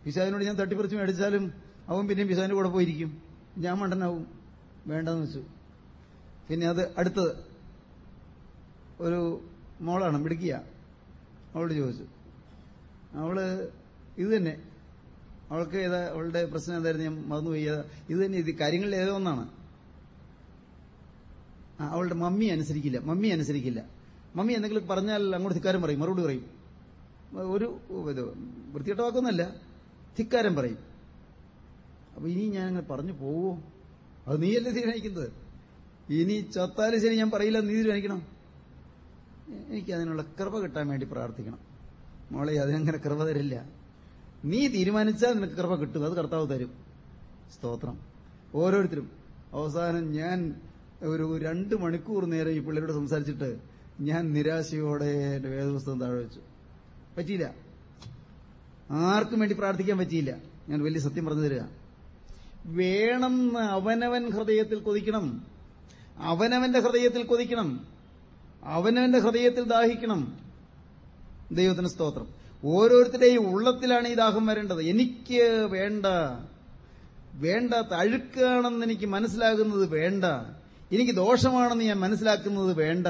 പിശാജിനോട് ഞാൻ തട്ടിപ്പറിച്ച് മേടിച്ചാലും അവൻ പിന്നെയും പിശാദിന്റെ കൂടെ പോയിരിക്കും. ഞാൻ മണ്ടനാവും. വേണ്ടെന്ന് വെച്ചു. പിന്നെ അത് അടുത്തത്. ഒരു മോളാണ് മിടുക്കിയ. അവളോട് ചോദിച്ചു. അവൾ ഇത് തന്നെ. അവൾക്ക് ഏതാ അവളുടെ പ്രശ്നം എന്തായിരുന്നു? ഞാൻ മറന്നുപോയി. പോയി ഇത് തന്നെ ഇത് കാര്യങ്ങളിൽ ഏതോ ഒന്നാണ്. അവളുടെ മമ്മി അനുസരിക്കില്ല മമ്മി അനുസരിക്കില്ല. മമ്മി എന്തെങ്കിലും പറഞ്ഞാൽ അങ്ങോട്ട് ധിക്കാരം പറയും മറുപടി പറയും. ഒരു വൃത്തികെട്ട വാക്കൊന്നുമല്ല ധിക്കാരം പറയും. അപ്പൊ ഇനി ഞാൻ അങ്ങനെ പറഞ്ഞു പോവോ? അത് നീയല്ലേ തീരുമാനിക്കുന്നത്? ഇനി ചത്താലും ശരി ഞാൻ പറയില്ല നീ തീരുമാനിക്കണം. എനിക്ക് അതിനുള്ള കൃപ കിട്ടാൻ വേണ്ടി പ്രാർത്ഥിക്കണം. മോളെ അതിനങ്ങനെ കൃപ തരില്ല. നീ തീരുമാനിച്ചാൽ നിനക്ക് കൃപ കിട്ടും അത് കർത്താവ് തരും. സ്തോത്രം. ഓരോരുത്തരും അവസാനം ഞാൻ ഒരു രണ്ട് മണിക്കൂർ നേരം ഈ പിള്ളേരോട് സംസാരിച്ചിട്ട് ഞാൻ നിരാശയോടെ എന്റെ വേദപുസ്തകം താഴെ വെച്ചു. പറ്റിയില്ല. ആർക്കും വേണ്ടി പ്രാർത്ഥിക്കാൻ പറ്റിയില്ല. ഞാൻ വലിയ സത്യം പറഞ്ഞു തരിക. വേണമെന്ന് അവനവൻ ഹൃദയത്തിൽ കൊതിക്കണം. അവനവന്റെ ഹൃദയത്തിൽ കൊതിക്കണം. അവനവന്റെ ഹൃദയത്തിൽ ദാഹിക്കണം. ദൈവത്തിന് സ്തോത്രം. ഓരോരുത്തരുടെയും ഉള്ളത്തിലാണ് ഈ ദാഹം വരേണ്ടത്. എനിക്ക് വേണ്ട. വേണ്ട അഴുക്കാണെന്ന് എനിക്ക് മനസ്സിലാകുന്നത് വേണ്ട. എനിക്ക് ദോഷമാണെന്ന് ഞാൻ മനസ്സിലാക്കുന്നത് വേണ്ട.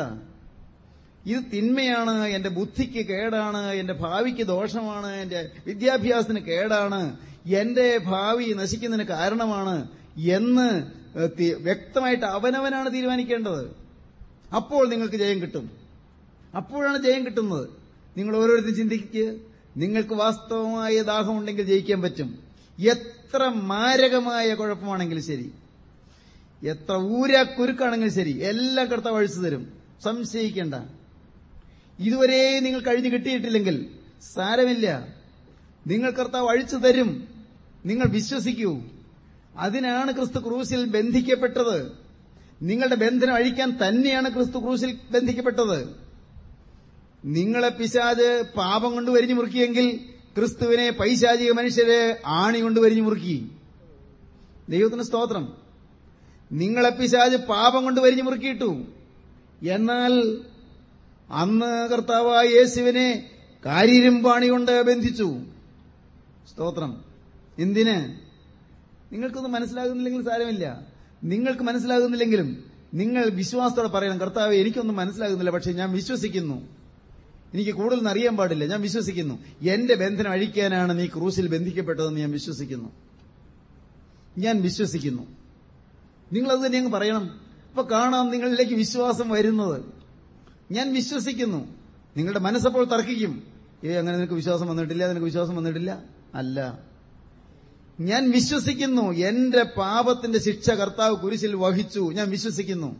ഇത് തിന്മയാണ് എന്റെ ബുദ്ധിക്ക് കേടാണ് എന്റെ ഭാവിക്ക് ദോഷമാണ് എന്റെ വിദ്യാഭ്യാസത്തിന് കേടാണ് എന്റെ ഭാവി നശിക്കുന്നതിന് കാരണമാണ് എന്ന് വ്യക്തമായിട്ട് അവനവനാണ് തീരുമാനിക്കേണ്ടത്. അപ്പോൾ നിങ്ങൾക്ക് ജയം കിട്ടും. അപ്പോഴാണ് ജയം കിട്ടുന്നത്. നിങ്ങൾ ഓരോരുത്തരും ചിന്തിക്കുക നിങ്ങൾക്ക് വാസ്തവമായ ദാഹമുണ്ടെങ്കിൽ ജയിക്കാൻ പറ്റും. എത്ര മാരകമായ കുഴപ്പമാണെങ്കിലും ശരി. എത്ര ഊരാ കുരുക്കാണെങ്കിലും ശരി. എല്ലാം കർത്താവ് അഴിച്ചു തരും. സംശയിക്കേണ്ട. ഇതുവരെ നിങ്ങൾ കഴിഞ്ഞു കിട്ടിയിട്ടില്ലെങ്കിൽ സാരമില്ല. നിങ്ങൾ കർത്താവ് അഴിച്ചു തരും. നിങ്ങൾ വിശ്വസിക്കൂ. അതിനാണ് ക്രിസ്തു ക്രൂശിൽ ബന്ധിക്കപ്പെട്ടത്. നിങ്ങളുടെ ബന്ധനം അഴിക്കാൻ തന്നെയാണ് ക്രിസ്തു ക്രൂശിൽ ബന്ധിക്കപ്പെട്ടത്. നിങ്ങളെ പിശാജ് പാപം കൊണ്ട് വരിഞ്ഞു മുറുക്കിയെങ്കിൽ ക്രിസ്തുവിനെ പൈശാചിക മനുഷ്യരെ ആണി കൊണ്ട് വരിഞ്ഞു മുറുക്കി. ദൈവത്തിന് സ്തോത്രം. നിങ്ങളെ പിശാജ് പാപം കൊണ്ട് വരിഞ്ഞു മുറുക്കിയിട്ടു. എന്നാൽ അന്ന് കർത്താവായ യേശുവിനെ കാരിരുമ്പാണി കൊണ്ട് ബന്ധിച്ചു. സ്തോത്രം. എന്തിന്? നിങ്ങൾക്കൊന്നും മനസ്സിലാകുന്നില്ലെങ്കിലും സാരമില്ല. നിങ്ങൾക്ക് മനസ്സിലാകുന്നില്ലെങ്കിലും നിങ്ങൾ വിശ്വാസത്തോടെ പറയണം കർത്താവ് എനിക്കൊന്നും മനസ്സിലാകുന്നില്ല പക്ഷെ ഞാൻ വിശ്വസിക്കുന്നു. എനിക്ക് കൂടുതൽ അറിയാൻ പാടില്ല. ഞാൻ വിശ്വസിക്കുന്നു. എന്റെ ബന്ധനം അഴിക്കാനാണ് നീ ക്രൂസിൽ ബന്ധിക്കപ്പെട്ടതെന്ന് ഞാൻ വിശ്വസിക്കുന്നു. ഞാൻ വിശ്വസിക്കുന്നു. നിങ്ങളത് തന്നെ അങ്ങ് പറയണം. അപ്പൊ കാണാം നിങ്ങളിലേക്ക് വിശ്വാസം വരുന്നത്. ഞാൻ വിശ്വസിക്കുന്നു. നിങ്ങളുടെ മനസ്സപ്പോൾ തർക്കിക്കും. ഏ അങ്ങനെ നിനക്ക് വിശ്വാസം വന്നിട്ടില്ല നിനക്ക് വിശ്വാസം വന്നിട്ടില്ല. അല്ല. ഞാൻ വിശ്വസിക്കുന്നു. എന്റെ പാപത്തിന്റെ ശിക്ഷ കർത്താവ് കുരിശിൽ വഹിച്ചു. ഞാൻ വിശ്വസിക്കുന്നു.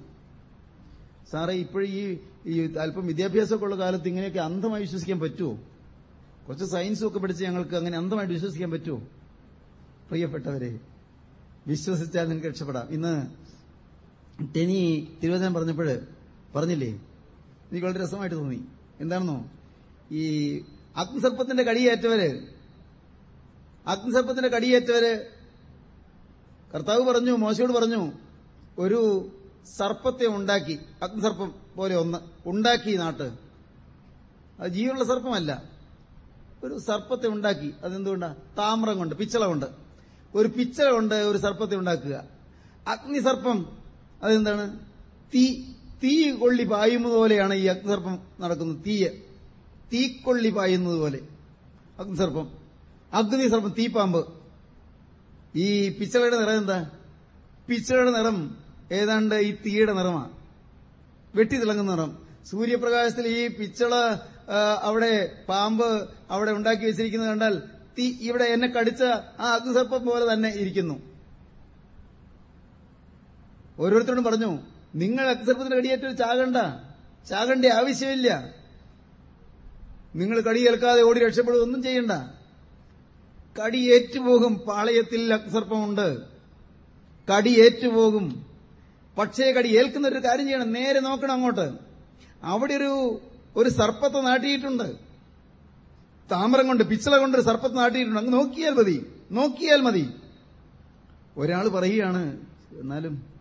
സാറേ ഇപ്പോഴും ഈ ഈ അല്പം വിദ്യാഭ്യാസമൊക്കെ ഉള്ള കാലത്ത് ഇങ്ങനെയൊക്കെ അന്ധമായി വിശ്വസിക്കാൻ പറ്റുമോ കുറച്ച് സയൻസും ഒക്കെ പഠിച്ച് ഞങ്ങൾക്ക് അങ്ങനെ അന്ധമായിട്ട് വിശ്വസിക്കാൻ പറ്റുമോ പ്രിയപ്പെട്ടവരെ വിശ്വസിച്ചാൽ നിങ്ങൾക്ക് രക്ഷപ്പെടാം. ഇന്ന് ടെനി തിരുവനന്തപുരം പറഞ്ഞപ്പോൾ പറഞ്ഞില്ലേ എനിക്ക് വളരെ രസമായിട്ട് തോന്നി. എന്താണെന്നോ? ഈ അഗ്നിസർപ്പത്തിന്റെ കടിയേറ്റവര് അഗ്നിസർപ്പത്തിന്റെ കടിയേറ്റവര് കർത്താവ് പറഞ്ഞു മോശയോട് പറഞ്ഞു ഒരു സർപ്പത്തെ ഉണ്ടാക്കി അഗ്നിസർപ്പം പോലെ ഒന്ന് ഉണ്ടാക്കി നാട്ട്. അത് ജീവനുള്ള സർപ്പമല്ല. ഒരു സർപ്പത്തെ ഉണ്ടാക്കി. അതെന്തുകൊണ്ടാ? താമ്രം കൊണ്ട് പിച്ചള കൊണ്ട്. ഒരു പിച്ചള കൊണ്ട് ഒരു സർപ്പത്തെ ഉണ്ടാക്കുക. അഗ്നിസർപ്പം അതെന്താണ്? തീ. തീ കൊള്ളി പായുന്നത് പോലെയാണ് ഈ അഗ്നിസർപ്പം നടക്കുന്നത്. തീയ്. തീക്കൊള്ളി പായുന്നത് പോലെ. അഗ്നിസർപ്പം. അഗ്നിസർപ്പം തീപ്പാമ്പ്. ഈ പിച്ചളയുടെ നിറം എന്താ? പിച്ചളയുടെ നിറം ഏതാണ്ട് ഈ തീയുടെ നിറമാണ് വെട്ടി തിളങ്ങുന്ന നിറം. സൂര്യപ്രകാശത്തിൽ ഈ പിച്ചള അവിടെ പാമ്പ് അവിടെ ഉണ്ടാക്കി വെച്ചിരിക്കുന്നത് കണ്ടാൽ തീ ഇവിടെ എന്നെ കടിച്ച ആ അഗ്നിസർപ്പം പോലെ തന്നെ ഇരിക്കുന്നു. ഓരോരുത്തരോടും പറഞ്ഞു നിങ്ങൾ അക്സർപ്പത്തിന് കടിയേറ്റ് ചാകണ്ട. ചാകേണ്ട ആവശ്യമില്ല. നിങ്ങൾ കടി കേൾക്കാതെ ഓടി രക്ഷപ്പെടുക ഒന്നും ചെയ്യണ്ട. കടിയേറ്റുപോകും പാളയത്തിൽ അക്സർപ്പമുണ്ട്. കടിയേറ്റുപോകും പക്ഷേ കടി ഏൽക്കുന്ന ഒരു കാര്യം ചെയ്യണം. നേരെ നോക്കണം അങ്ങോട്ട്. അവിടെ ഒരു ഒരു സർപ്പത്തെ നാട്ടിയിട്ടുണ്ട്. താമരം കൊണ്ട് പിച്ചള കൊണ്ട് ഒരു സർപ്പത്തെ നാട്ടിയിട്ടുണ്ട്. അങ്ങ് നോക്കിയാൽ മതി. നോക്കിയാൽ മതി. ഒരാൾ പറയുകയാണ് എന്നാലും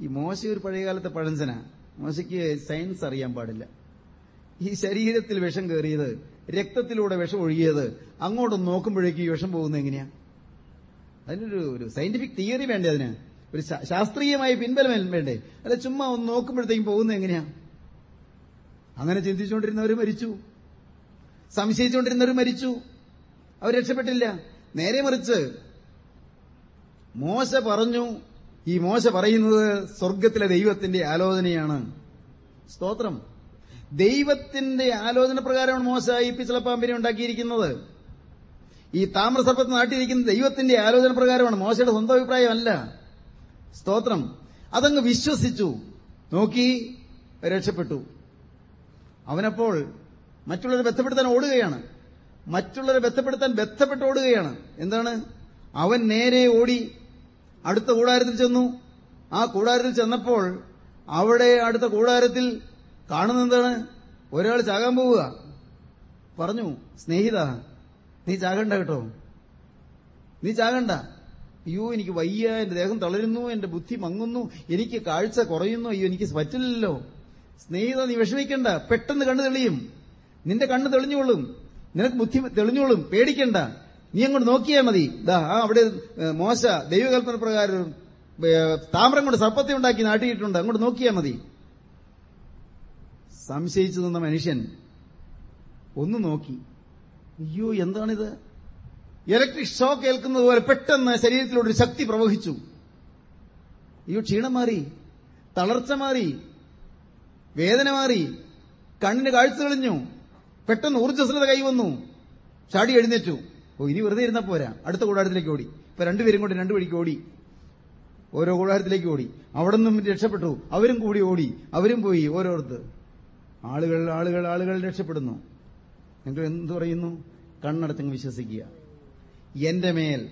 ഈ മോശ ഒരു പഴയകാലത്തെ പഴഞ്ചന. മോശയ്ക്ക് സയൻസ് അറിയാൻ പാടില്ല. ഈ ശരീരത്തിൽ വിഷം കയറിയത് രക്തത്തിലൂടെ വിഷം ഒഴുകിയത് അങ്ങോട്ട് നോക്കുമ്പോഴേക്ക് ഈ വിഷം പോകുന്നത് എങ്ങനെയാ? അതിനൊരു ഒരു സയന്റിഫിക് തിയറി വേണ്ടേ അതിന്? ഒരു ശാസ്ത്രീയമായ പിൻബലം വേണ്ടേ? അല്ല ചുമ്മാ ഒന്ന് നോക്കുമ്പോഴത്തേക്കും പോകുന്നത് എങ്ങനെയാ? അങ്ങനെ ചിന്തിച്ചുകൊണ്ടിരുന്നവർ മരിച്ചു. സംശയിച്ചുകൊണ്ടിരുന്നവർ മരിച്ചു. അവർ രക്ഷപ്പെട്ടില്ല. നേരെ മറിച്ച് മോശ പറഞ്ഞു ഈ മോശ പറയുന്നത് സ്വർഗത്തിലെ ദൈവത്തിന്റെ ആലോചനയാണ്. സ്തോത്രം. ദൈവത്തിന്റെ ആലോചന പ്രകാരമാണ് മോശ ഈ പിച്ചളപ്പാമ്പിനെ ഉണ്ടാക്കിയിരിക്കുന്നത്. ഈ താമ്രസർപ്പത്ത് നാട്ടിയിരിക്കുന്ന ദൈവത്തിന്റെ ആലോചന പ്രകാരമാണ് മോശയുടെ സ്വന്തം അഭിപ്രായമല്ല. സ്തോത്രം. അതങ്ങ് വിശ്വസിച്ചു. നോക്കി രക്ഷപ്പെട്ടു. അവനപ്പോൾ മറ്റുള്ളവരെ ബന്ധപ്പെടുത്താൻ ഓടുകയാണ്. മറ്റുള്ളവരെ ബന്ധപ്പെടുത്താൻ ബന്ധപ്പെട്ട് ഓടുകയാണ്. എന്താണ്? അവൻ നേരെ ഓടി അടുത്ത കൂടാരത്തിൽ ചെന്നു. ആ കൂടാരത്തിൽ ചെന്നപ്പോൾ അവിടെ അടുത്ത കൂടാരത്തിൽ കാണുന്ന എന്താണ് ഒരാൾ ചാകാൻ പോവുക. പറഞ്ഞു സ്നേഹിത നീ ചാകണ്ട കേട്ടോ. നീ ചാകണ്ട. അയ്യോ എനിക്ക് വയ്യ എന്റെ ദേഹം തളരുന്നു എന്റെ ബുദ്ധി മങ്ങുന്നു എനിക്ക് കാഴ്ച കുറയുന്നു അയ്യോ എനിക്ക് പറ്റില്ലല്ലോ. സ്നേഹിത നീ വിഷമിക്കണ്ട. പെട്ടെന്ന് കണ്ണു തെളിയും. നിന്റെ കണ്ണ് തെളിഞ്ഞോളും. നിനക്ക് ബുദ്ധി തെളിഞ്ഞോളും. പേടിക്കണ്ട. നീ അങ്ങോട്ട് നോക്കിയാൽ മതി. ദാ ആ അവിടെ മോശ ദൈവകൽപ്പന പ്രകാരം താമരം കൊണ്ട് സർപ്പത്തെ ഉണ്ടാക്കി നാട്ടിയിട്ടുണ്ട്. അങ്ങോട്ട് നോക്കിയാൽ മതി. സംശയിച്ചു നിന്ന മനുഷ്യൻ ഒന്ന് നോക്കി. അയ്യോ എന്താണിത്? ഇലക്ട്രിക് ഷോക്ക് ഏൽക്കുന്നത് പോലെ പെട്ടെന്ന് ശരീരത്തിലൂടെ ഒരു ശക്തി പ്രവഹിച്ചു. അയ്യോ ക്ഷീണം മാറി. തളർച്ച മാറി. വേദന മാറി. കണ്ണിന് കാഴ്ച തെളിഞ്ഞു. പെട്ടെന്ന് ഊർജസ്വലത കൈവന്നു. ചാടി എഴുന്നേറ്റു. ഓ ഇനി വെറുതെ ഇരുന്ന പോരാ. അടുത്ത കൂടാരത്തിലേക്ക് ഓടി. ഇപ്പൊ രണ്ടുപേരും കൊണ്ട് രണ്ടു വഴിക്ക് ഓടി. ഓരോ കൂടാരത്തിലേക്ക് ഓടി. അവിടെ നിന്നും രക്ഷപ്പെട്ടു. അവരും കൂടി ഓടി. അവരും പോയി ഓരോരുത്തർ ആളുകൾ ആളുകൾ ആളുകൾ രക്ഷപ്പെടുന്നു. നിങ്ങൾ എന്തു പറയുന്നു? കണ്ണടച്ചങ്ങ് വിശ്വസിക്കുക. എന്റെ മേൽ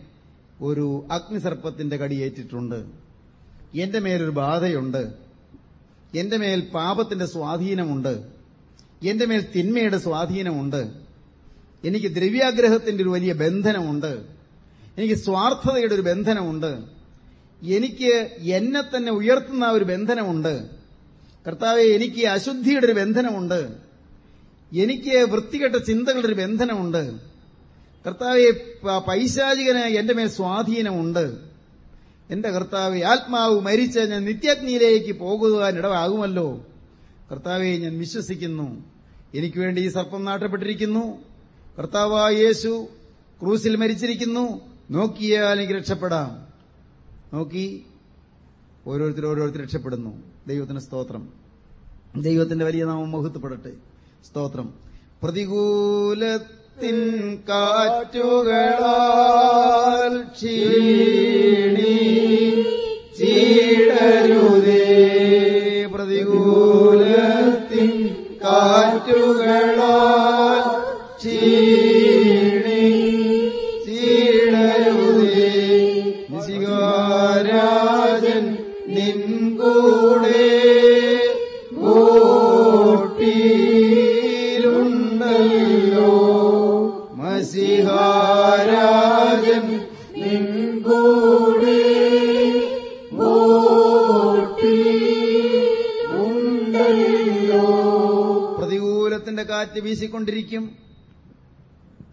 ഒരു അഗ്നിസർപ്പത്തിന്റെ കടിയേറ്റിട്ടുണ്ട് എന്റെ മേലൊരു ബാധയുണ്ട്. എന്റെ മേൽ പാപത്തിന്റെ സ്വാധീനമുണ്ട്. എന്റെ മേൽ തിന്മയുടെ സ്വാധീനമുണ്ട്. എനിക്ക് ദ്രവ്യാഗ്രഹത്തിന്റെ ഒരു വലിയ ബന്ധനമുണ്ട്. എനിക്ക് സ്വാർത്ഥതയുടെ ഒരു ബന്ധനമുണ്ട്. എനിക്ക് എന്നെ തന്നെ ഉയർത്തുന്ന ഒരു ബന്ധനമുണ്ട്. കർത്താവെ എനിക്ക് അശുദ്ധിയുടെ ഒരു ബന്ധനമുണ്ട്. എനിക്ക് വൃത്തികെട്ട ചിന്തകളുടെ ഒരു ബന്ധനമുണ്ട്. കർത്താവെ പൈശാചികന് എന്റെ മേൽ സ്വാധീനമുണ്ട്. എന്റെ കർത്താവെ ആത്മാവ് മരിച്ച് ഞാൻ നിത്യാഗ്നിയിലേക്ക് പോകുവാൻ ഇടവാകുമല്ലോ. കർത്താവെ ഞാൻ വിശ്വസിക്കുന്നു. എനിക്ക് വേണ്ടി ഈ സർപ്പം നാട്ടപ്പെട്ടിരിക്കുന്നു. കർത്താവായ യേശു ക്രൂസിൽ മരിച്ചിരിക്കുന്നു. നോക്കിയാൽ എനിക്ക് രക്ഷപ്പെടാം. നോക്കി. ഓരോരുത്തർ ഓരോരുത്തർ രക്ഷപ്പെടുന്നു. ദൈവത്തിന് സ്തോത്രം. ദൈവത്തിന്റെ വലിയ നാമം മഹത്വപ്പെടട്ടെ. സ്തോത്രം. പ്രതികൂലത്തിൻ കാറ്റുകളാൽ ചീടരുതേ. പ്രതികൂലത്തിൻ കാറ്റുകളാൽ കാറ്റ് വീശിക്കൊണ്ടിരിക്കും.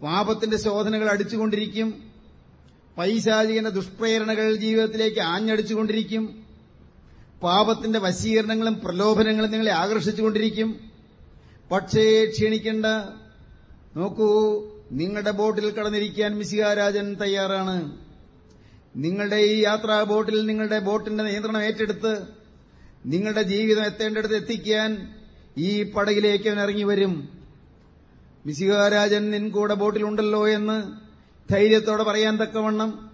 പാപത്തിന്റെ ശോധനകൾ അടിച്ചുകൊണ്ടിരിക്കും. പൈശാചികന്റെ ദുഷ്പ്രേരണകൾ ജീവിതത്തിലേക്ക് ആഞ്ഞടിച്ചുകൊണ്ടിരിക്കും. പാപത്തിന്റെ വശീകരണങ്ങളും പ്രലോഭനങ്ങളും നിങ്ങളെ ആകർഷിച്ചുകൊണ്ടിരിക്കും. പക്ഷേ ക്ഷീണിക്കേണ്ട. നോക്കൂ നിങ്ങളുടെ ബോട്ടിൽ കടന്നിരിക്കാൻ മിശികാരാജൻ തയ്യാറാണ്. നിങ്ങളുടെ ഈ യാത്രാ ബോട്ടിൽ നിങ്ങളുടെ ബോട്ടിന്റെ നിയന്ത്രണം ഏറ്റെടുത്ത് നിങ്ങളുടെ ജീവിതം എത്തേണ്ടടുത്ത് എത്തിക്കാൻ ഈ പടകിലേക്ക് അവൻ ഇറങ്ങി വരും. മിശികാരാജൻ നിൻ കൂടെ ബോട്ടിലുണ്ടല്ലോ എന്ന് ധൈര്യത്തോടെ പറയാൻ തക്കവണ്ണം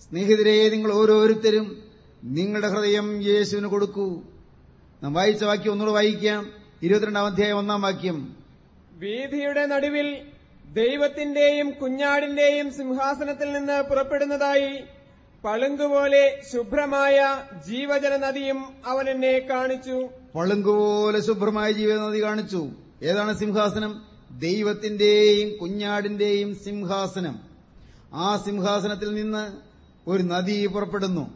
സ്നേഹിതരെ നിങ്ങൾ ഓരോരുത്തരും നിങ്ങളുടെ ഹൃദയം യേശുവിന് കൊടുക്കൂ. നാം വായിച്ച വാക്യം ഒന്നുകൂടെ വായിക്കാം. ഇരുപത്തിരണ്ടാം അധ്യായം ഒന്നാം വാക്യം. വീഥിയുടെ നടുവിൽ ദൈവത്തിന്റെയും കുഞ്ഞാടിന്റെയും സിംഹാസനത്തിൽ നിന്ന് പുറപ്പെടുന്നതായി പളുങ്കുപോലെ ശുഭ്രമായ ജീവജല നദിയും അവൻ എന്നെ കാണിച്ചു. പളുങ്കുപോലെ ശുഭ്രമായ ജീവജല നദി കാണിച്ചു. ഏതാണ് സിംഹാസനം? ദൈവത്തിന്റെയും കുഞ്ഞാടിന്റെയും സിംഹാസനം. ആ സിംഹാസനത്തിൽ നിന്ന് ഒരു നദി പുറപ്പെടുന്നു.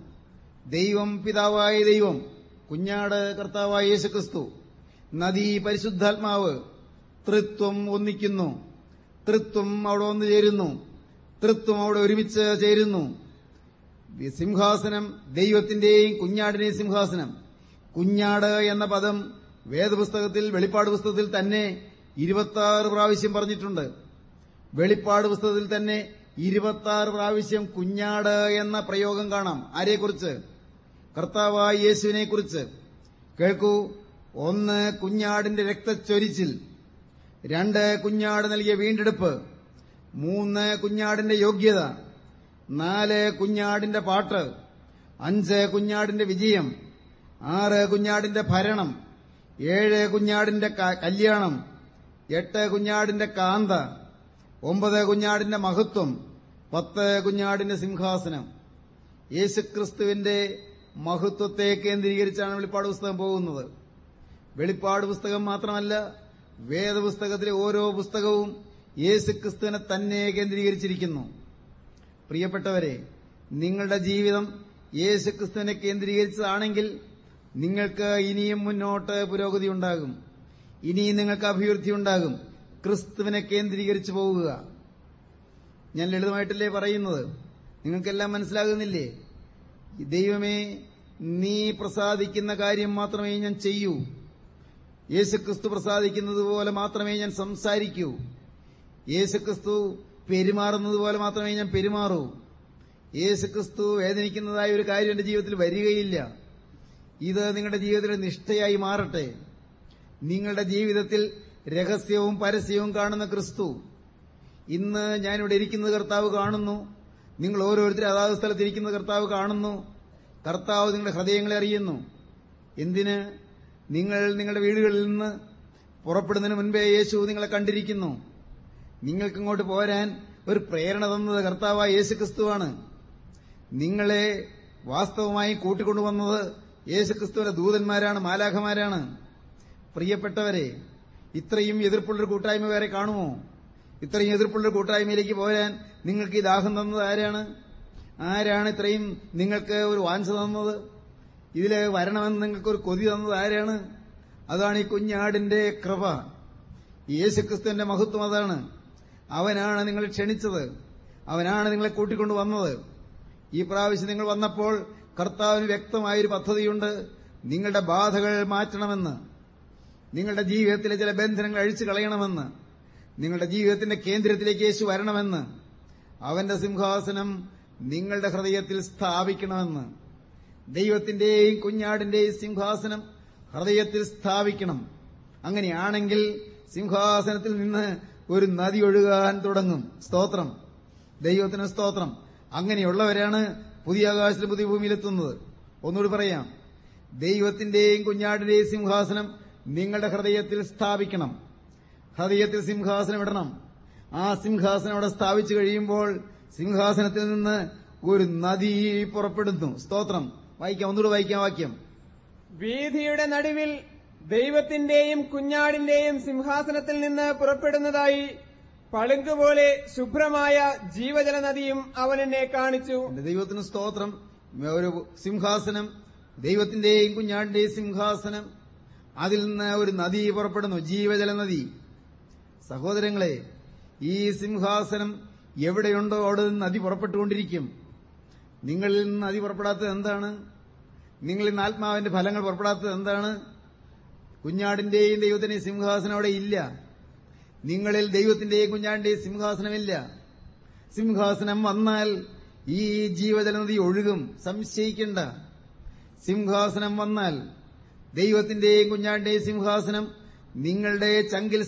ദൈവം പിതാവായ ദൈവം കുഞ്ഞാട് കർത്താവായ യേശുക്രിസ്തു നദി പരിശുദ്ധാത്മാവ് തൃത്വം ഒന്നിക്കുന്നു. തൃത്വം അവിടെ ഒന്ന് ചേരുന്നു. തൃത്വം അവിടെ ഒരുമിച്ച് ചേരുന്നു. സിംഹാസനം ദൈവത്തിന്റെയും കുഞ്ഞാടിന്റെയും സിംഹാസനം. കുഞ്ഞാട് എന്ന പദം വേദപുസ്തകത്തിൽ വെളിപ്പാട് പുസ്തകത്തിൽ തന്നെ ഇരുപത്തി പ്രാവശ്യം പറഞ്ഞിട്ടുണ്ട്. വെളിപ്പാട് പുസ്തകത്തിൽ തന്നെ ഇരുപത്തി പ്രാവശ്യം കുഞ്ഞാട് എന്ന പ്രയോഗം കാണാം. ആരെക്കുറിച്ച്? കർത്താവായ യേശുവിനെക്കുറിച്ച്. കേൾക്കൂ. ഒന്ന് കുഞ്ഞാടിന്റെ രക്തച്ചൊരിച്ചിൽ. രണ്ട് കുഞ്ഞാട് നൽകിയ വീണ്ടെടുപ്പ്. മൂന്ന് കുഞ്ഞാടിന്റെ യോഗ്യത. നാല് കുഞ്ഞാടിന്റെ പാട്ട്. അഞ്ച് കുഞ്ഞാടിന്റെ വിജയം. ആറ് കുഞ്ഞാടിന്റെ ഭരണം. ഏഴ് കുഞ്ഞാടിന്റെ കല്യാണം. എട്ട് കുഞ്ഞാടിന്റെ കാന്ത ഒമ്പത് കുഞ്ഞാടിന്റെ മഹത്വം പത്ത് കുഞ്ഞാടിന്റെ സിംഹാസനം. യേശുക്രിസ്തുവിന്റെ മഹത്വത്തെ കേന്ദ്രീകരിച്ചാണ് വെളിപ്പാട് പുസ്തകം പോകുന്നത്. വെളിപ്പാട് പുസ്തകം മാത്രമല്ല വേദപുസ്തകത്തിലെ ഓരോ പുസ്തകവും യേശുക്രിസ്തുവിനെ തന്നെ കേന്ദ്രീകരിച്ചിരിക്കുന്നു. പ്രിയപ്പെട്ടവരെ നിങ്ങളുടെ ജീവിതം യേശുക്രിസ്തുവിനെ കേന്ദ്രീകരിച്ചതാണെങ്കിൽ നിങ്ങൾക്ക് ഇനിയും മുന്നോട്ട് പുരോഗതി ഉണ്ടാകും. ഇനിയും നിങ്ങൾക്ക് അഭിവൃദ്ധി ഉണ്ടാകും. ക്രിസ്തുവിനെ കേന്ദ്രീകരിച്ചു പോവുക. ഞാൻ ലളിതമായിട്ടല്ലേ പറയുന്നത്? നിങ്ങൾക്കെല്ലാം മനസ്സിലാകുന്നില്ലേ? ദൈവമേ നീ പ്രസാദിക്കുന്ന കാര്യം മാത്രമേ ഞാൻ ചെയ്യൂ. യേശുക്രിസ്തു പ്രസാദിക്കുന്നത് പോലെ മാത്രമേ ഞാൻ സംസാരിക്കൂ. യേശുക്രിസ്തു പെരുമാറുന്നത് പോലെ മാത്രമേ ഞാൻ പെരുമാറൂ. യേശുക്രിസ്തു വേദനിക്കുന്നതായ ഒരു കാര്യം എന്റെ ജീവിതത്തിൽ വരികയില്ല. ഇത് നിങ്ങളുടെ ജീവിതത്തിൽ നിഷ്ഠയായി മാറട്ടെ. നിങ്ങളുടെ ജീവിതത്തിൽ രഹസ്യവും പരസ്യവും കാണുന്ന ക്രിസ്തു. ഇന്ന് ഞാനിവിടെ ഇരിക്കുന്നത് കർത്താവ് കാണുന്നു. നിങ്ങൾ ഓരോരുത്തരും അതാത് സ്ഥലത്ത് ഇരിക്കുന്നത് കർത്താവ് കാണുന്നു. കർത്താവ് നിങ്ങളുടെ ഹൃദയങ്ങളെ അറിയുന്നു. എന്തിന്? നിങ്ങൾ നിങ്ങളുടെ വീടുകളിൽ നിന്ന് പുറപ്പെടുന്നതിന് മുൻപേ യേശു നിങ്ങളെ കണ്ടിരിക്കുന്നു. നിങ്ങൾക്കിങ്ങോട്ട് പോരാൻ ഒരു പ്രേരണ തന്നത് കർത്താവായ യേശു ക്രിസ്തുവാണ് നിങ്ങളെ വാസ്തവമായി കൂട്ടിക്കൊണ്ടുവന്നത് യേശുക്രിസ്തുവിന്റെ ദൂതന്മാരാണ് മാലാഖമാരാണ്. പ്രിയപ്പെട്ടവരെ ഇത്രയും എതിർപ്പുള്ളൊരു കൂട്ടായ്മ വേറെ കാണുമോ? ഇത്രയും എതിർപ്പുള്ളൊരു കൂട്ടായ്മയിലേക്ക് പോരാൻ നിങ്ങൾക്ക് ഈ ദാഹം തന്നത് ആരാണ്? ആരാണ് ഇത്രയും നിങ്ങൾക്ക് ഒരു വാഞ്ച തന്നത്? ഇതിൽ വരണമെന്ന് നിങ്ങൾക്കൊരു കൊതി തന്നത് ആരാണ്? അതാണ് ഈ കുഞ്ഞാടിന്റെ കൃപ. യേശുക്രിസ്തുവിന്റെ മഹത്വം അതാണ്. അവനാണ് നിങ്ങളെ ക്ഷണിച്ചത്. അവനാണ് നിങ്ങളെ കൂട്ടിക്കൊണ്ടു വന്നത്. ഈ പ്രാവശ്യം നിങ്ങൾ വന്നപ്പോൾ കർത്താവിന് വ്യക്തമായൊരു പദ്ധതിയുണ്ട്. നിങ്ങളുടെ ബാധകൾ മാറ്റണമെന്ന്. നിങ്ങളുടെ ജീവിതത്തിലെ ചില ബന്ധനങ്ങൾ അഴിച്ചു കളയണമെന്ന് നിങ്ങളുടെ ജീവിതത്തിന്റെ കേന്ദ്രത്തിലേക്ക് യേശു വരണമെന്ന് അവന്റെ സിംഹാസനം നിങ്ങളുടെ ഹൃദയത്തിൽ സ്ഥാപിക്കണമെന്ന് ദൈവത്തിന്റെയും കുഞ്ഞാടിന്റെയും സിംഹാസനം ഹൃദയത്തിൽ സ്ഥാപിക്കണം. അങ്ങനെയാണെങ്കിൽ സിംഹാസനത്തിൽ നിന്ന് ഒരു നദി ഒഴുകാൻ തുടങ്ങും. സ്തോത്രം. ദൈവത്തിന് സ്തോത്രം. അങ്ങനെയുള്ളവരാണ് പുതിയ ആകാശത്തിൽ പുതിയ ഭൂമിയിലെത്തുന്നത്. ഒന്നുകൂടി പറയാം. ദൈവത്തിന്റെയും കുഞ്ഞാടിന്റെയും സിംഹാസനം നിങ്ങളുടെ ഹൃദയത്തിൽ സ്ഥാപിക്കണം. ഹൃദയത്തിൽ സിംഹാസനം ഇടണം. ആ സിംഹാസനം അവിടെ സ്ഥാപിച്ചു കഴിയുമ്പോൾ സിംഹാസനത്തിൽ നിന്ന് ഒരു നദി പുറപ്പെടുന്നു. സ്തോത്രം. വായിക്കാം. ഒന്നുകൂടെ വായിക്കാം വാക്യം. വീതിയുടെ നടുവിൽ ദൈവത്തിന്റെയും കുഞ്ഞാടിന്റെയും സിംഹാസനത്തിൽ നിന്ന് പുറപ്പെടുന്നതായി പളുങ്കുപോലെ ശുഭ്രമായ ജീവജല നദിയും അവൻ എന്നെ കാണിച്ചു. ദൈവത്തിന് സ്തോത്രം. ഒരു സിംഹാസനം ദൈവത്തിന്റെയും കുഞ്ഞാടിന്റെയും സിംഹാസനം അതിൽ നിന്ന് ഒരു നദി പുറപ്പെടുന്നു ജീവജല നദി. സഹോദരങ്ങളെ ഈ സിംഹാസനം എവിടെയുണ്ടോ അവിടെ നിന്ന് നദി പുറപ്പെട്ടുകൊണ്ടിരിക്കും. നിങ്ങളിൽ നിന്ന് നദി പുറപ്പെടാത്തത് എന്താണ്? നിങ്ങളിൽ നിന്ന് ആത്മാവിന്റെ ഫലങ്ങൾ പുറപ്പെടാത്തത് എന്താണ്? കുഞ്ഞാടിന്റെയും ദൈവത്തിന്റെയും സിംഹാസനം അവിടെ ഇല്ല. നിങ്ങളിൽ ദൈവത്തിന്റെയും കുഞ്ഞാടിന്റെയും സിംഹാസനമില്ല. സിംഹാസനം വന്നാൽ ഈ ജീവജല നദി ഒഴുകും. സംശയിക്കേണ്ട. സിംഹാസനം വന്നാൽ ദൈവത്തിന്റെയും കുഞ്ഞാടിന്റെയും സിംഹാസനം നിങ്ങളുടെ ചങ്കിൽ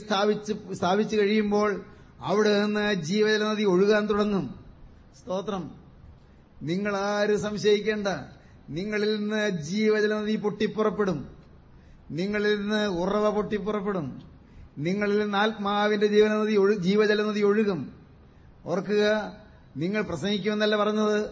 സ്ഥാപിച്ച് കഴിയുമ്പോൾ അവിടെ നിന്ന് ജീവജല നദി ഒഴുകാൻ തുടങ്ങും. സ്തോത്രം. നിങ്ങൾ ആരും സംശയിക്കേണ്ട. നിങ്ങളിൽ നിന്ന് ജീവജല നദി പൊട്ടിപ്പുറപ്പെടും. നിങ്ങളിൽ നിന്ന് ഉറവ പൊട്ടിപ്പുറപ്പെടും. നിങ്ങളിൽ നിന്ന് ആത്മാവിന്റെ ജീവനനദി ഒഴു- ജീവജല നദി ഒഴുകും. ഓർക്കുക നിങ്ങൾ പ്രസംഗിക്കുമെന്നല്ല പറഞ്ഞത്.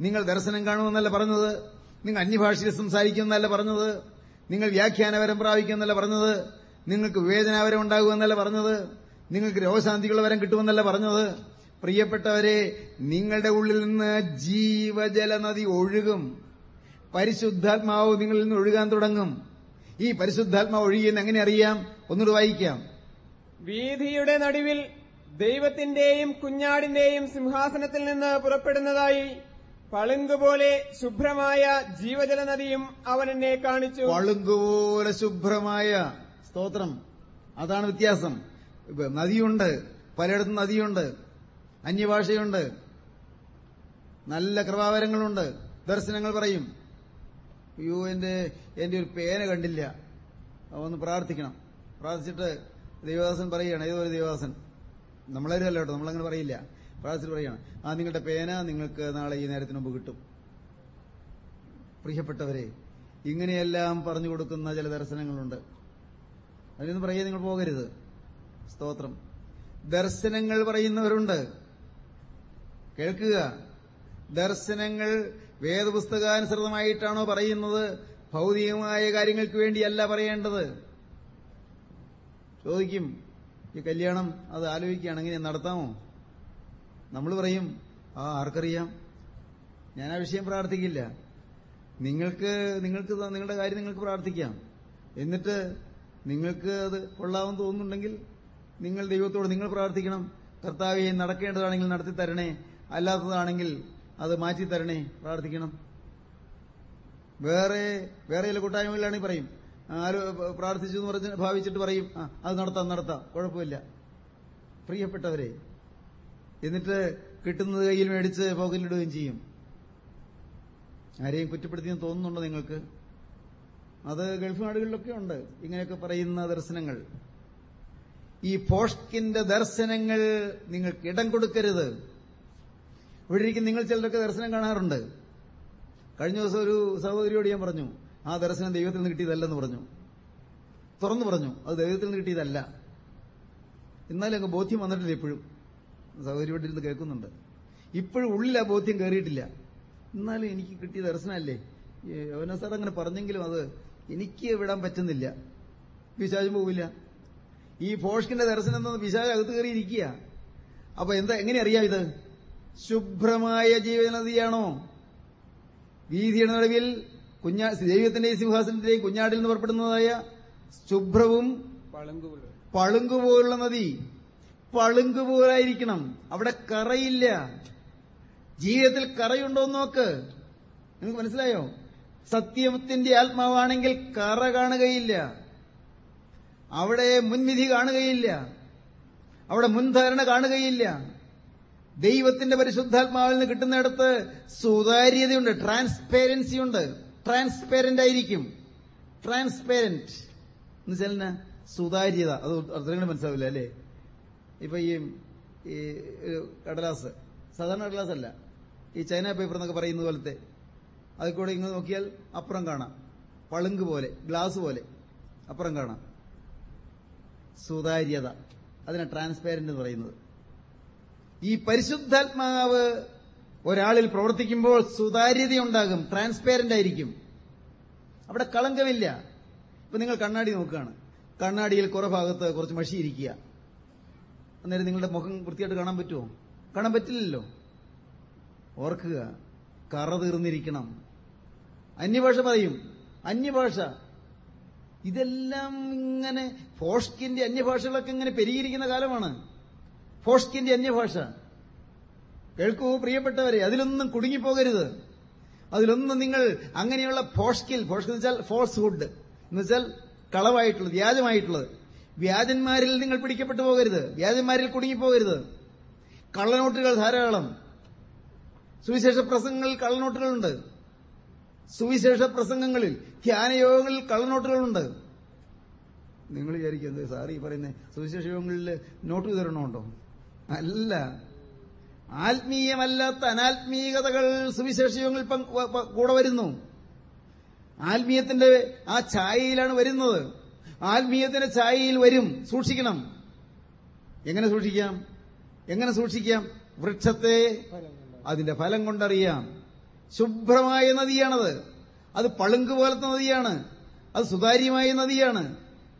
നിങ്ങൾ ദർശനം കാണുമെന്നല്ല പറഞ്ഞത്. നിങ്ങൾ അന്യഭാഷയിൽ സംസാരിക്കുമെന്നല്ല പറഞ്ഞത്. നിങ്ങൾ വ്യാഖ്യാനവരം പ്രാപിക്കുമെന്നല്ല പറഞ്ഞത് നിങ്ങൾക്ക് വിവേചനാവരം ഉണ്ടാകുമെന്നല്ല പറഞ്ഞത് നിങ്ങൾക്ക് രോഗശാന്തികളുടെ വരം കിട്ടുമെന്നല്ല പറഞ്ഞത്. പ്രിയപ്പെട്ടവരെ നിങ്ങളുടെ ഉള്ളിൽ നിന്ന് ജീവജല നദി ഒഴുകും. പരിശുദ്ധാത്മാവ് നിങ്ങളിൽ നിന്ന് ഒഴുകാൻ തുടങ്ങും. ഈ പരിശുദ്ധാത്മാവ് ഒഴുകിയെന്ന് എങ്ങനെ അറിയാം? ഒന്നുകൂടി വായിക്കാം. വീതിയുടെ നടുവിൽ ദൈവത്തിന്റെയും കുഞ്ഞാടിന്റെയും സിംഹാസനത്തിൽ നിന്ന് പുറപ്പെടുന്നതായി പളുങ്കുപോലെ ശുഭ്രമായ ജീവജല നദിയും അവൻ എന്നെ കാണിച്ചു. പളുങ്കുപോലെ ശുഭ്രമായ സ്തോത്രം. അതാണ് വ്യത്യാസം. നദിയുണ്ട്. പലയിടത്തും നദിയുണ്ട്. അന്യഭാഷയുണ്ട്. നല്ല കൃപാവരങ്ങളുണ്ട്. ദർശനങ്ങൾ പറയും. അയ്യോ എന്റെ എന്റെ ഒരു പേന കണ്ടില്ല. ഒന്ന് പ്രാർത്ഥിക്കണം. പ്രാർത്ഥിച്ചിട്ട് ദേവദാസൻ പറയുകയാണ് ഏതൊരു ദേവദാസൻ? നമ്മളാരും അല്ല കേട്ടോ നമ്മളങ്ങനെ പറയില്ല. പ്രാർത്ഥിച്ചിട്ട് പറയുകയാണ് ആ നിങ്ങളുടെ പേന നിങ്ങൾക്ക് നാളെ ഈ നേരത്തിന് മുമ്പ് കിട്ടും. പ്രിയപ്പെട്ടവരെ ഇങ്ങനെയെല്ലാം പറഞ്ഞു കൊടുക്കുന്ന ചില ദർശനങ്ങളുണ്ട്. അതിനൊന്നും പറയാൻ നിങ്ങൾ പോകരുത്. സ്തോത്രം. ദർശനങ്ങൾ പറയുന്നവരുണ്ട്. കേൾക്കുക. ദർശനങ്ങൾ വേദപുസ്തകാനുസൃതമായിട്ടാണോ പറയുന്നത്? ഭൗതികമായ കാര്യങ്ങൾക്ക് വേണ്ടിയല്ല പറയേണ്ടത്. ചോദിക്കും. ഈ കല്യാണം അത് ആലോചിക്കുകയാണ് എങ്ങനെ നടത്താമോ? നമ്മൾ പറയും ആ ആർക്കറിയാം. ഞാൻ ആ വിഷയം പ്രാർത്ഥിക്കില്ല. നിങ്ങൾക്ക് നിങ്ങൾക്ക് നിങ്ങളുടെ കാര്യം നിങ്ങൾക്ക് പ്രാർത്ഥിക്കാം. എന്നിട്ട് നിങ്ങൾക്ക് അത് കൊള്ളാമെന്ന് തോന്നുന്നുണ്ടെങ്കിൽ നിങ്ങൾ ദൈവത്തോട് നിങ്ങൾ പ്രാർത്ഥിക്കണം. കർത്താവെ നടക്കേണ്ടതാണെങ്കിൽ നടത്തി തരണേ. അല്ലാത്തതാണെങ്കിൽ അത് മാറ്റി തരണേ. പ്രാർത്ഥിക്കണം. വേറെ വേറെ ചില കൂട്ടായ്മകളിലാണെങ്കിൽ പറയും. ആര് പ്രാർത്ഥിച്ചു എന്ന് പറഞ്ഞ് ഭാവിച്ചിട്ട് പറയും അത് നടത്താം നടത്താം. കുഴപ്പമില്ല. പ്രിയപ്പെട്ടവരെ എന്നിട്ട് കിട്ടുന്നത് കയ്യിൽ മേടിച്ച് പോക്കറ്റിലിടുകയും ചെയ്യും. ആരെയും കുറ്റപ്പെടുത്തിയെന്ന് തോന്നുന്നുണ്ടോ നിങ്ങൾക്ക്? അത് ഗൾഫ് നാടുകളിലൊക്കെ ഉണ്ട്. ഇങ്ങനെയൊക്കെ പറയുന്ന ദർശനങ്ങൾ. ഈ പോഷ്കിന്റെ ദർശനങ്ങൾ നിങ്ങൾക്ക് ഇടം കൊടുക്കരുത്. ഇവിടെ ഇരിക്കും നിങ്ങൾ ചിലരൊക്കെ ദർശനം കാണാറുണ്ട്. കഴിഞ്ഞ ദിവസം ഒരു സഹോദരിയോട് ഞാൻ പറഞ്ഞു ആ ദർശനം ദൈവത്തിൽ നിന്ന് കിട്ടിയതല്ലെന്ന് പറഞ്ഞു. തുറന്നു പറഞ്ഞു അത് ദൈവത്തിൽ നിന്ന് കിട്ടിയതല്ല. എന്നാലും അങ്ങ് ബോധ്യം വന്നിട്ടില്ല ഇപ്പോഴും. ഇരുന്ന് കേൾക്കുന്നുണ്ട്. ഇപ്പോഴും ഉള്ളിൽ ആ ബോധ്യം കയറിയിട്ടില്ല എന്നാലും എനിക്ക് കിട്ടിയ ദർശനമല്ലേ? യോന സാർ അങ്ങനെ പറഞ്ഞെങ്കിലും അത് എനിക്ക് വിടാൻ പറ്റുന്നില്ല. പിശാചും പോവില്ല. ഈ ഫോഷ്കിന്റെ ദർശനം എന്ന പിശാജ് അകത്ത് കയറിയിരിക്കുക. അപ്പൊ എന്താ എങ്ങനെ അറിയാം ഇത്? ശുഭ്രമായ ജീവനദിയാണോ വീതിയുടെ നടുവിൽ കുഞ്ഞാ ദൈവത്തിന്റെയും സിംഹാസനത്തിന്റെയും കുഞ്ഞാടിൽ നിന്ന് പുറപ്പെടുന്നതായ ശുഭ്രവും പളുങ്കുപോലെ പളുങ്കുപോലുള്ള നദി. പളുങ്കുപോലായിരിക്കണം അവിടെ കറയില്ല. ജീവിതത്തിൽ കറയുണ്ടോ എന്ന് നോക്ക്. നിങ്ങൾക്ക് മനസ്സിലായോ? സത്യത്തിന്റെ ആത്മാവാണെങ്കിൽ കറ കാണുകയില്ല. അവിടെ മുൻവിധി കാണുകയില്ല. അവിടെ മുൻധാരണ കാണുകയില്ല. ദൈവത്തിന്റെ പരിശുദ്ധാത്മാവിൽ നിന്ന് കിട്ടുന്നിടത്ത് സുതാര്യതയുണ്ട് ട്രാൻസ്പെരൻസി ഉണ്ട് ട്രാൻസ്പെരന്റ് ആയിരിക്കും. ട്രാൻസ്പെരന്റ് എന്ന് വെച്ചാൽ? സുതാര്യത. അത് അത്രയും മനസ്സിലാവില്ല അല്ലേ? ഇപ്പൊ ഈ ഈ കടലാസ് സാധാരണ കടലാസ് അല്ല. ഈ ചൈന പേപ്പർ എന്നൊക്കെ പറയുന്ന പോലത്തെ. അതിൽ കൂടെ ഇങ്ങ് നോക്കിയാൽ അപ്പുറം കാണാം. പളുങ്ക് പോലെ ഗ്ലാസ് പോലെ അപ്പുറം കാണാം. സുതാര്യത. അതിനെ ട്രാൻസ്പെയറന്റ് എന്ന് പറയുന്നത്. ഈ പരിശുദ്ധാത്മാവ് ഒരാളിൽ പ്രവർത്തിക്കുമ്പോൾ സുതാര്യതയുണ്ടാകും ട്രാൻസ്പെയറന്റ് ആയിരിക്കും. അവിടെ കളങ്കമില്ല. ഇപ്പൊ നിങ്ങൾ കണ്ണാടി നോക്കുകയാണ്. കണ്ണാടിയിൽ കുറെ ഭാഗത്ത് കുറച്ച് മഷി ഇരിക്കുക. അന്നേരം നിങ്ങളുടെ മുഖം വൃത്തിയായിട്ട് കാണാൻ പറ്റുമോ? കാണാൻ പറ്റില്ലല്ലോ. ഓർക്കുക കറ തീർന്നിരിക്കണം. അന്യഭാഷ പറയും. അന്യഭാഷ. ഇതെല്ലാം ഇങ്ങനെ ഫോഷ്കിന്റെ അന്യഭാഷകളൊക്കെ ഇങ്ങനെ പെരുകിയിരിക്കുന്ന കാലമാണ്. ഫോഷ്കിന്റെ അന്യഭാഷ. കേൾക്കൂ പ്രിയപ്പെട്ടവരെ അതിലൊന്നും കുടുങ്ങിപ്പോകരുത്. അതിലൊന്നും നിങ്ങൾ അങ്ങനെയുള്ള ഫോഷ്കിൽ എന്ന് വെച്ചാൽ ഫോൾസ്ഹുഡ് എന്ന് വെച്ചാൽ കളവായിട്ടുള്ളത് വ്യാജമായിട്ടുള്ളത്. വ്യാജന്മാരിൽ നിങ്ങൾ പിടിക്കപ്പെട്ടു പോകരുത്. വ്യാജന്മാരിൽ കുടുങ്ങിപ്പോകരുത്. കള്ളനോട്ടുകൾ ധാരാളം. സുവിശേഷ പ്രസംഗങ്ങളിൽ കള്ളനോട്ടുകളുണ്ട്. സുവിശേഷ പ്രസംഗങ്ങളിൽ ധ്യാനയോഗങ്ങളിൽ കള്ളനോട്ടുകളുണ്ട്. നിങ്ങൾ വിചാരിക്കുന്നത് സാർ ഈ പറയുന്ന സുവിശേഷ യോഗങ്ങളിൽ നോട്ട് വിതരണമുണ്ടോ? അല്ല. ആത്മീയമല്ലാത്ത അനാത്മീയതകൾ സുവിശേഷ യോഗങ്ങളിൽ പങ്ക് വ- വ- കൂടെ വരുന്നു. ആത്മീയത്തിന്റെ ആ ഛായയിലാണ് വരുന്നത്. ആത്മീയത്തിന്റെ ഛായയിൽ വരും. സൂക്ഷിക്കണം. എങ്ങനെ സൂക്ഷിക്കാം? എങ്ങനെ സൂക്ഷിക്കാം? വൃക്ഷത്തെ അതിന്റെ ഫലം കൊണ്ടറിയാം. ശുഭ്രമായ നദിയാണത്. അത് പളുങ്ക് പോലത്തെ നദിയാണ്. അത് സുതാര്യമായ നദിയാണ്.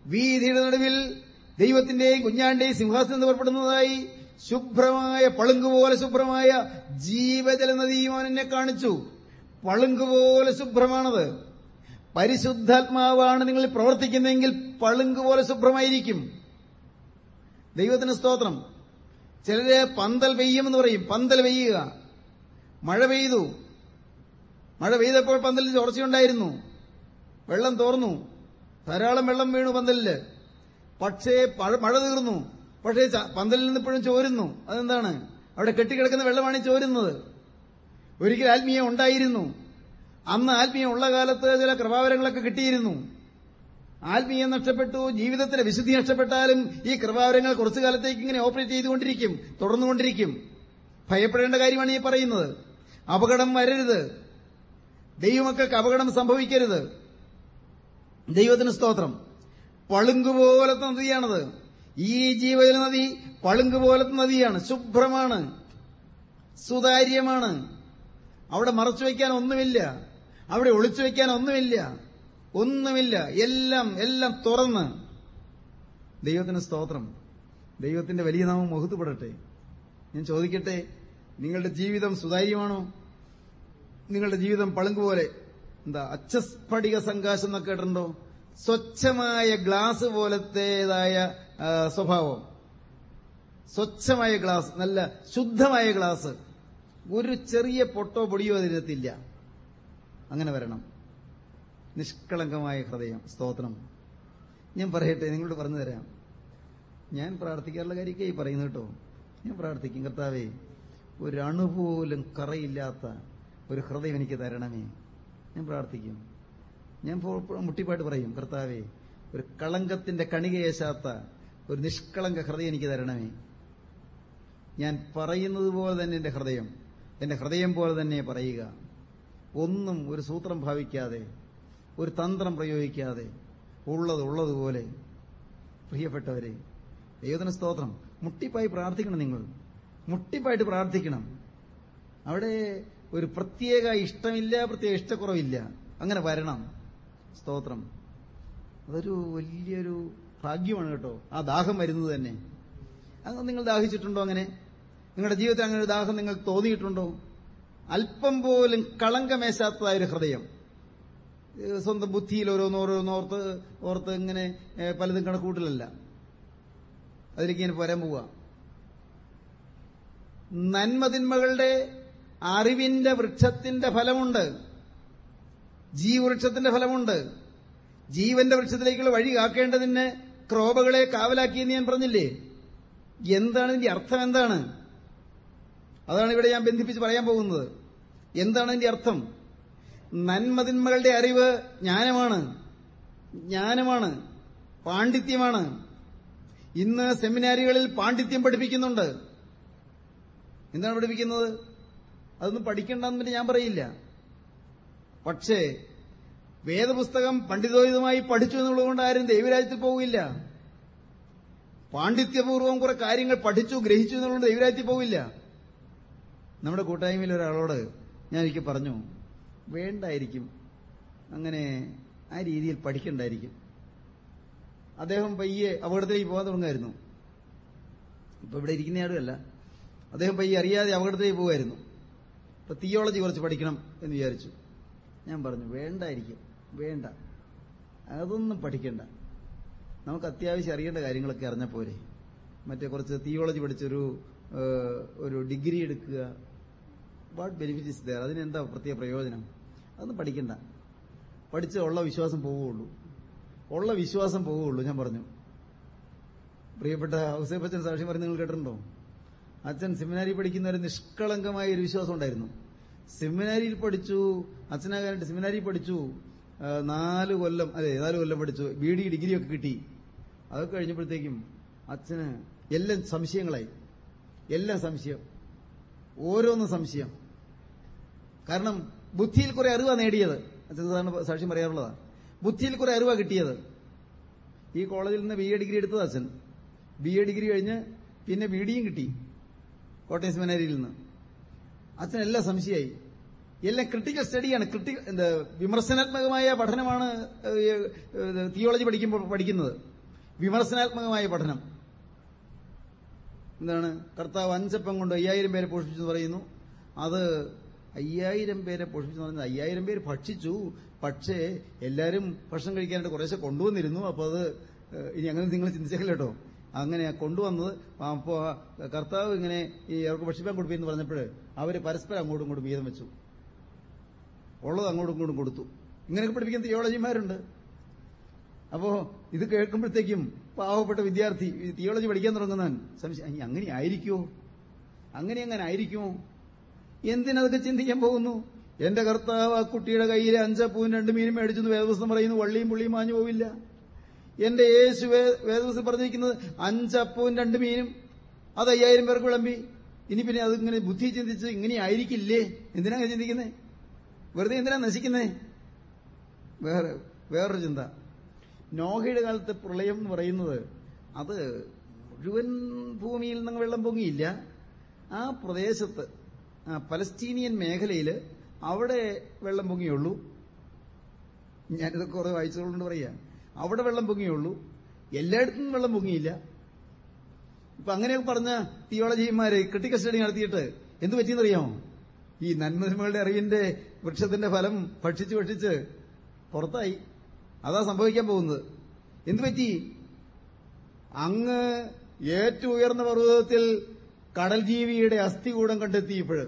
വീതിയുടെ നടുവിൽ ദൈവത്തിന്റെയും കുഞ്ഞാന്റെയും സിംഹാസനം പുറപ്പെടുന്നതായി ശുഭ്രമായ പളുങ്ക് പോലെ ശുഭ്രമായ ജീവജല അവൻ എന്നെ കാണിച്ചു. പളുങ്ക് പോലെ ശുഭ്രമാണത്. പരിശുദ്ധാത്മാവാണ് നിങ്ങൾ പ്രവർത്തിക്കുന്നതെങ്കിൽ പളുങ്ക് പോലെ ശുഭ്രമായിരിക്കും. ദൈവത്തിന് സ്തോത്രം. ചിലര് പന്തൽ പെയ്യുമെന്ന് പറയും. പന്തൽ പെയ്യുക. മഴ പെയ്തു. മഴ പെയ്തപ്പോൾ പന്തലിൽ ചോർച്ചയുണ്ടായിരുന്നു. വെള്ളം തോർന്നു. ധാരാളം വെള്ളം വീണു പന്തലിൽ. പക്ഷേ മഴ തീർന്നു. പക്ഷേ പന്തലിൽ നിന്ന് ഇപ്പോഴും ചോരുന്നു. അതെന്താണ്? അവിടെ കെട്ടിക്കിടക്കുന്ന വെള്ളമാണ് ചോരുന്നത്. ഒരിക്കൽ ആത്മീയം ഉണ്ടായിരുന്നു. അന്ന് ആത്മീയം ഉള്ള കാലത്ത് ചില കൃപാവരങ്ങളൊക്കെ കിട്ടിയിരുന്നു. ആത്മീയം നഷ്ടപ്പെട്ടു ജീവിതത്തിലെ വിശുദ്ധി നഷ്ടപ്പെട്ടാലും ഈ കൃപാവരങ്ങൾ കുറച്ചു കാലത്തേക്ക് ഇങ്ങനെ ഓപ്പറേറ്റ് ചെയ്തുകൊണ്ടിരിക്കും തുടർന്നുകൊണ്ടിരിക്കും. ഭയപ്പെടേണ്ട കാര്യമാണ് ഈ പറയുന്നത്. അപകടം വരരുത്. ദൈവമക്കൾക്ക് അപകടം സംഭവിക്കരുത്. ദൈവത്തിന് സ്തോത്രം. പളുങ്കുപോലത്തെ നദിയാണത്. ഈ ജീവജല നദി പളുങ്കുപോലത്തെ നദിയാണ്. ശുഭ്രമാണ്. സുതാര്യമാണ്. അവിടെ മറച്ചു വയ്ക്കാൻ ഒന്നുമില്ല. അവിടെ ഒളിച്ചു വയ്ക്കാൻ ഒന്നുമില്ല. ഒന്നുമില്ല. എല്ലാം എല്ലാം തുറന്ന്. ദൈവത്തിന് സ്തോത്രം. ദൈവത്തിന്റെ വലിയ നാമം മുഹത്തുപെടട്ടെ ഞാൻ ചോദിക്കട്ടെ നിങ്ങളുടെ ജീവിതം സുതാര്യമാണോ? നിങ്ങളുടെ ജീവിതം പളുങ്കുപോലെ എന്താ അച്ചസ്ഫടിക സംഘാശം എന്നൊക്കെ കേട്ടിട്ടുണ്ടോ? സ്വച്ഛമായ ഗ്ലാസ് പോലത്തേതായ സ്വഭാവം. സ്വച്ഛമായ ഗ്ലാസ് നല്ല ശുദ്ധമായ ഗ്ലാസ്. ഒരു ചെറിയ പൊട്ടോ പൊടിയോ അതിനകത്തില്ല. അങ്ങനെ വരണം. നിഷ്കളങ്കമായ ഹൃദയം സ്തോത്രം. ഞാൻ പറയട്ടെ നിങ്ങളോട് പറഞ്ഞു തരാം. ഞാൻ പ്രാർത്ഥിക്കാനുള്ള കാര്യമൊക്കെ ഈ പറയുന്നു കേട്ടോ. ഞാൻ പ്രാർത്ഥിക്കും കർത്താവേ ഒരണുപോലും കറയില്ലാത്ത ഒരു ഹൃദയം എനിക്ക് തരണമേ. ഞാൻ പ്രാർത്ഥിക്കും. ഞാൻ മുട്ടിപ്പാട്ട് പറയും കർത്താവേ ഒരു കളങ്കത്തിന്റെ കണികയേശാത്ത ഒരു നിഷ്കളങ്ക ഹൃദയം എനിക്ക് തരണമേ. ഞാൻ പറയുന്നത് പോലെ തന്നെ എന്റെ ഹൃദയം. എന്റെ ഹൃദയം പോലെ തന്നെ പറയുക. ഒന്നും ഒരു സൂത്രം ഭാവിക്കാതെ ഒരു തന്ത്രം പ്രയോഗിക്കാതെ ഉള്ളത് ഉള്ളതുപോലെ. പ്രിയപ്പെട്ടവരെ ദൈവത്തിന് സ്തോത്രം. മുട്ടിപ്പായി പ്രാർത്ഥിക്കണം നിങ്ങൾ. മുട്ടിപ്പായിട്ട് പ്രാർത്ഥിക്കണം. അവിടെ ഒരു പ്രത്യേക ഇഷ്ടമില്ല പ്രത്യേക ഇഷ്ടക്കുറവില്ല. അങ്ങനെ വരണം. സ്തോത്രം. അതൊരു വലിയൊരു ഭാഗ്യമാണ് കേട്ടോ. ആ ദാഹം വരുന്നത് തന്നെ. അത് നിങ്ങൾ ദാഹിച്ചിട്ടുണ്ടോ അങ്ങനെ? നിങ്ങളുടെ ജീവിതത്തിൽ അങ്ങനെ ഒരു ദാഹം നിങ്ങൾക്ക് തോന്നിയിട്ടുണ്ടോ? അല്പം പോലും കളങ്കമേശാത്തതായ ഒരു ഹൃദയം സ്വന്തം ബുദ്ധിയിൽ ഓരോന്ന് ഓരോന്ന് ഓർത്ത് ഇങ്ങനെ പലതും കണക്കൂട്ടലല്ല അതിലേക്ക് ഇങ്ങനെ വരാൻ പോവുക നന്മതിന്മകളുടെ അറിവിന്റെ വൃക്ഷത്തിന്റെ ഫലമുണ്ട്. ജീവവൃക്ഷത്തിന്റെ ഫലമുണ്ട്. ജീവന്റെ വൃക്ഷത്തിലേക്കുള്ള വഴി കാക്കേണ്ടതിന് ക്രോപകളെ കാവലാക്കിയെന്ന് ഞാൻ പറഞ്ഞില്ലേ? എന്താണ് ഇതിന്റെ അർത്ഥം എന്താണ്? അതാണ് ഇവിടെ ഞാൻ ബന്ധിപ്പിച്ച് പറയാൻ പോകുന്നത്. എന്താണ് എന്റെ അർത്ഥം? നന്മതിന്മകളുടെ അറിവ് ജ്ഞാനമാണ്. ജ്ഞാനമാണ്. പാണ്ഡിത്യമാണ്. ഇന്ന് സെമിനാരികളിൽ പാണ്ഡിത്യം പഠിപ്പിക്കുന്നുണ്ട്. എന്താണ് പഠിപ്പിക്കുന്നത്? അതൊന്നും പഠിക്കണ്ടെന്ന് ഞാൻ പറയില്ല. പക്ഷേ വേദപുസ്തകം പണ്ഡിതോചിതമായി പഠിച്ചു എന്നുള്ളതുകൊണ്ട് ആരും ദൈവരാജ്യത്തിൽ പോവില്ല. പാണ്ഡിത്യപൂർവം കുറെ കാര്യങ്ങൾ പഠിച്ചു ഗ്രഹിച്ചു എന്നുള്ളതുകൊണ്ട് ദൈവരാജ്യത്തിൽ പോവില്ല. നമ്മുടെ കൂട്ടായ്മയിൽ ഒരാളോട് ഞാൻ എനിക്ക് പറഞ്ഞു വേണ്ടായിരിക്കും. അങ്ങനെ ആ രീതിയിൽ പഠിക്കണ്ടായിരിക്കും. അദ്ദേഹം പയ്യെ അപകടത്തിലേക്ക് പോകാൻ തുടങ്ങായിരുന്നു ഇപ്പൊ ഇവിടെ ഇരിക്കുന്നയാളുമല്ല അദ്ദേഹം പയ്യെ അറിയാതെ അപകടത്തിലേക്ക് പോകുമായിരുന്നു. ഇപ്പൊ തിയോളജി കുറച്ച് പഠിക്കണം എന്ന് വിചാരിച്ചു. ഞാൻ പറഞ്ഞു വേണ്ടായിരിക്കും. വേണ്ട. അതൊന്നും പഠിക്കണ്ട. നമുക്ക് അത്യാവശ്യം അറിയേണ്ട കാര്യങ്ങളൊക്കെ അറിഞ്ഞ പോരെ. മറ്റേ കുറച്ച് തിയോളജി പഠിച്ചൊരു ഒരു ഡിഗ്രി എടുക്കുക വാട്ട് ബെനിഫിറ്റ് ഇസ് അതിനെന്താ പ്രത്യേക പ്രയോജനം? അതൊന്നും പഠിക്കണ്ട. പഠിച്ച ഉള്ള വിശ്വാസം പോവുകയുള്ളൂ. ഉള്ള വിശ്വാസം പോവുകയുള്ളൂ ഞാൻ പറഞ്ഞു. പ്രിയപ്പെട്ട ഔസേപ്പ് അച്ഛൻ സാക്ഷി പറഞ്ഞ് നിങ്ങൾ കേട്ടിട്ടുണ്ടോ? അച്ഛൻ സെമിനാരി പഠിക്കുന്ന ഒരു നിഷ്കളങ്കമായ ഒരു വിശ്വാസം ഉണ്ടായിരുന്നു. സെമിനാരിയിൽ പഠിച്ചു അച്ഛനാകാനായിട്ട് സെമിനാരി പഠിച്ചു നാല് കൊല്ലം അതെ നാല് കൊല്ലം പഠിച്ചു. ബി ഡി ഡിഗ്രി ഒക്കെ കിട്ടി. അതൊക്കെ കഴിഞ്ഞപ്പോഴത്തേക്കും അച്ഛന് എല്ലാം സംശയങ്ങളായി. എല്ലാം സംശയം. ഓരോന്നും സംശയം. കാരണം ബുദ്ധിയിൽ കുറെ അറിവാ നേടിയത്. സാധാരണ സാക്ഷ്യം പറയാറുള്ളതാണ് ബുദ്ധിയിൽ കുറെ അറിവാ കിട്ടിയത്. ഈ കോളേജിൽ നിന്ന് ബി എ ഡിഗ്രി എടുത്തത് അച്ഛൻ. ബി എ ഡിഗ്രി കഴിഞ്ഞ് പിന്നെ ബി ഡിയും കിട്ടി കോട്ടയം സെമിനാരിയിൽ നിന്ന്. അച്ഛൻ എല്ലാം സംശയമായി എല്ലാം ക്രിട്ടിക്കൽ സ്റ്റഡിയാണ് ക്രിട്ടിക്കൽ എന്താ വിമർശനാത്മകമായ പഠനമാണ് തിയോളജി പഠിക്കുമ്പോൾ പഠിക്കുന്നത്. വിമർശനാത്മകമായ പഠനം. എന്താണ്? കർത്താവ് അഞ്ചപ്പം കൊണ്ട് അയ്യായിരം പേരെ പോഷിപ്പിച്ചെന്ന് പറയുന്നു. അത് അയ്യായിരം പേരെ പോഷിപ്പിച്ചു പറയുന്നത് അയ്യായിരം പേര് ഭക്ഷിച്ചു. പക്ഷേ എല്ലാവരും ഭക്ഷണം കഴിക്കാനായിട്ട് കുറേശ്ശെ കൊണ്ടുവന്നിരുന്നു. അപ്പോൾ അത് ഇനി അങ്ങനെ നിങ്ങൾ ചിന്തിച്ചേക്കില്ല കേട്ടോ. അങ്ങനെ കൊണ്ടുവന്നത്. അപ്പോൾ കർത്താവ് ഇങ്ങനെ ഈ അവർക്ക് ഭക്ഷിക്കാൻ കൊടുപ്പിന്ന് പറഞ്ഞപ്പോൾ അവർ പരസ്പരം അങ്ങോട്ടും ഇങ്ങോട്ടും വീതം വെച്ചു. ഉള്ളത് അങ്ങോട്ടും ഇങ്ങോട്ടും കൊടുത്തു. ഇങ്ങനെയൊക്കെ പഠിപ്പിക്കുന്ന തിയോളജിമാരുണ്ട്. അപ്പോ ഇത് കേൾക്കുമ്പോഴത്തേക്കും പാവപ്പെട്ട വിദ്യാർത്ഥി തിയോളജി പഠിക്കാൻ തുടങ്ങുന്നവൻ സംശയം "അയ്യ, അങ്ങനെ ആയിരിക്കുമോ അങ്ങനെ അങ്ങനെ ആയിരിക്കുമോ? എന്തിനതൊക്കെ ചിന്തിക്കാൻ പോകുന്നു? എന്റെ കർത്താവ് ആ കുട്ടിയുടെ കയ്യിൽ അഞ്ചപ്പൂവും രണ്ട് മീനും മേടിച്ചെന്ന് വേദവസ്ഥം പറയുന്നു വള്ളിയും പുള്ളിയും മാഞ്ഞു പോവില്ല. എന്റെ യേശു വേ- പറഞ്ഞിരിക്കുന്നത് അഞ്ചപ്പൂവും രണ്ട് മീനും അത് അയ്യായിരം പേർക്ക് വിളമ്പി. ഇനി പിന്നെ അതിങ്ങനെ ബുദ്ധി ചിന്തിച്ച് ഇങ്ങനെ ആയിരിക്കില്ലേ? എന്തിനാ ചിന്തിക്കുന്നേ? വെറുതെ എന്തിനാ നശിക്കുന്നേ? വേറെ വേറൊരു ചിന്ത. നോഹയുടെ കാലത്തെ പ്രളയം എന്ന് പറയുന്നത് അത് മുഴുവൻ ഭൂമിയിൽ നിന്ന് വെള്ളം പൊങ്ങിയില്ല. ആ പ്രദേശത്ത് പലസ്തീനിയൻ മേഖലയിൽ അവിടെ വെള്ളം പൊങ്ങിയുള്ളൂ. ഞാനിതൊക്കെ കുറെ വായിച്ചതുകൊണ്ട് പറയാ. അവിടെ വെള്ളം പൊങ്ങിയുള്ളൂ. എല്ലായിടത്തും വെള്ളം പൊങ്ങിയില്ല. ഇപ്പൊ അങ്ങനെയൊക്കെ പറഞ്ഞ തിയോളജിമാര് ക്രിട്ടിക്കൽ സ്റ്റഡി നടത്തിയിട്ട് എന്ത് പറ്റിയെന്നറിയാമോ ഈ നന്മതിന്മകളുടെ അറിവിന്റെ വൃക്ഷത്തിന്റെ ഫലം ഭക്ഷിച്ച് ഭക്ഷിച്ച് പുറത്തായി. അതാ സംഭവിക്കാൻ പോകുന്നത്. എന്തു പറ്റി? അങ്ങ് ഏറ്റവും ഉയർന്ന പർവതത്തിൽ കടൽ ജീവിയുടെ അസ്ഥികൂടം കണ്ടെത്തി ഇപ്പോഴ്.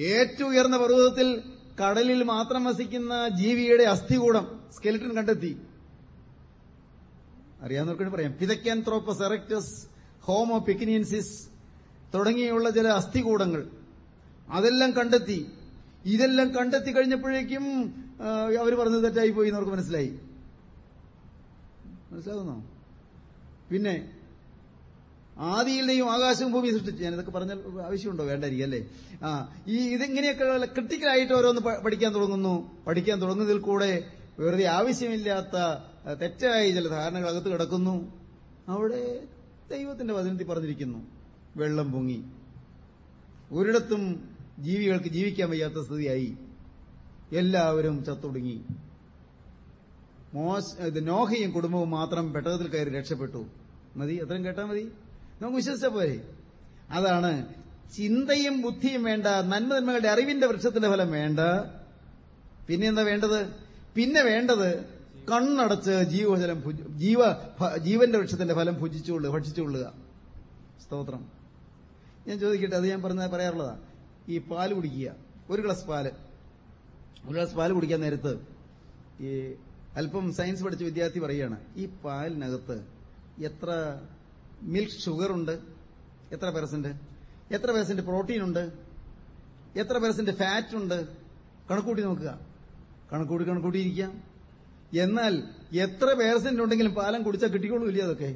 ഏറ്റവും ഉയർന്ന പർവതത്തിൽ കടലിൽ മാത്രം വസിക്കുന്ന ജീവിയുടെ അസ്ഥികൂടം സ്കെലിറ്റൻ കണ്ടെത്തി. അറിയാവുന്നവർക്ക് പറയാം. പിതക്കാൻത്രോപ്പസ് എറക്ടസ് ഹോമോ പിക്കിനിയൻസിസ് തുടങ്ങിയുള്ള ചില അസ്ഥികൂടങ്ങൾ. അതെല്ലാം കണ്ടെത്തി. ഇതെല്ലാം കണ്ടെത്തി കഴിഞ്ഞപ്പോഴേക്കും അവർ പറഞ്ഞത് തെറ്റായി പോയി എന്നവർക്ക് മനസ്സിലായി. മനസ്സിലാകുന്നോ പിന്നെ ആദിയിൽ നെയ്യും ആകാശവും ഭൂമി സൃഷ്ടിച്ചു. ഞാൻ ഇതൊക്കെ പറഞ്ഞാൽ ആവശ്യമുണ്ടോ? വേണ്ടായിരിക്കും അല്ലേ? ആ ഈ ഇതിങ്ങനെയൊക്കെ ക്രിട്ടിക്കലായിട്ട് ഓരോന്ന് പഠിക്കാൻ തുടങ്ങുന്നു. പഠിക്കാൻ തുടങ്ങുന്നതിൽ കൂടെ വെറുതെ ആവശ്യമില്ലാത്ത തെറ്റായ ചില ധാരണകൾ അകത്ത് കിടക്കുന്നു. അവിടെ ദൈവത്തിന്റെ വചനത്തിൽ പറഞ്ഞിരിക്കുന്നു വെള്ളം പൊങ്ങി. ഒരിടത്തും ജീവികൾക്ക് ജീവിക്കാൻ വയ്യാത്ത സ്ഥിതിയായി. എല്ലാവരും ചത്തൊടുങ്ങി. മോശ നോഹയും കുടുംബവും മാത്രം പെട്ടകത്തിൽ കയറി രക്ഷപ്പെട്ടു. മതി അത്രയും കേട്ടാൽ മതി. നമുക്ക് വിശ്വസിച്ച പോരെ. അതാണ് ചിന്തയും ബുദ്ധിയും വേണ്ട നന്മതിന്മകളുടെ അറിവിന്റെ വൃക്ഷത്തിന്റെ ഫലം വേണ്ട. പിന്നെ എന്താ വേണ്ടത്? പിന്നെ വേണ്ടത് കണ്ണടച്ച് ജീവജലം ജീവ ജീവന്റെ വൃക്ഷത്തിന്റെ ഫലം ഭുജിച്ചുകൊള്ളുക ഭക്ഷിച്ചുകൊള്ളുക. സ്തോത്രം. ഞാൻ ചോദിക്കട്ടെ അത് ഞാൻ പറഞ്ഞ പറയാറുള്ളതാ. ഈ പാൽ കുടിക്കുക. ഒരു ഗ്ലാസ് പാൽ. ഒരു ഗ്ലാസ് പാൽ കുടിക്കാൻ നേരത്ത് ഈ അല്പം സയൻസ് പഠിച്ച വിദ്യാർത്ഥി പറയുകയാണ് ഈ പാലിനകത്ത് എത്ര മിൽക്ക് ഷുഗർ ഉണ്ട് എത്ര പെർസെന്റ്? എത്ര പെർസെന്റ് പ്രോട്ടീൻ ഉണ്ട് എത്ര പെർസെന്റ് ഫാറ്റ് ഉണ്ട് കണക്കൂട്ടി നോക്കുക. കണക്കൂട്ടി കണക്കൂട്ടിയിരിക്കാം എന്നാൽ എത്ര പേഴ്സെന്റ് ഉണ്ടെങ്കിലും പാലം കുടിച്ചാൽ കിട്ടിക്കൊള്ളൂല്ലേ അതൊക്കെ?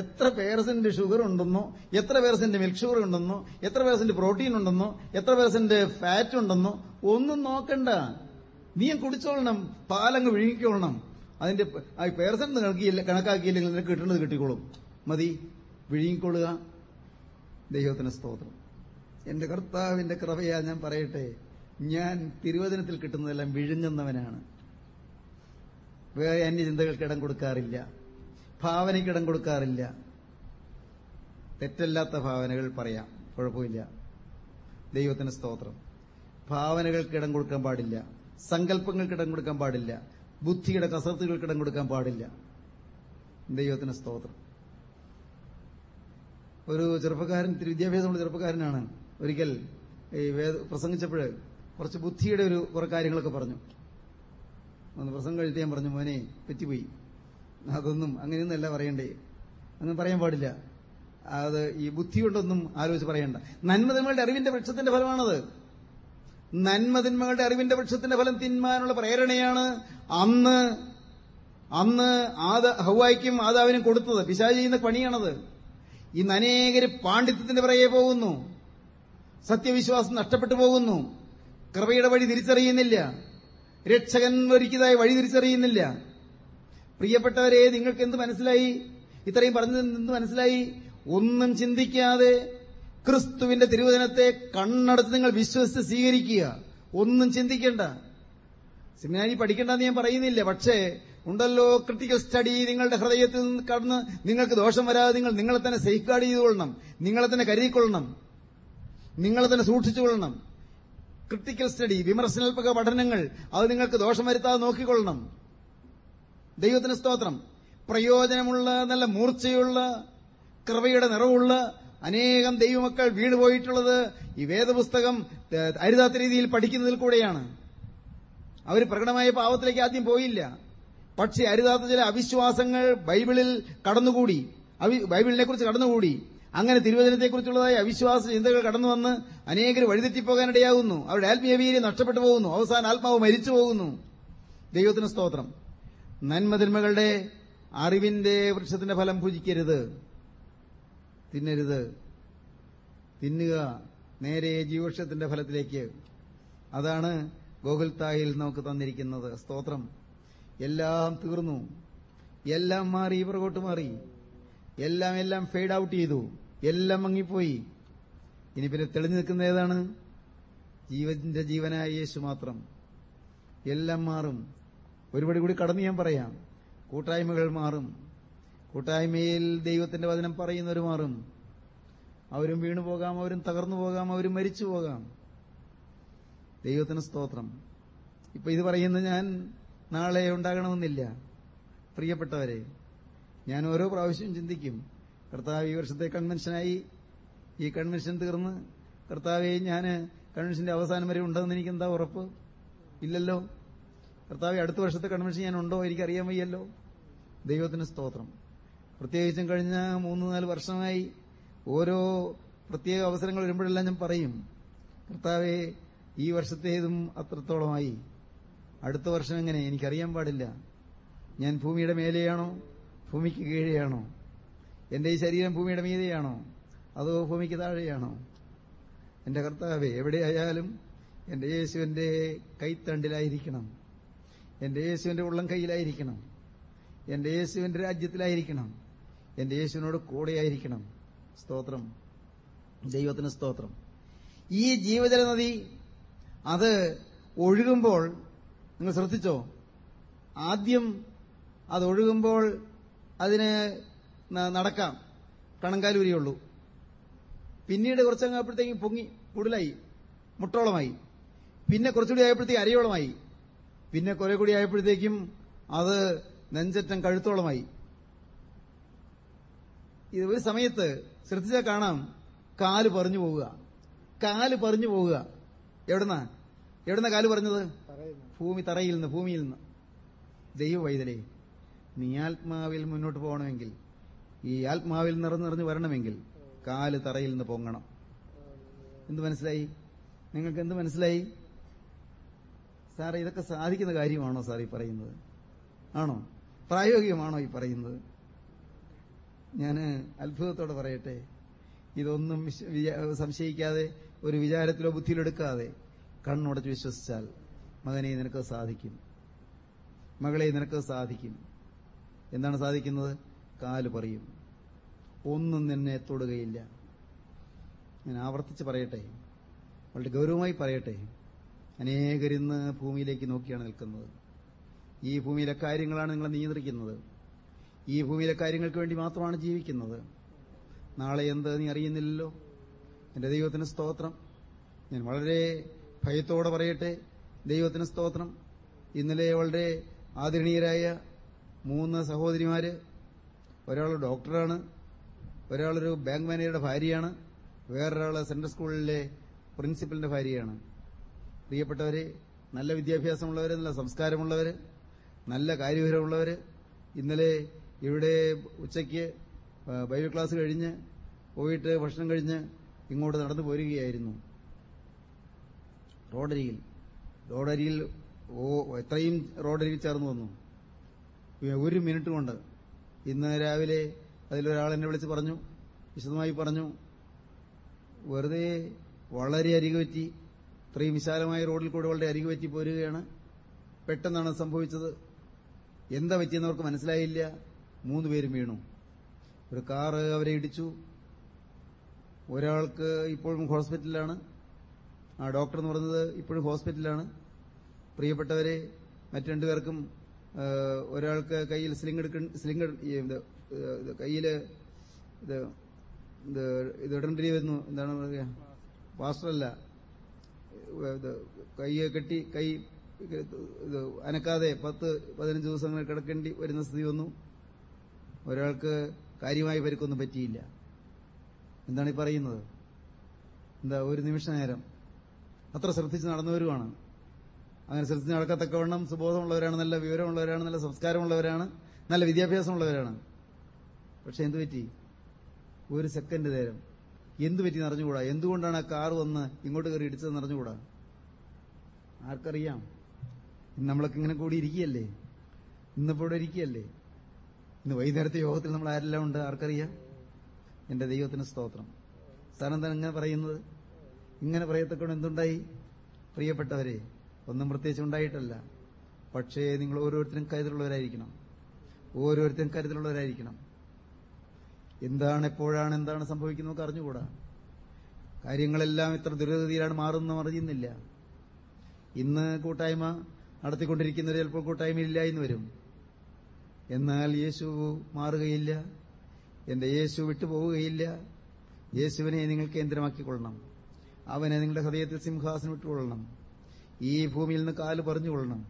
എത്ര പേഴ്സെന്റ് ഷുഗർ ഉണ്ടെന്നോ എത്ര പേഴ്സെന്റ് മിൽക്ക് ഷുഗർ ഉണ്ടെന്നോ എത്ര പേഴ്സെന്റ് പ്രോട്ടീൻ ഉണ്ടെന്നോ എത്ര പേഴ്സെന്റ് ഫാറ്റ് ഉണ്ടെന്നോ ഒന്നും നോക്കണ്ട. നീ കുടിച്ചോളണം പാലങ്ങ് വിഴുങ്ങിക്കോളണം. അതിന്റെ പേഴ്സെന്റ് കണക്കാക്കിയില്ലെങ്കിൽ നിനക്ക് കിട്ടുന്നത് കിട്ടിക്കോളും. മതി വിഴുങ്ങിക്കൊള്ളുക. ദൈവത്തിന് സ്തോത്രം. എന്റെ കർത്താവിന്റെ കൃപയാ ഞാൻ പറയട്ടെ ഞാൻ തിരുവചനത്തിൽ കിട്ടുന്നതെല്ലാം വിഴുങ്ങുന്നവനാണ്. വേറെ അന്യചിന്തകൾക്ക് ഇടം കൊടുക്കാറില്ല ഭാവനയ്ക്ക് ഇടം കൊടുക്കാറില്ല. തെറ്റല്ലാത്ത ഭാവനകൾ പറയാം കുഴപ്പമില്ല. ദൈവത്തിന് സ്തോത്രം. ഭാവനകൾക്ക് ഇടം കൊടുക്കാൻ പാടില്ല സങ്കല്പങ്ങൾക്ക് ഇടം കൊടുക്കാൻ പാടില്ല ബുദ്ധിയുടെ കസർത്തുകൾക്ക് ഇടം കൊടുക്കാൻ പാടില്ല. ദൈവത്തിന് സ്തോത്രം. ഒരു ചെറുപ്പക്കാരൻ ഇത്തിരി വിദ്യാഭ്യാസമുള്ള ചെറുപ്പക്കാരനാണ്. ഒരിക്കൽ ഈ പ്രസംഗിച്ചപ്പോൾ കുറച്ച് ബുദ്ധിയുടെ ഒരു കുറെ കാര്യങ്ങളൊക്കെ പറഞ്ഞു. ഒന്ന് പ്രസംഗം കഴിഞ്ഞാൽ ഞാൻ പറഞ്ഞു മോനെ പറ്റിപ്പോയി. അതൊന്നും അങ്ങനെയൊന്നല്ല പറയണ്ടേ. അങ്ങനെ പറയാൻ പാടില്ല. അത് ഈ ബുദ്ധി കൊണ്ടൊന്നും ആലോചിച്ച് പറയണ്ട. നന്മതിന്മകളുടെ അറിവിന്റെ വൃക്ഷത്തിന്റെ ഫലമാണത്. നന്മതിന്മകളുടെ അറിവിന്റെ വൃക്ഷത്തിന്റെ ഫലം തിന്മാനുള്ള പ്രേരണയാണ് അന്ന് അന്ന് ആദ ഹവായിക്കും ആദാവിനും കൊടുത്തത്. പിശാച് ചെയ്യുന്ന പണിയാണത്. ഇന്ന് അനേകര് പാണ്ഡിത്യത്തിന്റെ പിറകെ പോകുന്നു. സത്യവിശ്വാസം നഷ്ടപ്പെട്ടു പോകുന്നു. കൃപയുടെ വഴി തിരിച്ചറിയുന്നില്ല. രക്ഷകൻ ഒരുക്കിയതായ വഴി തിരിച്ചറിയുന്നില്ല. പ്രിയപ്പെട്ടവരെ നിങ്ങൾക്ക് എന്ത് മനസ്സിലായി? ഇത്രയും പറഞ്ഞത് എന്ത് മനസ്സിലായി? ഒന്നും ചിന്തിക്കാതെ ക്രിസ്തുവിന്റെ തിരുവചനത്തെ കണ്ണടച്ച് നിങ്ങൾ വിശ്വസിച്ച് സ്വീകരിക്കുക. ഒന്നും ചിന്തിക്കേണ്ട. സെമിനാരി പഠിക്കേണ്ടെന്ന് ഞാൻ പറയുന്നില്ല. പക്ഷേ ഉണ്ടല്ലോ ക്രിട്ടിക്കൽ സ്റ്റഡി നിങ്ങളുടെ ഹൃദയത്തിൽ നിന്ന് കടന്ന് നിങ്ങൾക്ക് ദോഷം വരാതെ നിങ്ങൾ നിങ്ങളെ തന്നെ സേഫ് ഗാർഡ് ചെയ്തുകൊള്ളണം നിങ്ങളെ തന്നെ കരുതിക്കൊള്ളണം. നിങ്ങളെ തന്നെ സൂക്ഷിച്ചുകൊള്ളണം ക്രിട്ടിക്കൽ സ്റ്റഡി വിമർശനാത്മക പഠനങ്ങൾ അത് നിങ്ങൾക്ക് ദോഷം വരുത്താതെ നോക്കിക്കൊള്ളണം. ദൈവത്തിന് സ്തോത്രം. പ്രയോജനമുള്ള നല്ല മൂർച്ചയുള്ള കൃപയുടെ നിറവുള്ള അനേകം ദൈവമക്കൾ വീണുപോയിട്ടുള്ളത് ഈ വേദപുസ്തകം അരുതാത്ത രീതിയിൽ പഠിക്കുന്നതിൽ കൂടെയാണ്. അവർ പ്രകടമായ പാവത്തിലേക്ക് ആദ്യം പോയില്ല. പക്ഷേ അരുതാത്ത ചില അവിശ്വാസങ്ങൾ ബൈബിളിൽ കടന്നുകൂടി. ബൈബിളിനെക്കുറിച്ച് ബൈബിളിനെ കുറിച്ച് കടന്നുകൂടി. അങ്ങനെ തിരുവചനത്തെക്കുറിച്ചുള്ളതായ അവിശ്വാസ ചിന്തകൾ കടന്നു വന്ന് അനേകർ വഴിതെറ്റിപ്പോകാനിടയാകുന്നു. അവരുടെ ആത്മീയ വീര്യം നഷ്ടപ്പെട്ടു പോകുന്നു. അവസാന ആത്മാവ് മരിച്ചു പോകുന്നു. ദൈവത്തിന് സ്തോത്രം. നന്മതിന്മകളുടെ അറിവിന്റെ വൃക്ഷത്തിന്റെ ഫലം ഭുജിക്കരുത്. തിന്നരുത്. തിന്നുക നേരെ ജീവവൃക്ഷത്തിന്റെ ഫലത്തിലേക്ക്. അതാണ് ഗോകുൽത്തായിൽ നമുക്ക് തന്നിരിക്കുന്നത്. സ്തോത്രം. എല്ലാം തീർന്നു. എല്ലാം മാറി പുറകോട്ട് മാറി. എല്ലാം എല്ലാം ഫെയ്ഡ് ഔട്ട് ചെയ്തു. എല്ലാം മങ്ങിപ്പോയി. ഇനി പിന്നെ തെളിഞ്ഞു നിൽക്കുന്ന ഏതാണ്? ജീവന്റെ ജീവനായ യേശു മാത്രം. എല്ലാം മാറും. ഒരുപടി കൂടി കടന്ന് ഞാൻ പറയാം. കൂട്ടായ്മകൾ മാറും. കൂട്ടായ്മയിൽ ദൈവത്തിന്റെ വചനം പറയുന്നവർ മാറും. അവരും വീണു പോകാം അവരും തകർന്നു പോകാം അവരും മരിച്ചു പോകാം. ദൈവത്തിന് സ്തോത്രം. ഇപ്പൊ ഇത് പറയുന്നത് ഞാൻ നാളെ ഉണ്ടാകണമെന്നില്ല. പ്രിയപ്പെട്ടവരെ ഞാൻ ഓരോ പ്രാവശ്യവും ചിന്തിക്കും കർത്താവ് ഈ വർഷത്തെ കൺവെൻഷനായി ഈ കൺവെൻഷൻ തീർന്ന് കർത്താവെ ഞാൻ കൺവെൻഷന്റെ അവസാനം വരെ ഉണ്ടെന്ന് എനിക്ക് എന്താ ഉറപ്പ്? ഇല്ലല്ലോ. കർത്താവ് അടുത്ത വർഷത്തെ കൺവെൻഷൻ ഞാൻ ഉണ്ടോ എനിക്ക് അറിയാൻ വയ്യല്ലോ. ദൈവത്തിന് സ്തോത്രം. പ്രത്യേകിച്ചും കഴിഞ്ഞ മൂന്ന് നാല് വർഷമായി ഓരോ പ്രത്യേക അവസരങ്ങൾ വരുമ്പോഴെല്ലാം ഞാൻ പറയും കർത്താവെ ഈ വർഷത്തേതും അത്രത്തോളമായി. അടുത്ത വർഷം എങ്ങനെ? എനിക്കറിയാൻ പാടില്ല. ഞാൻ ഭൂമിയുടെ മേലെയാണോ? ഭൂമിക്ക് കീഴെയാണോ? എന്റെ ഈ ശരീരം ഭൂമിയുടെ മീതെയാണോ? അതോ ഭൂമിക്ക് താഴെയാണോ? എന്റെ കർത്താവെ എവിടെയായാലും എന്റെ യേശുവിന്റെ കൈത്തണ്ടിലായിരിക്കണം. എന്റെ യേശുവിന്റെ ഉള്ളം കൈയിലായിരിക്കണം എന്റെ യേശുവിന്റെ രാജ്യത്തിലായിരിക്കണം. എന്റെ യേശുവിനോട് കൂടെയായിരിക്കണം. സ്തോത്രം. ദൈവത്തിന് സ്തോത്രം. ഈ ജീവജല നദി അത് ഒഴുകുമ്പോൾ നിങ്ങൾ ശ്രദ്ധിച്ചോ? ആദ്യം അത് ഒഴുകുമ്പോൾ അതിന് നടക്കാം. കണങ്കാലൂരിയുള്ളൂ പിന്നീട് കുറച്ചങ്ങായപ്പോഴത്തേക്കും പൊങ്ങി കൂടുതലായി മുട്ടോളമായി. പിന്നെ കുറച്ചുകൂടി ആയപ്പോഴത്തേക്ക് അരയോളമായി. പിന്നെ കുറെ കൂടി ആയപ്പോഴത്തേക്കും അത് നെഞ്ചറ്റം കഴുത്തോളമായി. ഇത് ഒരു സമയത്ത് ശ്രദ്ധിച്ചാൽ കാണാം. കാൽ പറഞ്ഞു പോവുക. കാൽ പറഞ്ഞു പോവുക. എവിടുന്ന? എവിടുന്ന കാൽ പറഞ്ഞത്? ഭൂമി തറയിൽ നിന്ന് ഭൂമിയിൽ നിന്ന് ദൈവ വൈതലേ നീ ആത്മാവിൽ മുന്നോട്ട് പോകണമെങ്കിൽ ഈ ആത്മാവിൽ നിറഞ്ഞു നിറഞ്ഞു വരണമെങ്കിൽ കാൽ തറയിൽ നിന്ന് പൊങ്ങണം. എന്ത് മനസ്സിലായി? നിങ്ങൾക്ക് എന്ത് മനസ്സിലായി? സാറേ ഇതൊക്കെ സാധിക്കുന്ന കാര്യമാണോ സാർ ഈ പറയുന്നത്? ആണോ? പ്രായോഗികമാണോ ഈ പറയുന്നത്? ഞാൻ അത്ഭുതത്തോടെ പറയട്ടെ. ഇതൊന്നും സംശയിക്കാതെ ഒരു വിചാരത്തിലോ ബുദ്ധിയിലെടുക്കാതെ കണ്ണുടച്ച് വിശ്വസിച്ചാൽ മകനെ നിനക്ക് സാധിക്കും. മകളെ നിനക്ക് സാധിക്കും. എന്താണ് സാധിക്കുന്നത്? കാൽ പറയും. ഒന്നും നിന്നെ തൊടുകയില്ല. ഞാൻ ആവർത്തിച്ച് പറയട്ടെ. വളരെ ഗൗരവമായി പറയട്ടെ. അനേകരിന്ന് ഭൂമിയിലേക്ക് നോക്കിയാണ് നിൽക്കുന്നത്. ഈ ഭൂമിയിലെ കാര്യങ്ങളാണ് നിങ്ങളെ നിയന്ത്രിക്കുന്നത്. ഈ ഭൂമിയിലെ കാര്യങ്ങൾക്ക് വേണ്ടി മാത്രമാണ് ജീവിക്കുന്നത്. നാളെ എന്ത് നീ അറിയുന്നില്ലല്ലോ? എന്റെ ദൈവത്തിന് സ്തോത്രം. ഞാൻ വളരെ ഭയത്തോടെ പറയട്ടെ. ദൈവത്തിന് സ്തോത്രം. ഇന്നലെ വളരെ ആദരണീയരായ മൂന്ന് സഹോദരിമാര് ഒരാൾ ഡോക്ടറാണ് ഒരാളൊരു ബാങ്ക് മാനേജറുടെ ഭാര്യയാണ് വേറൊരാൾ സെൻട്രൽ സ്കൂളിലെ പ്രിൻസിപ്പലിന്റെ ഭാര്യയാണ്. പ്രിയപ്പെട്ടവരെ നല്ല വിദ്യാഭ്യാസമുള്ളവര് നല്ല സംസ്കാരമുള്ളവര് നല്ല കാര്യവിവരമുള്ളവര്. ഇന്നലെ ഇവിടെ ഉച്ചയ്ക്ക് ബൈബിൾ ക്ലാസ് കഴിഞ്ഞ് പോയിട്ട് ഭക്ഷണം കഴിഞ്ഞ് ഇങ്ങോട്ട് നടന്നു പോരുകയായിരുന്നു. റോഡരികിൽ. റോഡരികിൽ ഓ എത്രയും റോഡരിയിൽ ചേർന്ന് വന്നു. ഒരു മിനിറ്റ് കൊണ്ട്. ഇന്ന് രാവിലെ അതിലൊരാൾ എന്നെ വിളിച്ച് പറഞ്ഞു വിശദമായി പറഞ്ഞു വെറുതെ വളരെ അരികുപറ്റി ഇത്രയും വിശാലമായ റോഡിൽ കൂടെ വളരെ അരികുപറ്റി പോരുകയാണ്. പെട്ടെന്നാണ് സംഭവിച്ചത്. എന്താ പറ്റിയെന്ന് അവർക്ക് മനസ്സിലായില്ല. മൂന്ന് പേരും വീണു. ഒരു കാറ് അവരെ ഇടിച്ചു. ഒരാൾക്ക് ഇപ്പോഴും ഹോസ്പിറ്റലിലാണ്. ആ ഡോക്ടർ എന്ന് പറഞ്ഞത് ഇപ്പോഴും ഹോസ്പിറ്റലിലാണ്. പ്രിയപ്പെട്ടവരെ മറ്റു രണ്ടുപേർക്കും ഒരാൾക്ക് കയ്യിൽ സ്ലിംഗ് എടുക്ക സ്ലിംഗ് കയ്യിൽ ഇത്, ഇത് വരുന്നു. എന്താണ് പറയുക? പാസ്റ്ററല്ല കൈ കെട്ടി കൈ ഇത് അനക്കാതെ പത്ത് പതിനഞ്ച് ദിവസങ്ങൾ കിടക്കേണ്ടി വരുന്ന സ്ഥിതി വന്നു. ഒരാൾക്ക് കാര്യമായി പരിക്കൊന്നും പറ്റിയില്ല. എന്താണ് ഈ പറയുന്നത്? എന്താ ഒരു നിമിഷ നേരം. അത്ര ശ്രദ്ധിച്ച് നടന്നവരുമാണ്. അങ്ങനെ ശ്രദ്ധിച്ച് നടക്കത്തക്കവണ്ണം സുബോധമുള്ളവരാണ് നല്ല വിവരമുള്ളവരാണ് നല്ല സംസ്കാരമുള്ളവരാണ് നല്ല വിദ്യാഭ്യാസമുള്ളവരാണ്. പക്ഷെ എന്തു പറ്റി? ഒരു സെക്കൻഡ് നേരം. എന്തു പറ്റി നിറഞ്ഞുകൂടാ എന്തുകൊണ്ടാണ് ആ കാർ വന്ന് ഇങ്ങോട്ട് കയറി ഇടിച്ചത് നിറഞ്ഞുകൂടാ ആർക്കറിയാം. നമ്മളൊക്കെ ഇങ്ങനെ കൂടി ഇരിക്കുകയല്ലേ? ഇന്നിപ്പോ ഇവിടെ ഇരിക്കുകയല്ലേ? ഇന്ന് വൈകുന്നേരത്തെ യോഗത്തിൽ നമ്മൾ ആരെല്ലാം ഉണ്ട്? ആർക്കറിയാം? എന്റെ ദൈവത്തിന് സ്തോത്രം. സാറെന്താണ് ഇങ്ങനെ പറയുന്നത്? ഇങ്ങനെ പറയത്തക്കൊണ്ട് എന്തുണ്ടായി? പ്രിയപ്പെട്ടവരെ ഒന്നും പ്രത്യേകിച്ച് ഉണ്ടായിട്ടല്ല. പക്ഷേ നിങ്ങൾ ഓരോരുത്തരും കരുതലുള്ളവരായിരിക്കണം. ഓരോരുത്തരും കരുതലുള്ളവരായിരിക്കണം. എന്താണ് എപ്പോഴാണ് എന്താണ് സംഭവിക്കുന്നത് അറിഞ്ഞുകൂടാ. കാര്യങ്ങളെല്ലാം ഇത്ര ദുരിതഗതിയിലാണ് മാറുന്ന അറിയുന്നില്ല. ഇന്ന് കൂട്ടായ്മ നടത്തിക്കൊണ്ടിരിക്കുന്നവർ ചിലപ്പോൾ കൂട്ടായ്മയില്ല എന്ന് വരും. എന്നാൽ യേശു മാറുകയില്ല. എന്റെ യേശു വിട്ടുപോവുകയില്ല. യേശുവിനെ നിങ്ങൾ കേന്ദ്രമാക്കിക്കൊള്ളണം. അവനെ നിങ്ങളുടെ ഹൃദയത്തിൽ സിംഹാസനം ഇട്ടുകൊള്ളണം. ഈ ഭൂമിയിൽ നിന്ന് കാൽ പറഞ്ഞു പറഞ്ഞുകൊള്ളണം.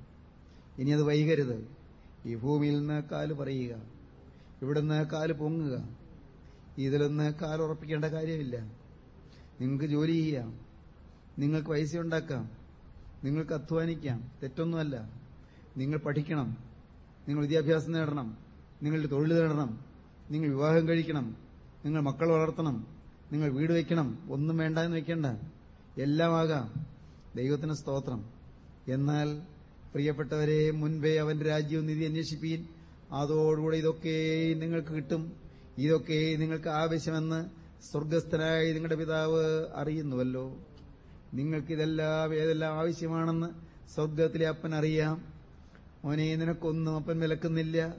ഇനി അത് വൈകരുത്. ഈ ഭൂമിയിൽ നിന്ന് കാൽ പറയുക. ഇവിടുന്ന് കാൽ പൊങ്ങുക. ഇതിലൊന്ന് കാലുറപ്പിക്കേണ്ട കാര്യമില്ല. നിങ്ങൾക്ക് ജോലി ചെയ്യാം. നിങ്ങൾക്ക് പൈസ ഉണ്ടാക്കാം. നിങ്ങൾക്ക് അധ്വാനിക്കാം. തെറ്റൊന്നുമല്ല. നിങ്ങൾ പഠിക്കണം. നിങ്ങൾ വിദ്യാഭ്യാസം നേടണം. നിങ്ങളുടെ തൊഴിൽ നേടണം. നിങ്ങൾ വിവാഹം കഴിക്കണം. നിങ്ങൾ മക്കൾ വളർത്തണം. നിങ്ങൾ വീട് വയ്ക്കണം ഒന്നും വേണ്ട എന്ന് വയ്ക്കേണ്ട എല്ലാം ആകാം ദൈവത്തിന് സ്തോത്രം. എന്നാൽ പ്രിയപ്പെട്ടവരെ മുൻപേ അവന്റെ രാജ്യവും നിധി അന്വേഷിപ്പീൻ. അതോടുകൂടെ ഇതൊക്കെ നിങ്ങൾക്ക് കിട്ടും. ഇതൊക്കെ നിങ്ങൾക്ക് ആവശ്യമെന്ന് സ്വർഗസ്ഥനായ നിങ്ങളുടെ പിതാവ് അറിയുന്നുവല്ലോ. നിങ്ങൾക്കിതെല്ലാം ഏതെല്ലാം ആവശ്യമാണെന്ന് സ്വർഗത്തിലെ അപ്പൻ അറിയാം. മോനെ നിനക്കൊന്നും അപ്പൻ വിലക്കുന്നില്ല.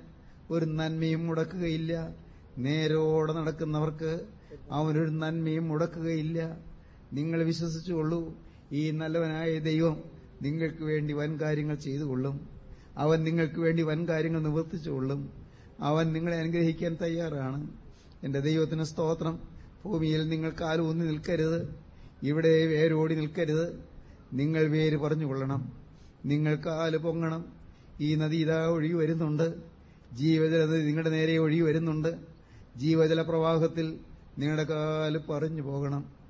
ഒരു നന്മയും മുടക്കുകയില്ല. നേരോടെ നടക്കുന്നവർക്ക് അവനൊരു നന്മയും മുടക്കുകയില്ല. നിങ്ങൾ വിശ്വസിച്ചുകൊള്ളൂ. ഈ നല്ലവനായ ദൈവം നിങ്ങൾക്ക് വേണ്ടി വൻ കാര്യങ്ങൾ ചെയ്തുകൊള്ളും. അവൻ നിങ്ങൾക്ക് വേണ്ടി വൻ കാര്യങ്ങൾ നിവർത്തിച്ചുകൊള്ളും അവൻ നിങ്ങളെ അനുഗ്രഹിക്കാൻ തയ്യാറാണ്. എന്റെ ദൈവത്തിന് സ്തോത്രം. ഭൂമിയിൽ നിങ്ങൾ കാലൂന്നി നിൽക്കരുത്. ഇവിടെ വേരോടി നിൽക്കരുത്. നിങ്ങൾ വേര് പറഞ്ഞുകൊള്ളണം. നിങ്ങൾ കാൽ പൊങ്ങണം. ഈ നദി ഇതാ ഒഴുകി വരുന്നുണ്ട്. ജീവജല നിങ്ങളുടെ നേരെ ഒഴുകി വരുന്നുണ്ട്. ജീവജല പ്രവാഹത്തിൽ നിങ്ങളുടെ കാൽ പറഞ്ഞു പോകണം.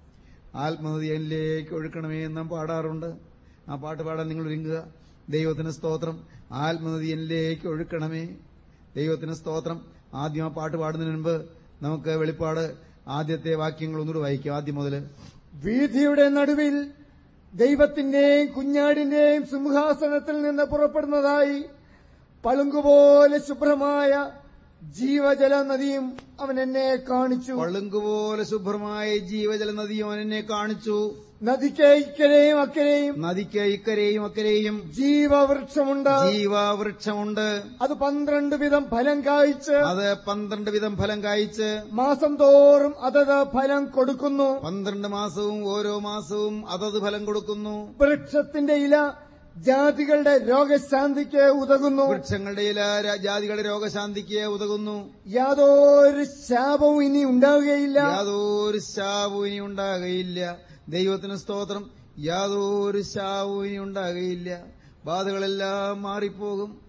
ആത്മനദി എന്നിലേക്ക് ഒഴുക്കണമേ എന്ന് പാടാറുണ്ട്. ആ പാട്ട് പാടാൻ നിങ്ങൾ ഒരുങ്ങുക. ദൈവത്തിന് സ്തോത്രം. ആത്മനദി എന്നിലേക്ക് ഒഴുക്കണമേ. ദൈവത്തിന് സ്തോത്രം. ആദ്യം ആ പാട്ട് പാടുന്നതിന് മുൻപ് നമുക്ക് വെളിപ്പാട് ആദ്യത്തെ വാക്യങ്ങൾ ഒന്നുകൂടി വായിക്കാം. ആദ്യം മുതൽ വീഥിയുടെ നടുവിൽ ദൈവത്തിന്റെയും കുഞ്ഞാടിന്റെയും സിംഹാസനത്തിൽ നിന്ന് പുറപ്പെടുന്നതായി പളുങ്കുപോലെ ശുഭ്രമായ ജീവജല നദിയും അവൻ എന്നെ കാണിച്ചു. പളുങ്കുപോലെ ശുഭ്രമായ ജീവജല നദിയും അവൻ എന്നെ കാണിച്ചു. നദിക്ക് ഇക്കരെയും അക്കരെയും. നദിക്ക് ഇക്കരെയും അക്കരെയും. ജീവവൃക്ഷമുണ്ട്. ജീവവൃക്ഷമുണ്ട്. അത് പന്ത്രണ്ട് വിധം ഫലം കായ്ച്ച്. അത് പന്ത്രണ്ട് വിധം ഫലം കായ്ച്ച്. മാസം തോറും അതത് ഫലം കൊടുക്കുന്നു. പന്ത്രണ്ട് മാസവും ഓരോ മാസവും അതത് ഫലം കൊടുക്കുന്നു. വൃക്ഷത്തിന്റെ ഇല ജാതികളുടെ രോഗശാന്തിക്ക് ഉതകുന്നു. വൃക്ഷങ്ങളുടെ ഇല ജാതികളുടെ രോഗശാന്തിക്ക് ഉതകുന്നു. യാതൊരു ശാപവും ഇനി ഉണ്ടാവുകയില്ല. യാതൊരു ശാപവും ഇനി ഉണ്ടാകുകയില്ല. ദൈവത്തിന് സ്തോത്രം. യാതൊരു ശാപവും ഇനി ഉണ്ടാകുകയില്ല. ബാധകളെല്ലാം മാറിപ്പോകും.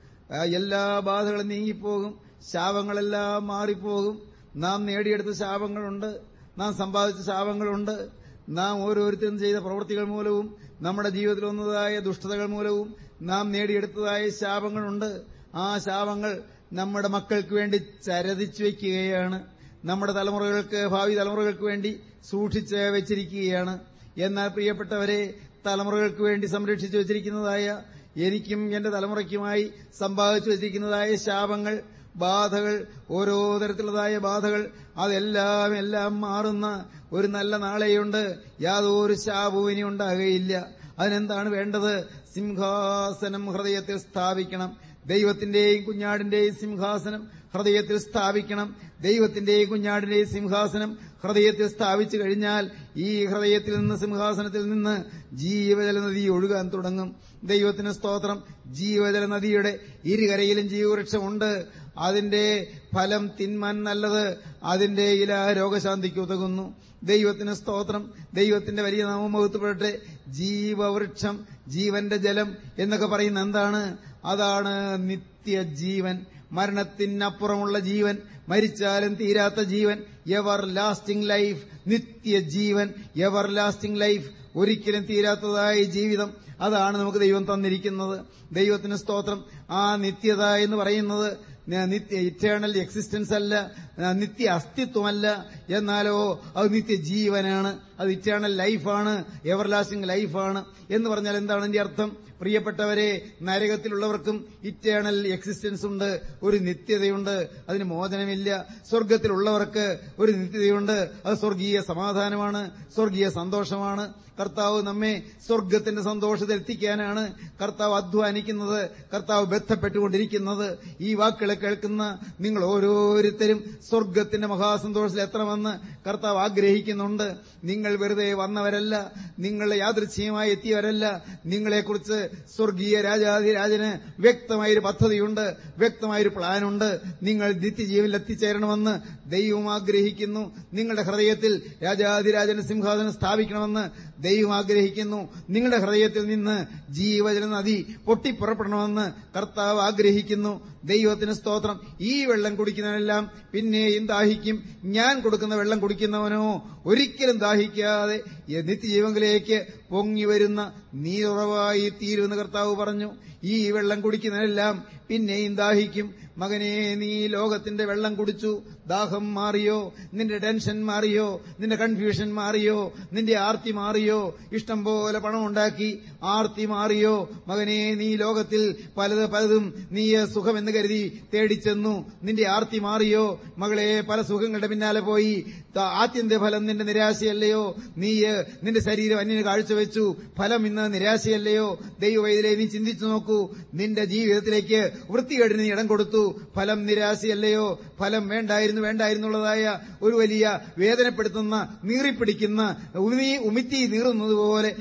എല്ലാ ബാധകളും നീങ്ങിപ്പോകും. ശാപങ്ങളെല്ലാം മാറിപ്പോകും. നാം നേടിയെടുത്ത ശാപങ്ങളുണ്ട്. നാം സമ്പാദിച്ച ശാപങ്ങളുണ്ട്. നാം ഓരോരുത്തരും ചെയ്ത പ്രവൃത്തികൾ മൂലവും നമ്മുടെ ജീവിതത്തിൽ വന്നതായ ദുഷ്ടതകൾ മൂലവും നാം നേടിയെടുത്തതായ ശാപങ്ങളുണ്ട്. ആ ശാപങ്ങൾ നമ്മുടെ മക്കൾക്ക് വേണ്ടി ചരതിച്ചു വയ്ക്കുകയാണ്. നമ്മുടെ തലമുറകൾക്ക് ഭാവി തലമുറകൾക്ക് വേണ്ടി സൂക്ഷിച്ച് വെച്ചിരിക്കുകയാണ്. എന്നാൽ പ്രിയപ്പെട്ടവരെ തലമുറകൾക്ക് വേണ്ടി സംരക്ഷിച്ചു വെച്ചിരിക്കുന്നതായ എനിക്കും എന്റെ തലമുറയ്ക്കുമായി സമ്പാദിച്ചു വെച്ചിരിക്കുന്നതായ ശാപങ്ങൾ ബാധകൾ ഓരോ തരത്തിലുള്ളതായ ബാധകൾ അതെല്ലാം എല്ലാം മാറുന്ന ഒരു നല്ല നാളെയുണ്ട്. യാതൊരു ശാപവും ഇനി ഉണ്ടാകുകയില്ല. അതിനെന്താണ് വേണ്ടത്? സിംഹാസനം ഹൃദയത്തിൽ സ്ഥാപിക്കണം. ദൈവത്തിന്റെയും കുഞ്ഞാടിന്റെയും സിംഹാസനം ഹൃദയത്തിൽ സ്ഥാപിക്കണം. ദൈവത്തിന്റെയും കുഞ്ഞാടിന്റെയും സിംഹാസനം ഹൃദയത്തിൽ സ്ഥാപിച്ചു കഴിഞ്ഞാൽ ഈ ഹൃദയത്തിൽ നിന്ന് സിംഹാസനത്തിൽ നിന്ന് ജീവജല നദി ഒഴുകാൻ തുടങ്ങും. ദൈവത്തിന് സ്തോത്രം. ജീവജല നദിയുടെ ഇരുകരയിലും ജീവവൃക്ഷമുണ്ട്. അതിന്റെ ഫലം തിന്മാൻ നല്ലത് അതിന്റെ ഇല രോഗശാന്തിക്ക് ഉതകുന്നു. ദൈവത്തിന് സ്തോത്രം. ദൈവത്തിന്റെ വലിയ നാമം വകുത്തുപെടട്ടെ ജീവവൃക്ഷം ജീവന്റെ ജലം എന്നൊക്കെ പറയുന്ന എന്താണ്? അതാണ് നിത്യജീവൻ. മരണത്തിനപ്പുറമുള്ള ജീവൻ മരിച്ചാലും തീരാത്ത ജീവൻ. എവർ ലാസ്റ്റിംഗ് ലൈഫ് നിത്യജീവൻ. എവർ ലാസ്റ്റിംഗ് ലൈഫ് ഒരിക്കലും തീരാത്തതായ ജീവിതം. അതാണ് നമുക്ക് ദൈവം തന്നിരിക്കുന്നത്. ദൈവത്തിന് സ്തോത്രം. ആ നിത്യത എന്ന് പറയുന്നത് നിത്യ ഇറ്റേണൽ എക്സിസ്റ്റൻസ് അല്ല നിത്യ അസ്തിത്വമല്ല. എന്നാലോ അത് നിത്യജീവനാണ്. അത് ഇറ്റേണൽ ലൈഫാണ് എവർ ലാസ്റ്റിംഗ് ലൈഫാണ് എന്ന് പറഞ്ഞാൽ എന്താണ് അതിന്റെ അർത്ഥം? പ്രിയപ്പെട്ടവരെ നരകത്തിലുള്ളവർക്കും ഇറ്റേണൽ എക്സിസ്റ്റൻസ് ഉണ്ട് ഒരു നിത്യതയുണ്ട് അതിന് മോചനമില്ല. സ്വർഗത്തിലുള്ളവർക്ക് ഒരു നിത്യതയുണ്ട് അത് സ്വർഗീയ സമാധാനമാണ് സ്വർഗീയ സന്തോഷമാണ്. കർത്താവ് നമ്മെ സ്വർഗത്തിന്റെ സന്തോഷത്തിൽ എത്തിക്കാനാണ് കർത്താവ് അധ്വാനിക്കുന്നത് കർത്താവ് ബന്ധപ്പെട്ടുകൊണ്ടിരിക്കുന്നത്. ഈ വാക്കുകളെ കേൾക്കുന്ന നിങ്ങൾ ഓരോരുത്തരും സ്വർഗത്തിന്റെ മഹാസന്തോഷത്തിൽ എത്തണമെന്ന് കർത്താവ് ആഗ്രഹിക്കുന്നുണ്ട്. നിങ്ങൾ വെറുതെ വന്നവരല്ല നിങ്ങൾ യാദൃച്ഛ്യമായി എത്തിയവരല്ല. നിങ്ങളെക്കുറിച്ച് സ്വർഗീയ രാജാധിരാജന് വ്യക്തമായൊരു പദ്ധതിയുണ്ട് വ്യക്തമായൊരു പ്ലാനുണ്ട്. നിങ്ങൾ നിത്യജീവനിൽ എത്തിച്ചേരണമെന്ന് ദൈവം ആഗ്രഹിക്കുന്നു. നിങ്ങളുടെ ഹൃദയത്തിൽ രാജാധിരാജന് സിംഹാസനം സ്ഥാപിക്കണമെന്ന് ദൈവം ആഗ്രഹിക്കുന്നു. നിങ്ങളുടെ ഹൃദയത്തിൽ നിന്ന് ജീവജന നദി പൊട്ടിപ്പുറപ്പെടണമെന്ന് കർത്താവ് ആഗ്രഹിക്കുന്നു. ദൈവത്തിന് സ്തോത്രം. ഈ വെള്ളം കുടിക്കുന്നവനെല്ലാം പിന്നെയും ദാഹിക്കും? ഞാൻ കൊടുക്കുന്ന വെള്ളം കുടിക്കുന്നവനോ ഒരിക്കലും ദാഹിക്കാതെ നിത്യജീവങ്കിലേക്ക് പൊങ്ങി വരുന്ന നീറുറവായി തീരുമെന്ന് കർത്താവ് പറഞ്ഞു. ഈ വെള്ളം കുടിക്കുന്നവനെല്ലാം പിന്നെയും ദാഹിക്കും. മകനെ നീ ലോകത്തിന്റെ വെള്ളം കുടിച്ചു. ദാഹം മാറിയോ? നിന്റെ ടെൻഷൻ മാറിയോ? നിന്റെ കൺഫ്യൂഷൻ മാറിയോ? നിന്റെ ആർത്തി മാറിയോ? ഇഷ്ടം പോലെ പണം ഉണ്ടാക്കി ആർത്തി മാറിയോ? മകനെ നീ ലോകത്തിൽ പലത് പലതും നീ സുഖമെന്ന് കരുതി തേടിച്ചെന്നു നിന്റെ ആർത്തി മാറിയോ? മകളെ പല സുഖങ്ങളുടെ പിന്നാലെ പോയി. ആത്യന്ത ഫലം നിന്റെ നിരാശയല്ലയോ? നീ നിന്റെ ശരീരം അന്യന് കാഴ്ചവെച്ചു. ഫലം ഇന്ന് നിരാശയല്ലയോ? ദൈവവൈദ്യരെ നീ ചിന്തിച്ചു നോക്കൂ. നിന്റെ ജീവിതത്തിലേക്ക് വൃത്തികേടിന് നീ ഇടം കൊടുത്തു. ഫലം നിരാശയല്ലയോ? ഫലം വേണ്ടായിരുന്നു വേണ്ടായിരുന്നുള്ളതായ ഒരു വലിയ വേദനപ്പെടുത്തുന്ന നീറിപ്പിടിക്കുന്ന ഉമി ഉമിത്തി നീറുന്നത് പോലെ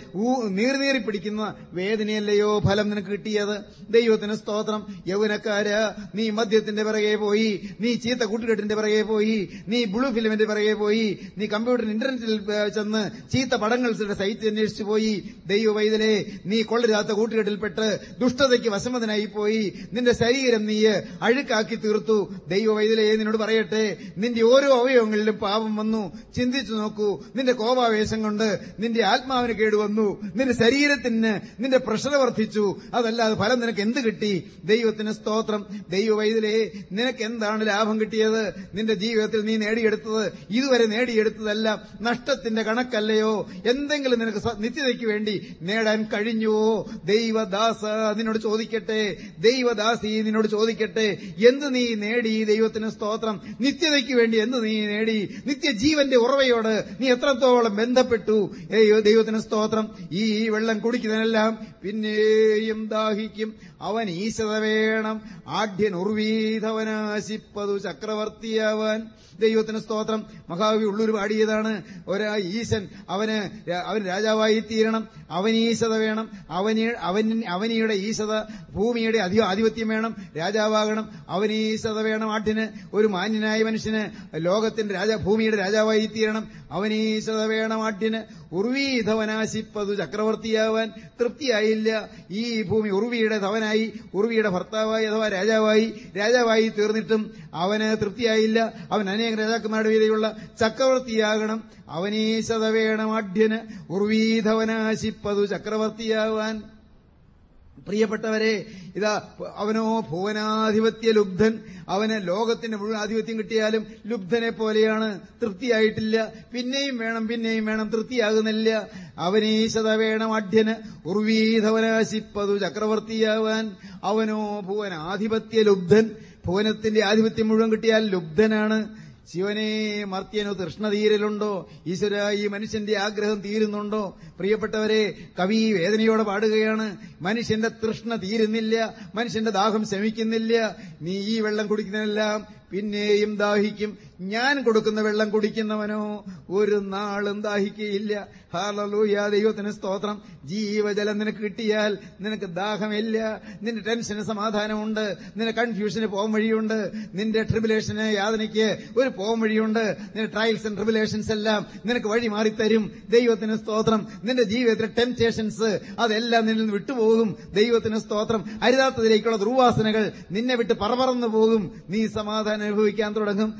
പിടിക്കുന്ന വേദനയല്ലയോ ഫലം നിനക്ക് കിട്ടിയത്? ദൈവത്തിന് സ്തോത്രം. യൗവനക്കാര നീ മദ്യത്തിന്റെ പിറകെ പോയി നീ ചീത്ത കൂട്ടുകെട്ടിന്റെ പിറകെ പോയി നീ ബ്ലൂ ഫിലിമിന്റെ പിറകെ പോയി നീ കമ്പ്യൂട്ടർ ഇന്റർനെറ്റിൽ ചെന്ന് ചീത്ത പടങ്ങളുടെ സൈറ്റ് അന്വേഷിച്ചു പോയി. ദൈവ വൈദലെ നീ കൊള്ളരാത്ത കൂട്ടുകെട്ടിൽപ്പെട്ട് ദുഷ്ടതയ്ക്ക് വസമതനായി പോയി. നിന്റെ ശരീരം നീ അഴുക്കാക്കി തീർത്തു. ദൈവ വൈദലെ നിന്നോട് പറയട്ടെ നിന്റെ ഓരോ അവയവങ്ങളിലും പാപം വന്നു. ചിന്തിച്ചു നോക്കൂ നിന്റെ കോപാവേശം കൊണ്ട് നിന്റെ ആത്മാവിന് കേടുവന്നു നിന്റെ ശരീരത്തിന് നിന്റെ പ്രഷർ വർദ്ധിച്ചു. അതല്ലാതെ ഫലം നിനക്ക് എന്ത് കിട്ടി? ദൈവത്തിന് സ്തോത്രം. ദൈവ വൈതലേ നിനക്ക് എന്താണ് ലാഭം കിട്ടിയത്? നിന്റെ ജീവിതത്തിൽ നീ നേടിയെടുത്തത് ഇതുവരെ നേടിയെടുത്തതെല്ലാം നഷ്ടത്തിന്റെ കണക്കല്ലയോ? എന്തെങ്കിലും നിനക്ക് നിത്യതയ്ക്ക് വേണ്ടി നേടാൻ കഴിഞ്ഞുവോ ദൈവദാസ നിന്നോട് ചോദിക്കട്ടെ. ദൈവദാസി നിന്നോട് ചോദിക്കട്ടെ. എന്ത് നീ നേടി? ദൈവത്തിന് സ്തോത്രം. നിത്യതയ്ക്ക് വേണ്ടി എന്ത് നീ നേടി? നിത്യജീവന്റെ ഉറവയോട് നീ എത്രത്തോളം ബന്ധപ്പെട്ടു? ദൈവത്തിന് സ്തോത്രം. ഈ വെള്ളം കുടിക്കുന്നതിനെല്ലാം പിന്നെയും ദാഹിക്കും. അവൻ ഈശത വേണം. ആഢ്യൻ ഉർവീതവനാശിപ്പതു ചക്രവർത്തിയാവാൻ. ദൈവത്തിന് സ്തോത്രം. മഹാകവി ഉള്ളൂർ പാടിയതാണ്. ഒരാ ഈശൻ അവന് അവൻ രാജാവായി തീരണം. അവനീശത വേണം. അവൻ അവനിയുടെ ഈശത ഭൂമിയുടെ ആധിപത്യം വേണം. രാജാവാകണം. അവനീശത വേണം ആട്ടിന്. ഒരു മാന്യനായ മനുഷ്യന് ലോകത്തിന്റെ രാജാ ഭൂമിയുടെ രാജാവായി തീരണം. അവനീശത വേണം ആട്ടിന്. ഉർവീധവനാശിപ്പതു ചക്രവർത്തിയാവാൻ തൃപ്തിയായില്ല. ഈ ഭൂമി ഉർവിയുടെ ധവനായി. ഉർവിയുടെ ഭർത്താവായി അഥവാ രാജാവായി രാജാവായി തീർന്നിട്ടും അവന് തൃപ്തിയായില്ല. അവൻ അനേക രാജാക്കന്മാരുടെ വീതിയുള്ള ചക്രവർത്തിയാകണം. അവനീശത വേണം ആഢ്യന് ഉർവീധവനാശിപ്പതു ചക്രവർത്തിയാവാൻ. പ്രിയപ്പെട്ടവരെ ഇതാ അവനോ ഭുവനാധിപത്യ ലുബ്ധൻ. അവന് ലോകത്തിന്റെ മുഴുവൻ ആധിപത്യം കിട്ടിയാലും ലുബ്ധനെ പോലെയാണ് തൃപ്തിയായിട്ടില്ല. പിന്നെയും വേണം പിന്നെയും വേണം തൃപ്തിയാകുന്നില്ല. അവനീശത വേണം അഢ്യന് ഉർവീധവനാശിപ്പതു ചക്രവർത്തിയാവാൻ. അവനോ ഭുവനാധിപത്യ ലുബ്ധൻ. ഭുവനത്തിന്റെ ആധിപത്യം മുഴുവൻ കിട്ടിയാൽ ലുബ്ധനാണ്. ശിവനെ മർത്യനു തൃഷ്ണ തീരലുണ്ടോ? ഈശ്വര ഈ മനുഷ്യന്റെ ആഗ്രഹം തീരുന്നുണ്ടോ? പ്രിയപ്പെട്ടവരെ കവി വേദനയോടെ പാടുകയാണ്. മനുഷ്യന്റെ തൃഷ്ണ തീരുന്നില്ല. മനുഷ്യന്റെ ദാഹം ശമിക്കുന്നില്ല. നീ ഈ വെള്ളം കുടിക്കുന്നതെല്ലാം പിന്നെയും ദാഹിക്കും. ഞാൻ കൊടുക്കുന്ന വെള്ളം കുടിക്കുന്നവനോ ഒരു നാളും ദാഹിക്കയില്ല. ഹാലലൂയ ദൈവത്തിന് സ്തോത്രം. ജീവജലം നിനക്ക് കിട്ടിയാൽ നിനക്ക് ദാഹമില്ല. നിന്റെ ടെൻഷന് സമാധാനമുണ്ട്. നിന്റെ കൺഫ്യൂഷന് പോകാൻ വഴിയുണ്ട്. നിന്റെ ട്രിബുലേഷന് യാതനയ്ക്ക് ഒരു പോകാൻ വഴിയുണ്ട്. നിന്റെ ട്രയൽസ് ആൻഡ് ട്രിബുലേഷൻസ് എല്ലാം നിനക്ക് വഴി മാറിത്തരും. ദൈവത്തിന് സ്തോത്രം. നിന്റെ ജീവിതത്തിലെ ടെംപ്റ്റേഷൻസ് അതെല്ലാം നിന്നിൽ നിന്ന് വിട്ടുപോകും. ദൈവത്തിന് സ്തോത്രം. അരുതാത്തതിലേക്കുള്ള ദുർവാസനകൾ നിന്നെ വിട്ട് പറപറന്നു പോകും. നീ സമാധാനം അനുഭവിക്കാൻ തുടങ്ങും.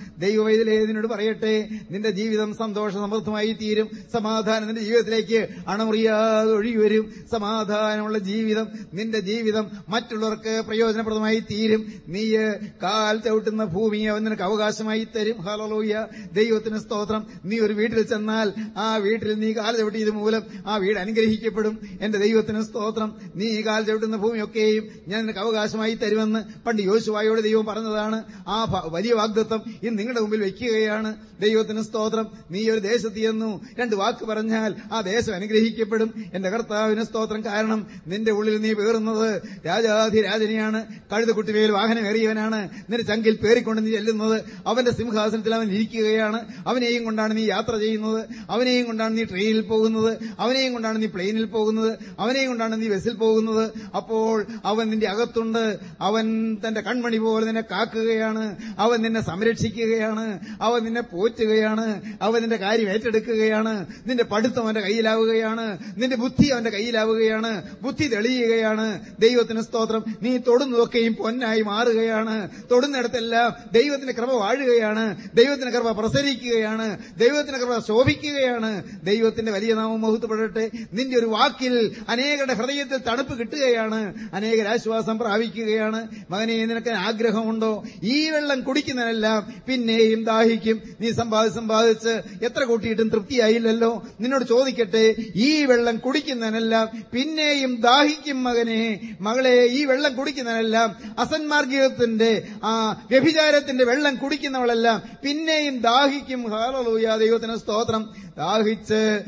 നിന്നോട് പറയട്ടെ. നിന്റെ ജീവിതം സന്തോഷ സമൃദ്ധമായി തീരും. സമാധാനം നിന്റെ ജീവിതത്തിലേക്ക് അണമുറിയാതെ ഒഴുകി വരും. സമാധാനമുള്ള ജീവിതം നിന്റെ ജീവിതം മറ്റുള്ളവർക്ക് പ്രയോജനപ്രദമായി തീരും. നീ കാൽ ചവിട്ടുന്ന ഭൂമി അവൻ നിനക്ക് അവകാശമായി തരും. ഹലോയ ദൈവത്തിന് സ്തോത്രം. നീ ഒരു വീട്ടിൽ ചെന്നാൽ ആ വീട്ടിൽ നീ കാൽ ചവിട്ടിയത് മൂലം ആ വീട് അനുഗ്രഹിക്കപ്പെടും. എന്റെ ദൈവത്തിന് സ്തോത്രം. നീ കാൽ ചവിട്ടുന്ന ഭൂമിയൊക്കെയും ഞാൻ നിനക്ക് അവകാശമായി തരുമെന്ന് പണ്ട് യോശുവായോട് ദൈവം പറഞ്ഞതാണ്. ആ വലിയ വാഗ്ദത്വം ഇന്ന് നിങ്ങളുടെ മുമ്പിൽ വെക്കുകയാണ്. ദൈവത്തിന് സ്തോത്രം. നീ ഒരു ദേശത്ത് ചെന്നു. രണ്ട് വാക്ക് പറഞ്ഞാൽ ആ ദേശം അനുഗ്രഹിക്കപ്പെടും. എന്റെ കർത്താവിന് സ്തോത്രം. കാരണം നിന്റെ ഉള്ളിൽ നീ പേറുന്നത് രാജാധിരാജനെയാണ്. വാഹനം വാഹനമേറിയവനാണ്. നിന്റെ ചങ്കിൽ പേറിക്കൊണ്ട് നീ ചെല്ലുന്നത്. അവന്റെ സിംഹാസനത്തിൽ അവൻ ഇരിക്കുകയാണ്. അവനെയും കൊണ്ടാണ് നീ യാത്ര ചെയ്യുന്നത്. അവനെയും കൊണ്ടാണ് നീ ട്രെയിനിൽ പോകുന്നത്. അവനെയും കൊണ്ടാണ് നീ പ്ലെയിനിൽ പോകുന്നത്. അവനെയും കൊണ്ടാണ് നീ ബസ്സിൽ പോകുന്നത്. അപ്പോൾ അവൻ നിന്റെ അകത്തുണ്ട്. അവൻ തന്റെ കൺമണി പോലെ നിന്നെ കാക്കുകയാണ്. അവൻ നിന്നെ സംരക്ഷിക്കുകയാണ്. അവൻ നിന്നെ പോറ്റുകയാണ്. അവൻ നിന്റെ കാര്യം ഏറ്റെടുക്കുകയാണ്. നിന്റെ പഠിത്തം അവന്റെ കയ്യിലാവുകയാണ്. നിന്റെ ബുദ്ധി അവന്റെ കയ്യിലാവുകയാണ്. ബുദ്ധി തെളിയുകയാണ്. ദൈവത്തിന് സ്തോത്രം. നീ തൊടുന്നതൊക്കെയും പൊന്നായി മാറുകയാണ്. തൊടുന്നിടത്തെല്ലാം ദൈവത്തിന്റെ കൃപ വാഴുകയാണ്. ദൈവത്തിന്റെ കൃപ പ്രസരിക്കുകയാണ്. ദൈവത്തിന്റെ കൃപ ശോഭിക്കുകയാണ്. ദൈവത്തിന്റെ വലിയ നാമം മഹത്വപ്പെടട്ടെ. നിന്റെ ഒരു വാക്കിൽ അനേകരുടെ ഹൃദയത്തിൽ തണുപ്പ് കിട്ടുകയാണ്. അനേകരാശ്വാസം പ്രാപിക്കുകയാണ്. മകനെ നിനക്ക് ആഗ്രഹമുണ്ടോ? ഈ വെള്ളം കുടിക്കുന്നതിനെല്ലാം പിന്നെയും ദാഹിക്കും. നീ സമ്പാദിച്ച് സമ്പാദിച്ച് എത്ര കൂട്ടിയിട്ടും തൃപ്തിയായില്ലല്ലോ? നിന്നോട് ചോദിക്കട്ടെ ഈ വെള്ളം കുടിക്കുന്നതിനെല്ലാം പിന്നെയും ദാഹിക്കും മകനെ. മകളെ ഈ വെള്ളം കുടിക്കുന്നതിനെല്ലാം അസന്മാർഗീയത്തിന്റെ ആ വ്യഭിചാരത്തിന്റെ വെള്ളം കുടിക്കുന്നവളെല്ലാം പിന്നെയും ദാഹിക്കും. ഹാലലൂയ. ദൈവത്തിന് സ്തോത്രം. ദാഹിച്ച്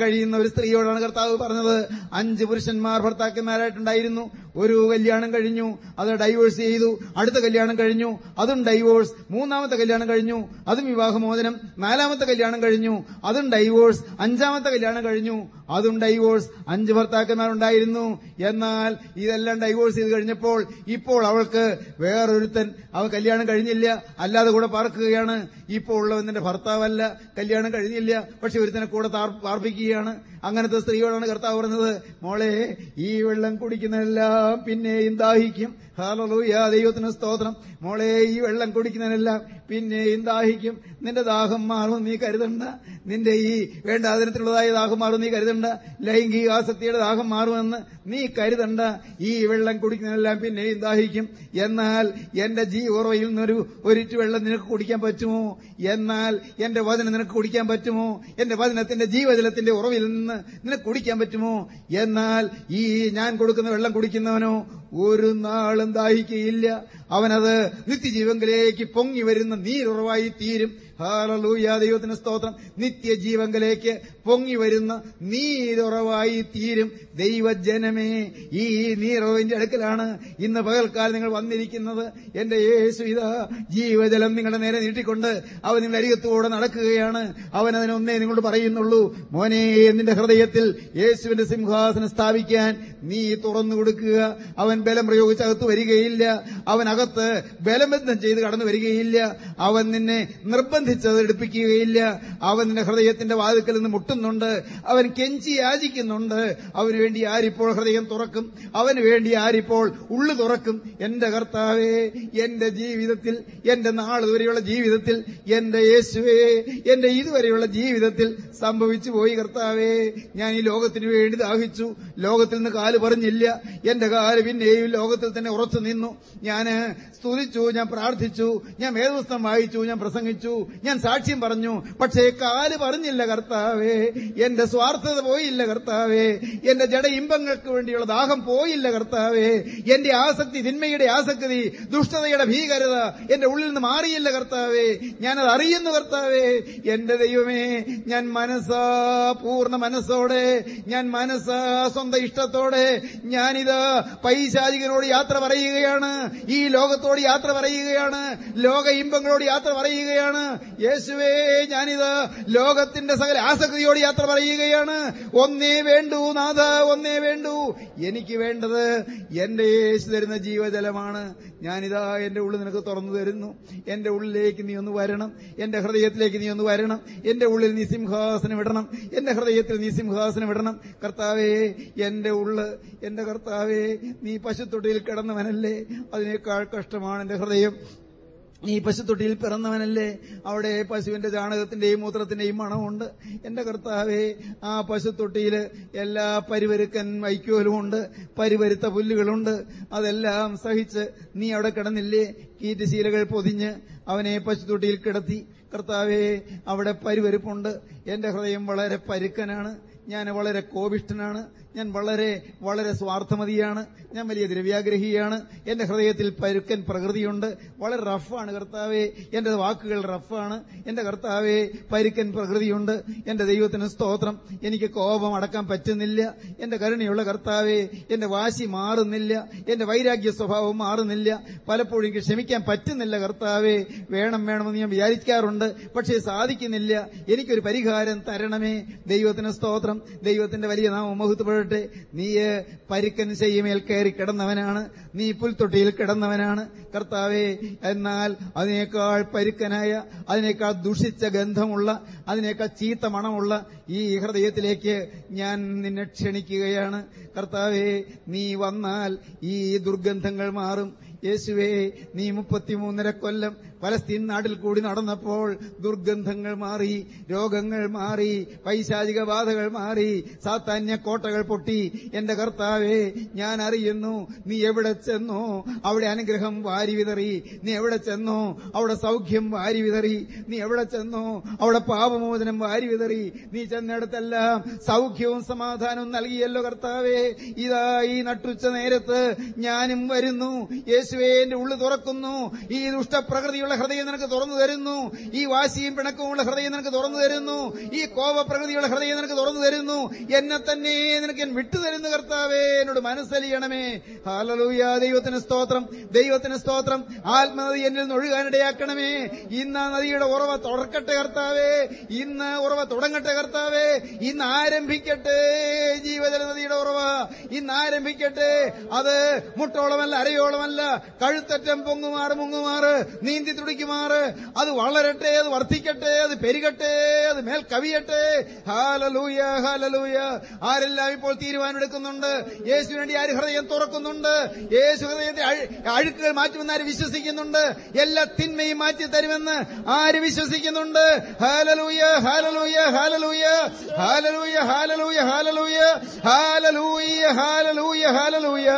കഴിയുന്ന ഒരു സ്ത്രീയോടാണ് കർത്താവ് പറഞ്ഞത്. അഞ്ച് പുരുഷന്മാർ ഭർത്താക്കന്മാരായിട്ടുണ്ടായിരുന്നു. ഒരു കല്യാണം കഴിഞ്ഞു അത് ഡൈവോഴ്സ് ചെയ്തു. അടുത്ത കല്യാണം കഴിഞ്ഞു അതും ഡൈവോഴ്സ് മൂന്നാമത്തെ കല്യാണം കഴിഞ്ഞു അതും വിവാഹമോചനം. നാലാമത്തെ കല്യാണം കഴിഞ്ഞു അതും ഡൈവോഴ്സ് അഞ്ചാമത്തെ കല്യാണം കഴിഞ്ഞു അതും ഡൈവോഴ്സ് അഞ്ച് ഭർത്താക്കന്മാരുണ്ടായിരുന്നു. എന്നാൽ ഇതെല്ലാം ഡൈവോഴ്സ് ചെയ്ത് കഴിഞ്ഞപ്പോൾ ഇപ്പോൾ അവൾക്ക് വേറൊരുത്തൻ അവ കല്യാണം കഴിഞ്ഞില്ല. അല്ലാതെ കൂടെ പറക്കുകയാണ് ഇപ്പോൾ ഉള്ളവൻ ഭർത്താവല്ല. കല്യാണം കഴിഞ്ഞില്ല. പക്ഷെ ഒരുത്തനെ കൂടെ പാർപ്പിക്കുകയാണ്. അങ്ങനത്തെ സ്ത്രീയോടാണ് കർത്താവ് പറഞ്ഞത് മോളെ ഈ വെള്ളം കുടിക്കുന്നതെല്ലാം പിന്നെയും ദാഹിക്കും. ഹാലലൂയ ദൈവത്തിന് സ്തോത്രം. മോളെ ഈ വെള്ളം കുടിക്കുന്നതിനെല്ലാം പിന്നെയും ദാഹിക്കും? നിന്റെ ദാഹം മാറും നീ കരുതണ്ട. നിന്റെ ഈ വേണ്ടാതിനത്തിലുള്ളതായ ദാഹം മാറും നീ കരുതണ്ട. ലൈംഗിക ആസക്തിയുടെ ദാഹം മാറുമെന്ന് നീ കരുതണ്ട. ഈ വെള്ളം കുടിക്കുന്നതെല്ലാം പിന്നെയും ദാഹിക്കും? എന്നാൽ എന്റെ ജീ ഉറവയിൽ നിന്നൊരു ഒരിറ്റ് വെള്ളം നിനക്ക് കുടിക്കാൻ പറ്റുമോ? എന്നാൽ എന്റെ വചനം നിനക്ക് കുടിക്കാൻ പറ്റുമോ? എന്റെ വചനത്തിന്റെ ജീവജലത്തിന്റെ ഉറവിൽ നിന്ന് നിനക്ക് കുടിക്കാൻ പറ്റുമോ? എന്നാൽ ഈ ഞാൻ കൊടുക്കുന്ന വെള്ളം കുടിക്കുന്നവനോ ഒരു നാളും ദാഹിക്കുകയില്ല അവനത് നിത്യജീവങ്കിലേക്ക് പൊങ്ങി വരുന്ന നീരുറവായി തീരും. ഹാലലൂയ ദൈവത്തിന് സ്തോത്രം. നിത്യജീവങ്കലേക്ക് പൊങ്ങി വരുന്ന നീരുറവായി തീരും ദൈവജനമേ. ഈ നീരുറവിന്റെ അടുക്കലാണ് ഇന്ന് പകൽക്കാലം നിങ്ങൾ വന്നിരിക്കുന്നത്. എന്റെ യേശു ഇതാ ജീവജലം നിങ്ങളുടെ നേരെ നീട്ടിക്കൊണ്ട് അവൻ നിങ്ങളുടെ അരികത്തോടെ നടക്കുകയാണ്. അവൻ അതിനൊന്നേ നിങ്ങളോട് പറയുന്നുള്ളൂ മോനെ നിന്റെ ഹൃദയത്തിൽ യേശുവിന്റെ സിംഹാസനം സ്ഥാപിക്കാൻ നീ തുറന്നു കൊടുക്കുക. അവൻ ബലം പ്രയോഗിച്ച് അകത്ത് വരികയില്ല. അവൻ അകത്ത് ബലബന്ധം ചെയ്ത് കടന്നു വരികയില്ല. അവൻ നിന്നെ നിർബന്ധിച്ചത് എടുപ്പിക്കുകയില്ല അവൻ നിന്റെ ഹൃദയത്തിന്റെ വാതിക്കൽ നിന്ന് മുട്ടുന്നുണ്ട്. അവൻ കെഞ്ചി യാചിക്കുന്നുണ്ട്. അവന് വേണ്ടി ആരിപ്പോൾ ഹൃദയം തുറക്കും. അവന് വേണ്ടി ആരിപ്പോൾ ഉള്ളു തുറക്കും. എന്റെ കർത്താവേ എന്റെ ജീവിതത്തിൽ എന്റെ നാളുവരെയുള്ള ജീവിതത്തിൽ എന്റെ യേശുവേ എന്റെ ഇതുവരെയുള്ള ജീവിതത്തിൽ സംഭവിച്ചു പോയി കർത്താവേ. ഞാൻ ഈ ലോകത്തിന് വേണ്ടി ദാഹിച്ചു. ലോകത്തിൽ നിന്ന് കാൽ പറഞ്ഞില്ല. എന്റെ കാൽ പിന്നെയും ലോകത്തിൽ തന്നെ ഉറച്ചു നിന്നു. ഞാൻ സ്തുതിച്ചു ഞാൻ പ്രാർത്ഥിച്ചു. ഞാൻ വേദപുസ്തകം വായിച്ചു ഞാൻ പ്രസംഗിച്ചു. ഞാൻ സാക്ഷ്യം പറഞ്ഞു പക്ഷേ കാൽ പറഞ്ഞില്ല കർത്താവേ. എന്റെ സ്വാർത്ഥത പോയില്ല കർത്താവേ. എന്റെ ജഡ ഇമ്പങ്ങൾക്ക് വേണ്ടിയുള്ള ദാഹം പോയില്ല കർത്താവേ. എന്റെ ആസക്തി തിന്മയുടെ ആസക്തി ദുഷ്ടതയുടെ ഭീകരത എന്റെ ഉള്ളിൽ നിന്ന് മാറിയില്ല കർത്താവേ. ഞാനത് അറിയുന്നു കർത്താവേ. എന്റെ ദൈവമേ ഞാൻ മനസ്സാ പൂർണ മനസ്സോടെ ഞാൻ മനസ്സാ സ്വന്തം ഇഷ്ടത്തോടെ ഞാനിത് പൈശാചികനോട് യാത്ര പറയുകയാണ്. ഈ ലോകത്തോട് യാത്ര പറയുകയാണ്. ലോക ഇമ്പങ്ങളോട് യാത്ര പറയുകയാണ്. യേശുവേ ഞാനിത് ലോകത്തിന്റെ സകല ആസക്തിയോട് യാത്ര പറയുകയാണ്. ഒന്നേ വേണ്ടൂ നാഥ ഒന്നേ വേണ്ടൂ. എനിക്ക് വേണ്ടത് എന്റെ യേശു തരുന്ന ജീവജലമാണ്. ഞാനിതാ എന്റെ ഉള്ളിൽ നിനക്ക് തുറന്നു തരുന്നു. എന്റെ ഉള്ളിലേക്ക് നീ ഒന്ന് വരണം. എന്റെ ഹൃദയത്തിലേക്ക് നീ ഒന്ന് വരണം. എന്റെ ഉള്ളിൽ നീ സിംഹാസനം ഇടണം. എന്റെ ഹൃദയത്തിൽ നീ സിംഹാസനം ഇടണം. കർത്താവേ എന്റെ ഉള്ള് എന്റെ കർത്താവേ നീ പശുത്തൊട്ടിയിൽ കിടന്നവനല്ലേ. അതിനേക്കാൾ കഷ്ടമാണ് എന്റെ ഹൃദയം. നീ പശുത്തൊട്ടിയിൽ പിറന്നവനല്ലേ? അവിടെ പശുവിന്റെ ചാണകത്തിന്റെയും മൂത്രത്തിന്റെയും മണമുണ്ട്. എന്റെ കർത്താവേ ആ പശുത്തൊട്ടിയിൽ എല്ലാ പരിവരുക്കൻ വൈക്കോലുമുണ്ട് പരിവരുത്ത പുല്ലുകളുണ്ട്. അതെല്ലാം സഹിച്ച് നീ അവിടെ കിടന്നില്ലേ? കീറ്റുശീലകൾ പൊതിഞ്ഞ് അവനെ പശുത്തൊട്ടിയിൽ കിടത്തി. കർത്താവേ അവിടെ പരിവരുപ്പുണ്ട്. എന്റെ ഹൃദയം വളരെ പരുക്കനാണ്. ഞാൻ വളരെ കോപിഷ്ഠനാണ്. ഞാൻ വളരെ വളരെ സ്വാർത്ഥമതിയാണ്. ഞാൻ വലിയ ദ്രവ്യാഗ്രഹിയാണ്. എന്റെ ഹൃദയത്തിൽ പരുക്കൻ പ്രകൃതിയുണ്ട്. വളരെ റഫാണ് കർത്താവെ. എന്റെ വാക്കുകൾ റഫാണ്. എന്റെ കർത്താവെ പരുക്കൻ പ്രകൃതിയുണ്ട്. എന്റെ ദൈവത്തിന് സ്തോത്രം. എനിക്ക് കോപം അടക്കാൻ പറ്റുന്നില്ല. എന്റെ കരുണയുള്ള കർത്താവെ എന്റെ വാശി മാറുന്നില്ല. എന്റെ വൈരാഗ്യ സ്വഭാവം മാറുന്നില്ല. പലപ്പോഴും എനിക്ക് ക്ഷമിക്കാൻ പറ്റുന്നില്ല കർത്താവെ. വേണം വേണമെന്ന് ഞാൻ വിചാരിക്കാറുണ്ട്. പക്ഷേ സാധിക്കുന്നില്ല. എനിക്കൊരു പരിഹാരം തരണമേ. ദൈവത്തിന് സ്തോത്രം. ദൈവത്തിന്റെ വലിയ നാമം മഹത്വപ്പെടട്ടെ. നീ പരുക്കൻ ചെയ്യുമേൽ കയറി കിടന്നവനാണ്. നീ പുൽത്തൊട്ടിയിൽ കിടന്നവനാണ്. കർത്താവേ എന്നാൽ അതിനേക്കാൾ പരുക്കനായ അതിനേക്കാൾ ദുഷിച്ച ഗന്ധമുള്ള അതിനേക്കാൾ ചീത്ത മണമുള്ള ഈ ഹൃദയത്തിലേക്ക് ഞാൻ നിന്നെ ക്ഷണിക്കുകയാണ്. കർത്താവേ നീ വന്നാൽ ഈ ദുർഗന്ധങ്ങൾ മാറും. യേശുവേ നീ മുപ്പത്തിമൂന്നര കൊല്ലം പലസ്തീൻ നാട്ടിൽ കൂടി നടന്നപ്പോൾ ദുർഗന്ധങ്ങൾ മാറി രോഗങ്ങൾ മാറി പൈശാചിക ബാധകൾ മാറി സാത്താന്യ കോട്ടകൾ പൊട്ടി. എന്റെ കർത്താവേ ഞാൻ അറിയുന്നു നീ എവിടെ ചെന്നോ അവിടെ അനുഗ്രഹം വാരി വിതറി. നീ എവിടെ ചെന്നോ അവിടെ സൗഖ്യം വാരി വിതറി. നീ എവിടെ ചെന്നോ അവിടെ പാപമോചനം വാരി വിതറി. നീ ചെന്നിടത്തെല്ലാം സൗഖ്യവും സമാധാനവും നൽകിയല്ലോ കർത്താവേ. ഇതാ ഈ നട്ടുച്ച നേരത്ത് ഞാനും വരുന്നു. യേശുവേ എന്റെ ഉള്ളു തുറക്കുന്നു. ഈ ദുഷ്ടപ്രകൃതിയുള്ള ഹൃദയം നിനക്ക് തുറന്നു തരുന്നു. ഈ വാശിയും പിണക്കവുമുള്ള ഹൃദയം നിനക്ക് തുറന്നു തരുന്നു. ഈ കോപപ്രകൃതിയുള്ള ഹൃദയം നിനക്ക് തുറന്നു തരുന്നു. എന്നെ തന്നെ നിനക്ക് ഞാൻ വിട്ടുതരുന്നു കർത്താവേ. എന്നോട് മനസ്സലിയണമേ. ഹാലലൂയ ദൈവത്തിന് സ്തോത്രം. ദൈവത്തിന് സ്തോത്രം. ആത്മനദി എന്നിൽ നിന്ന് ഒഴുകാനിടയാക്കണമേ. ഇന്ന് ആ നദിയുടെ ഉറവ തുടക്കട്ടെ കർത്താവേ. ഇന്ന് ഉറവ തുടങ്ങട്ടെ കർത്താവേ. ഇന്ന് ആരംഭിക്കട്ടെ ജീവജല നദിയുടെ ഉറവ. ഇന്ന് ആരംഭിക്കട്ടെ. അത് മുട്ടോളമല്ല അരയോളമല്ല. കഴുത്തറ്റം പൊങ്ങുമാറ് മുങ്ങുമാറ്. നീന്തി തുടിക്കുമാറ് അത് വളരട്ടെ അത് വർദ്ധിക്കട്ടെ അത് പെരുകട്ടെ അത് മേൽ കവിയട്ടെ. ഹാലലൂയ ഹാലലൂയ ആരെല്ലാം ഇപ്പോൾ തീരുമാനമെടുക്കുന്നുണ്ട്? യേശു വേണ്ടി ആര് ഹൃദയം തുറക്കുന്നുണ്ട്? യേശു ഹൃദയത്തെ അഴു- അഴുക്കുകൾ മാറ്റുമെന്ന് ആര് വിശ്വസിക്കുന്നുണ്ട്? എല്ലാ തിന്മയും മാറ്റി തരുമെന്ന് ആര് വിശ്വസിക്കുന്നുണ്ട്? ഹാലലൂയ ഹാലലൂയ ഹാലലൂയ ഹാലലൂയ ഹാലലൂയ ഹാലലൂയ ഹാലലൂയ ഹാലലൂയ ഹാലലൂയ ഹാലലൂയ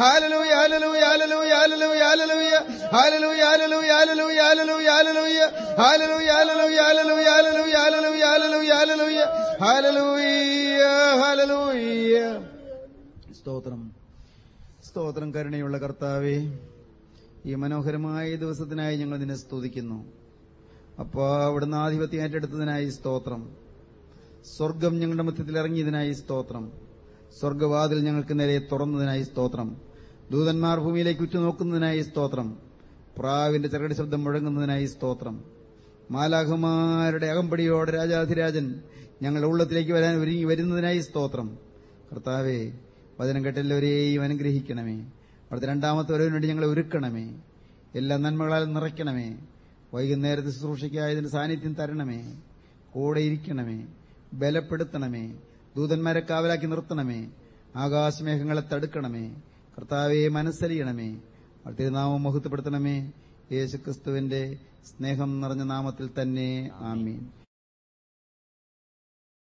ഹാലലൂയ ഹാലലൂയ ഹാലലൂയ ഹാലലൂയ ഹാലലൂയ ഹാലലൂയ ഹല്ലേലൂയ ഹല്ലേലൂയ ഹല്ലേലൂയ ഹല്ലേലൂയ ഹല്ലേലൂയ ഹല്ലേലൂയ ഹല്ലേലൂയ ഹല്ലേലൂയ ഹല്ലേലൂയ ഹാലലൂയ സ്തോത്രം. സ്തോത്രം കരുണയുള്ള കർത്താവേ ഈ മനോഹരമായ ദിവസത്തിനായി ഞങ്ങൾ നിന്നെ സ്തുതിക്കുന്നു. അപ്പോ അവിടുന്ന് ആധിപത്യം ഏറ്റെടുത്തതിനായി സ്തോത്രം. സ്വർഗം ഞങ്ങളുടെ മധ്യത്തിൽ ഇറങ്ങിയതിനായി സ്തോത്രം. സ്വർഗവാതിൽ ഞങ്ങൾക്ക് നേരെ തുറന്നതിനായി സ്തോത്രം. ദൂതന്മാർ ഭൂമിയിലേക്ക് ഉറ്റുനോക്കുന്നതിനായി സ്തോത്രം. പ്രാവിന്റെ ചരടി ശബ്ദം മുഴങ്ങുന്നതിനായി സ്തോത്രം. മാലാഖമാരുടെ അകമ്പടിയോടെ രാജാധിരാജൻ ഞങ്ങളുടെ ഉള്ളത്തിലേക്ക് വരാൻ ഒരുങ്ങി വരുന്നതിനായി സ്തോത്രം. കർത്താവേ വചനം കേട്ടെല്ലാവരെയും അനുഗ്രഹിക്കണമേ. അവിടുത്തെ രണ്ടാമത്തെ വരവിന് വേണ്ടി ഞങ്ങളെ ഒരുക്കണമേ. എല്ലാ നന്മകളാൽ നിറയ്ക്കണമേ. വൈകുന്നേരത്തെ ശുശ്രൂഷയ്ക്കായതിന്റെ സാന്നിധ്യം തരണമേ. കൂടെ ഇരിക്കണമേ. ബലപ്പെടുത്തണമേ. ദൂതന്മാരെ കാവലാക്കി നിർത്തണമേ. ആകാശമേഘങ്ങളെ തടുക്കണമേ. കർത്താവെ മനസ്സലിയണമേ. തിരുനാമം മഹത്വപ്പെടുത്തണമേ. യേശുക്രിസ്തുവിന്റെ സ്നേഹം നിറഞ്ഞ നാമത്തിൽ തന്നെ ആമീൻ.